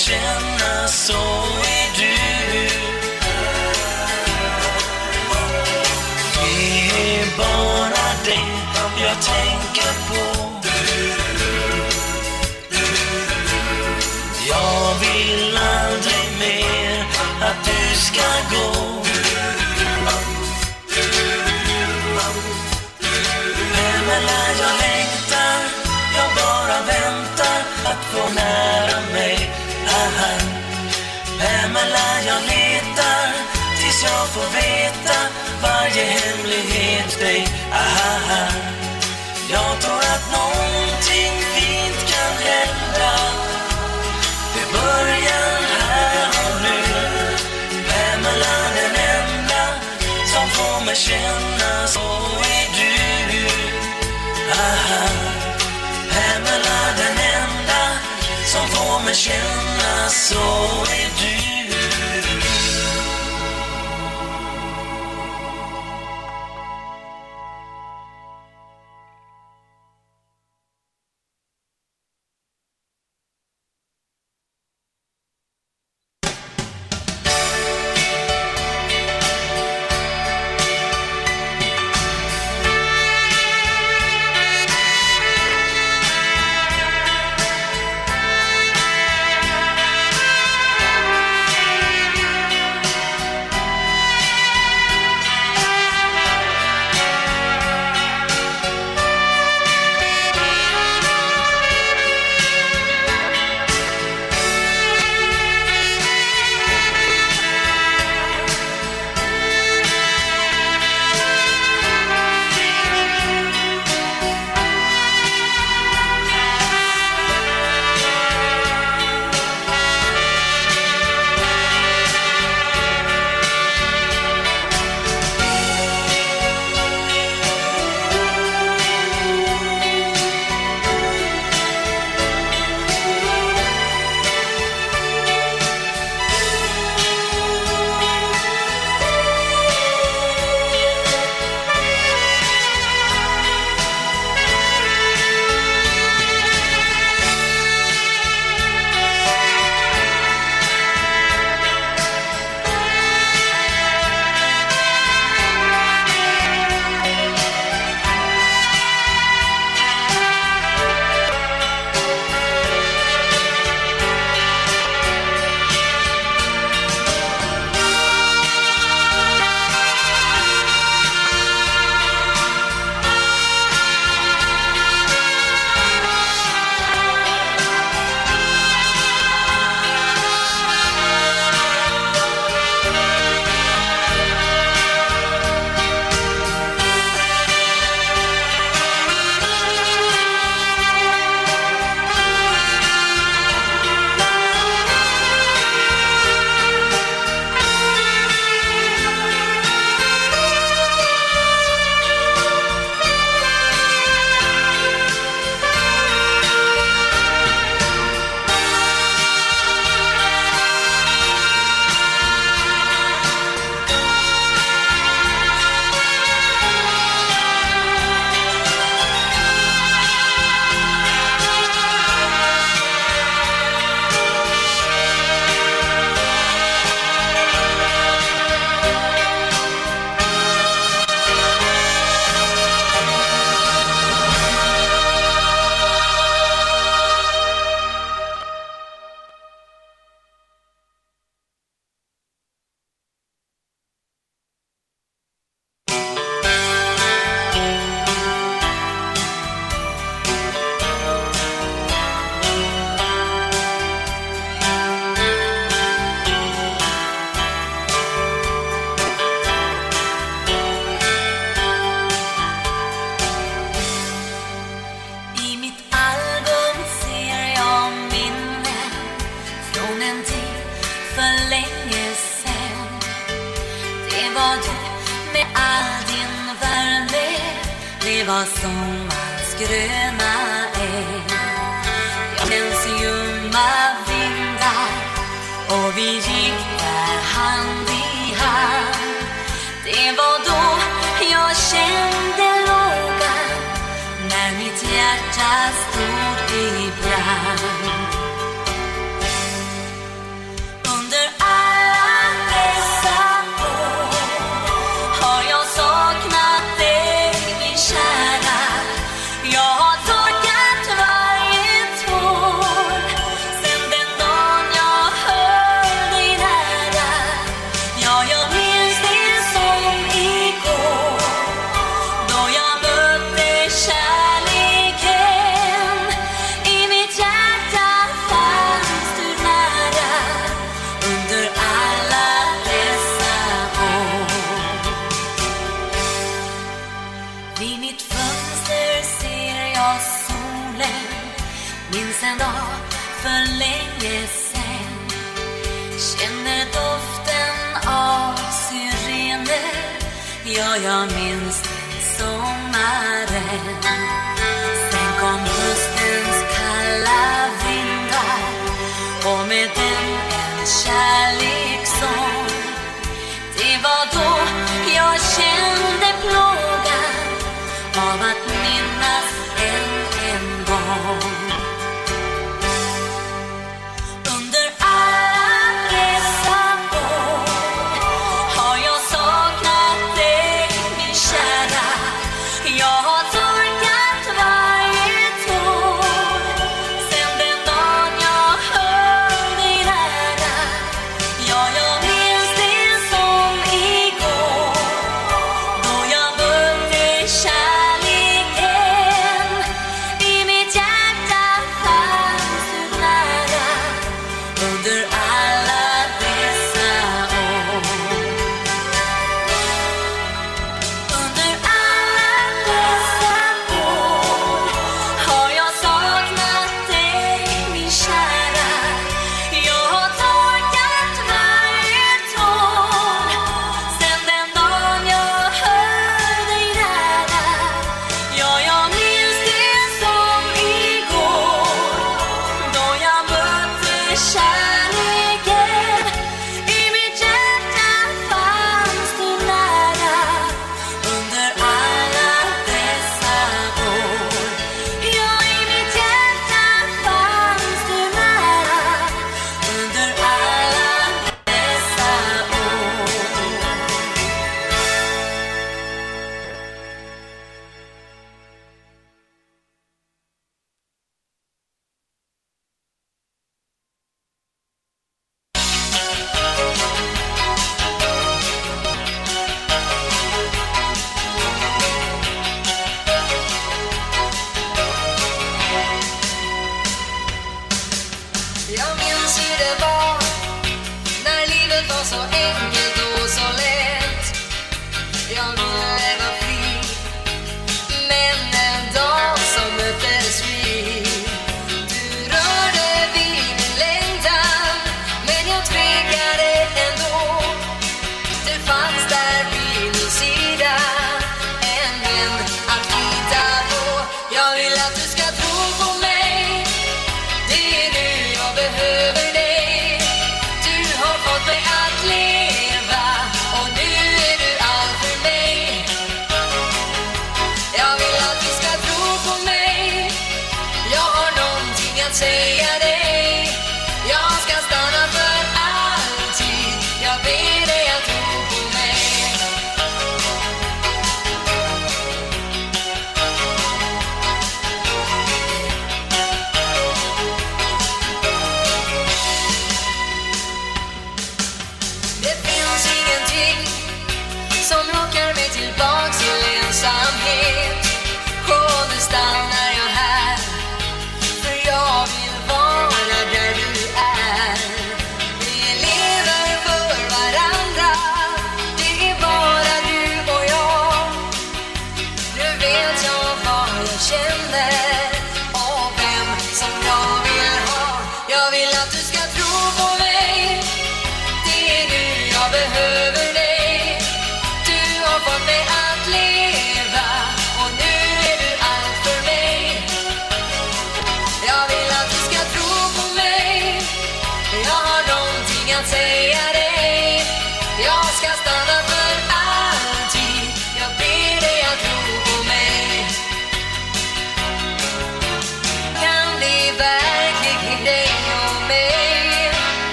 [SPEAKER 15] känna sorg jag får veta varje hemlighet dig, aha Jag tror att någonting fint kan hända. Det börjar här och nu. Pamela den enda som får mig känna så är du, aha. Pamela den enda som får mig känna så är du.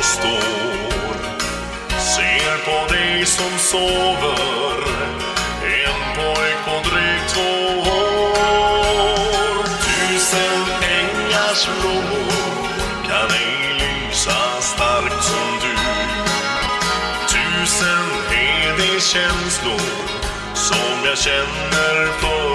[SPEAKER 14] jag
[SPEAKER 17] står. Ser på dig som sover. En pojk på drygt två år. Tusen ängars blommor kan ej lysa starkt som du. Tusen är de känslor som jag känner för.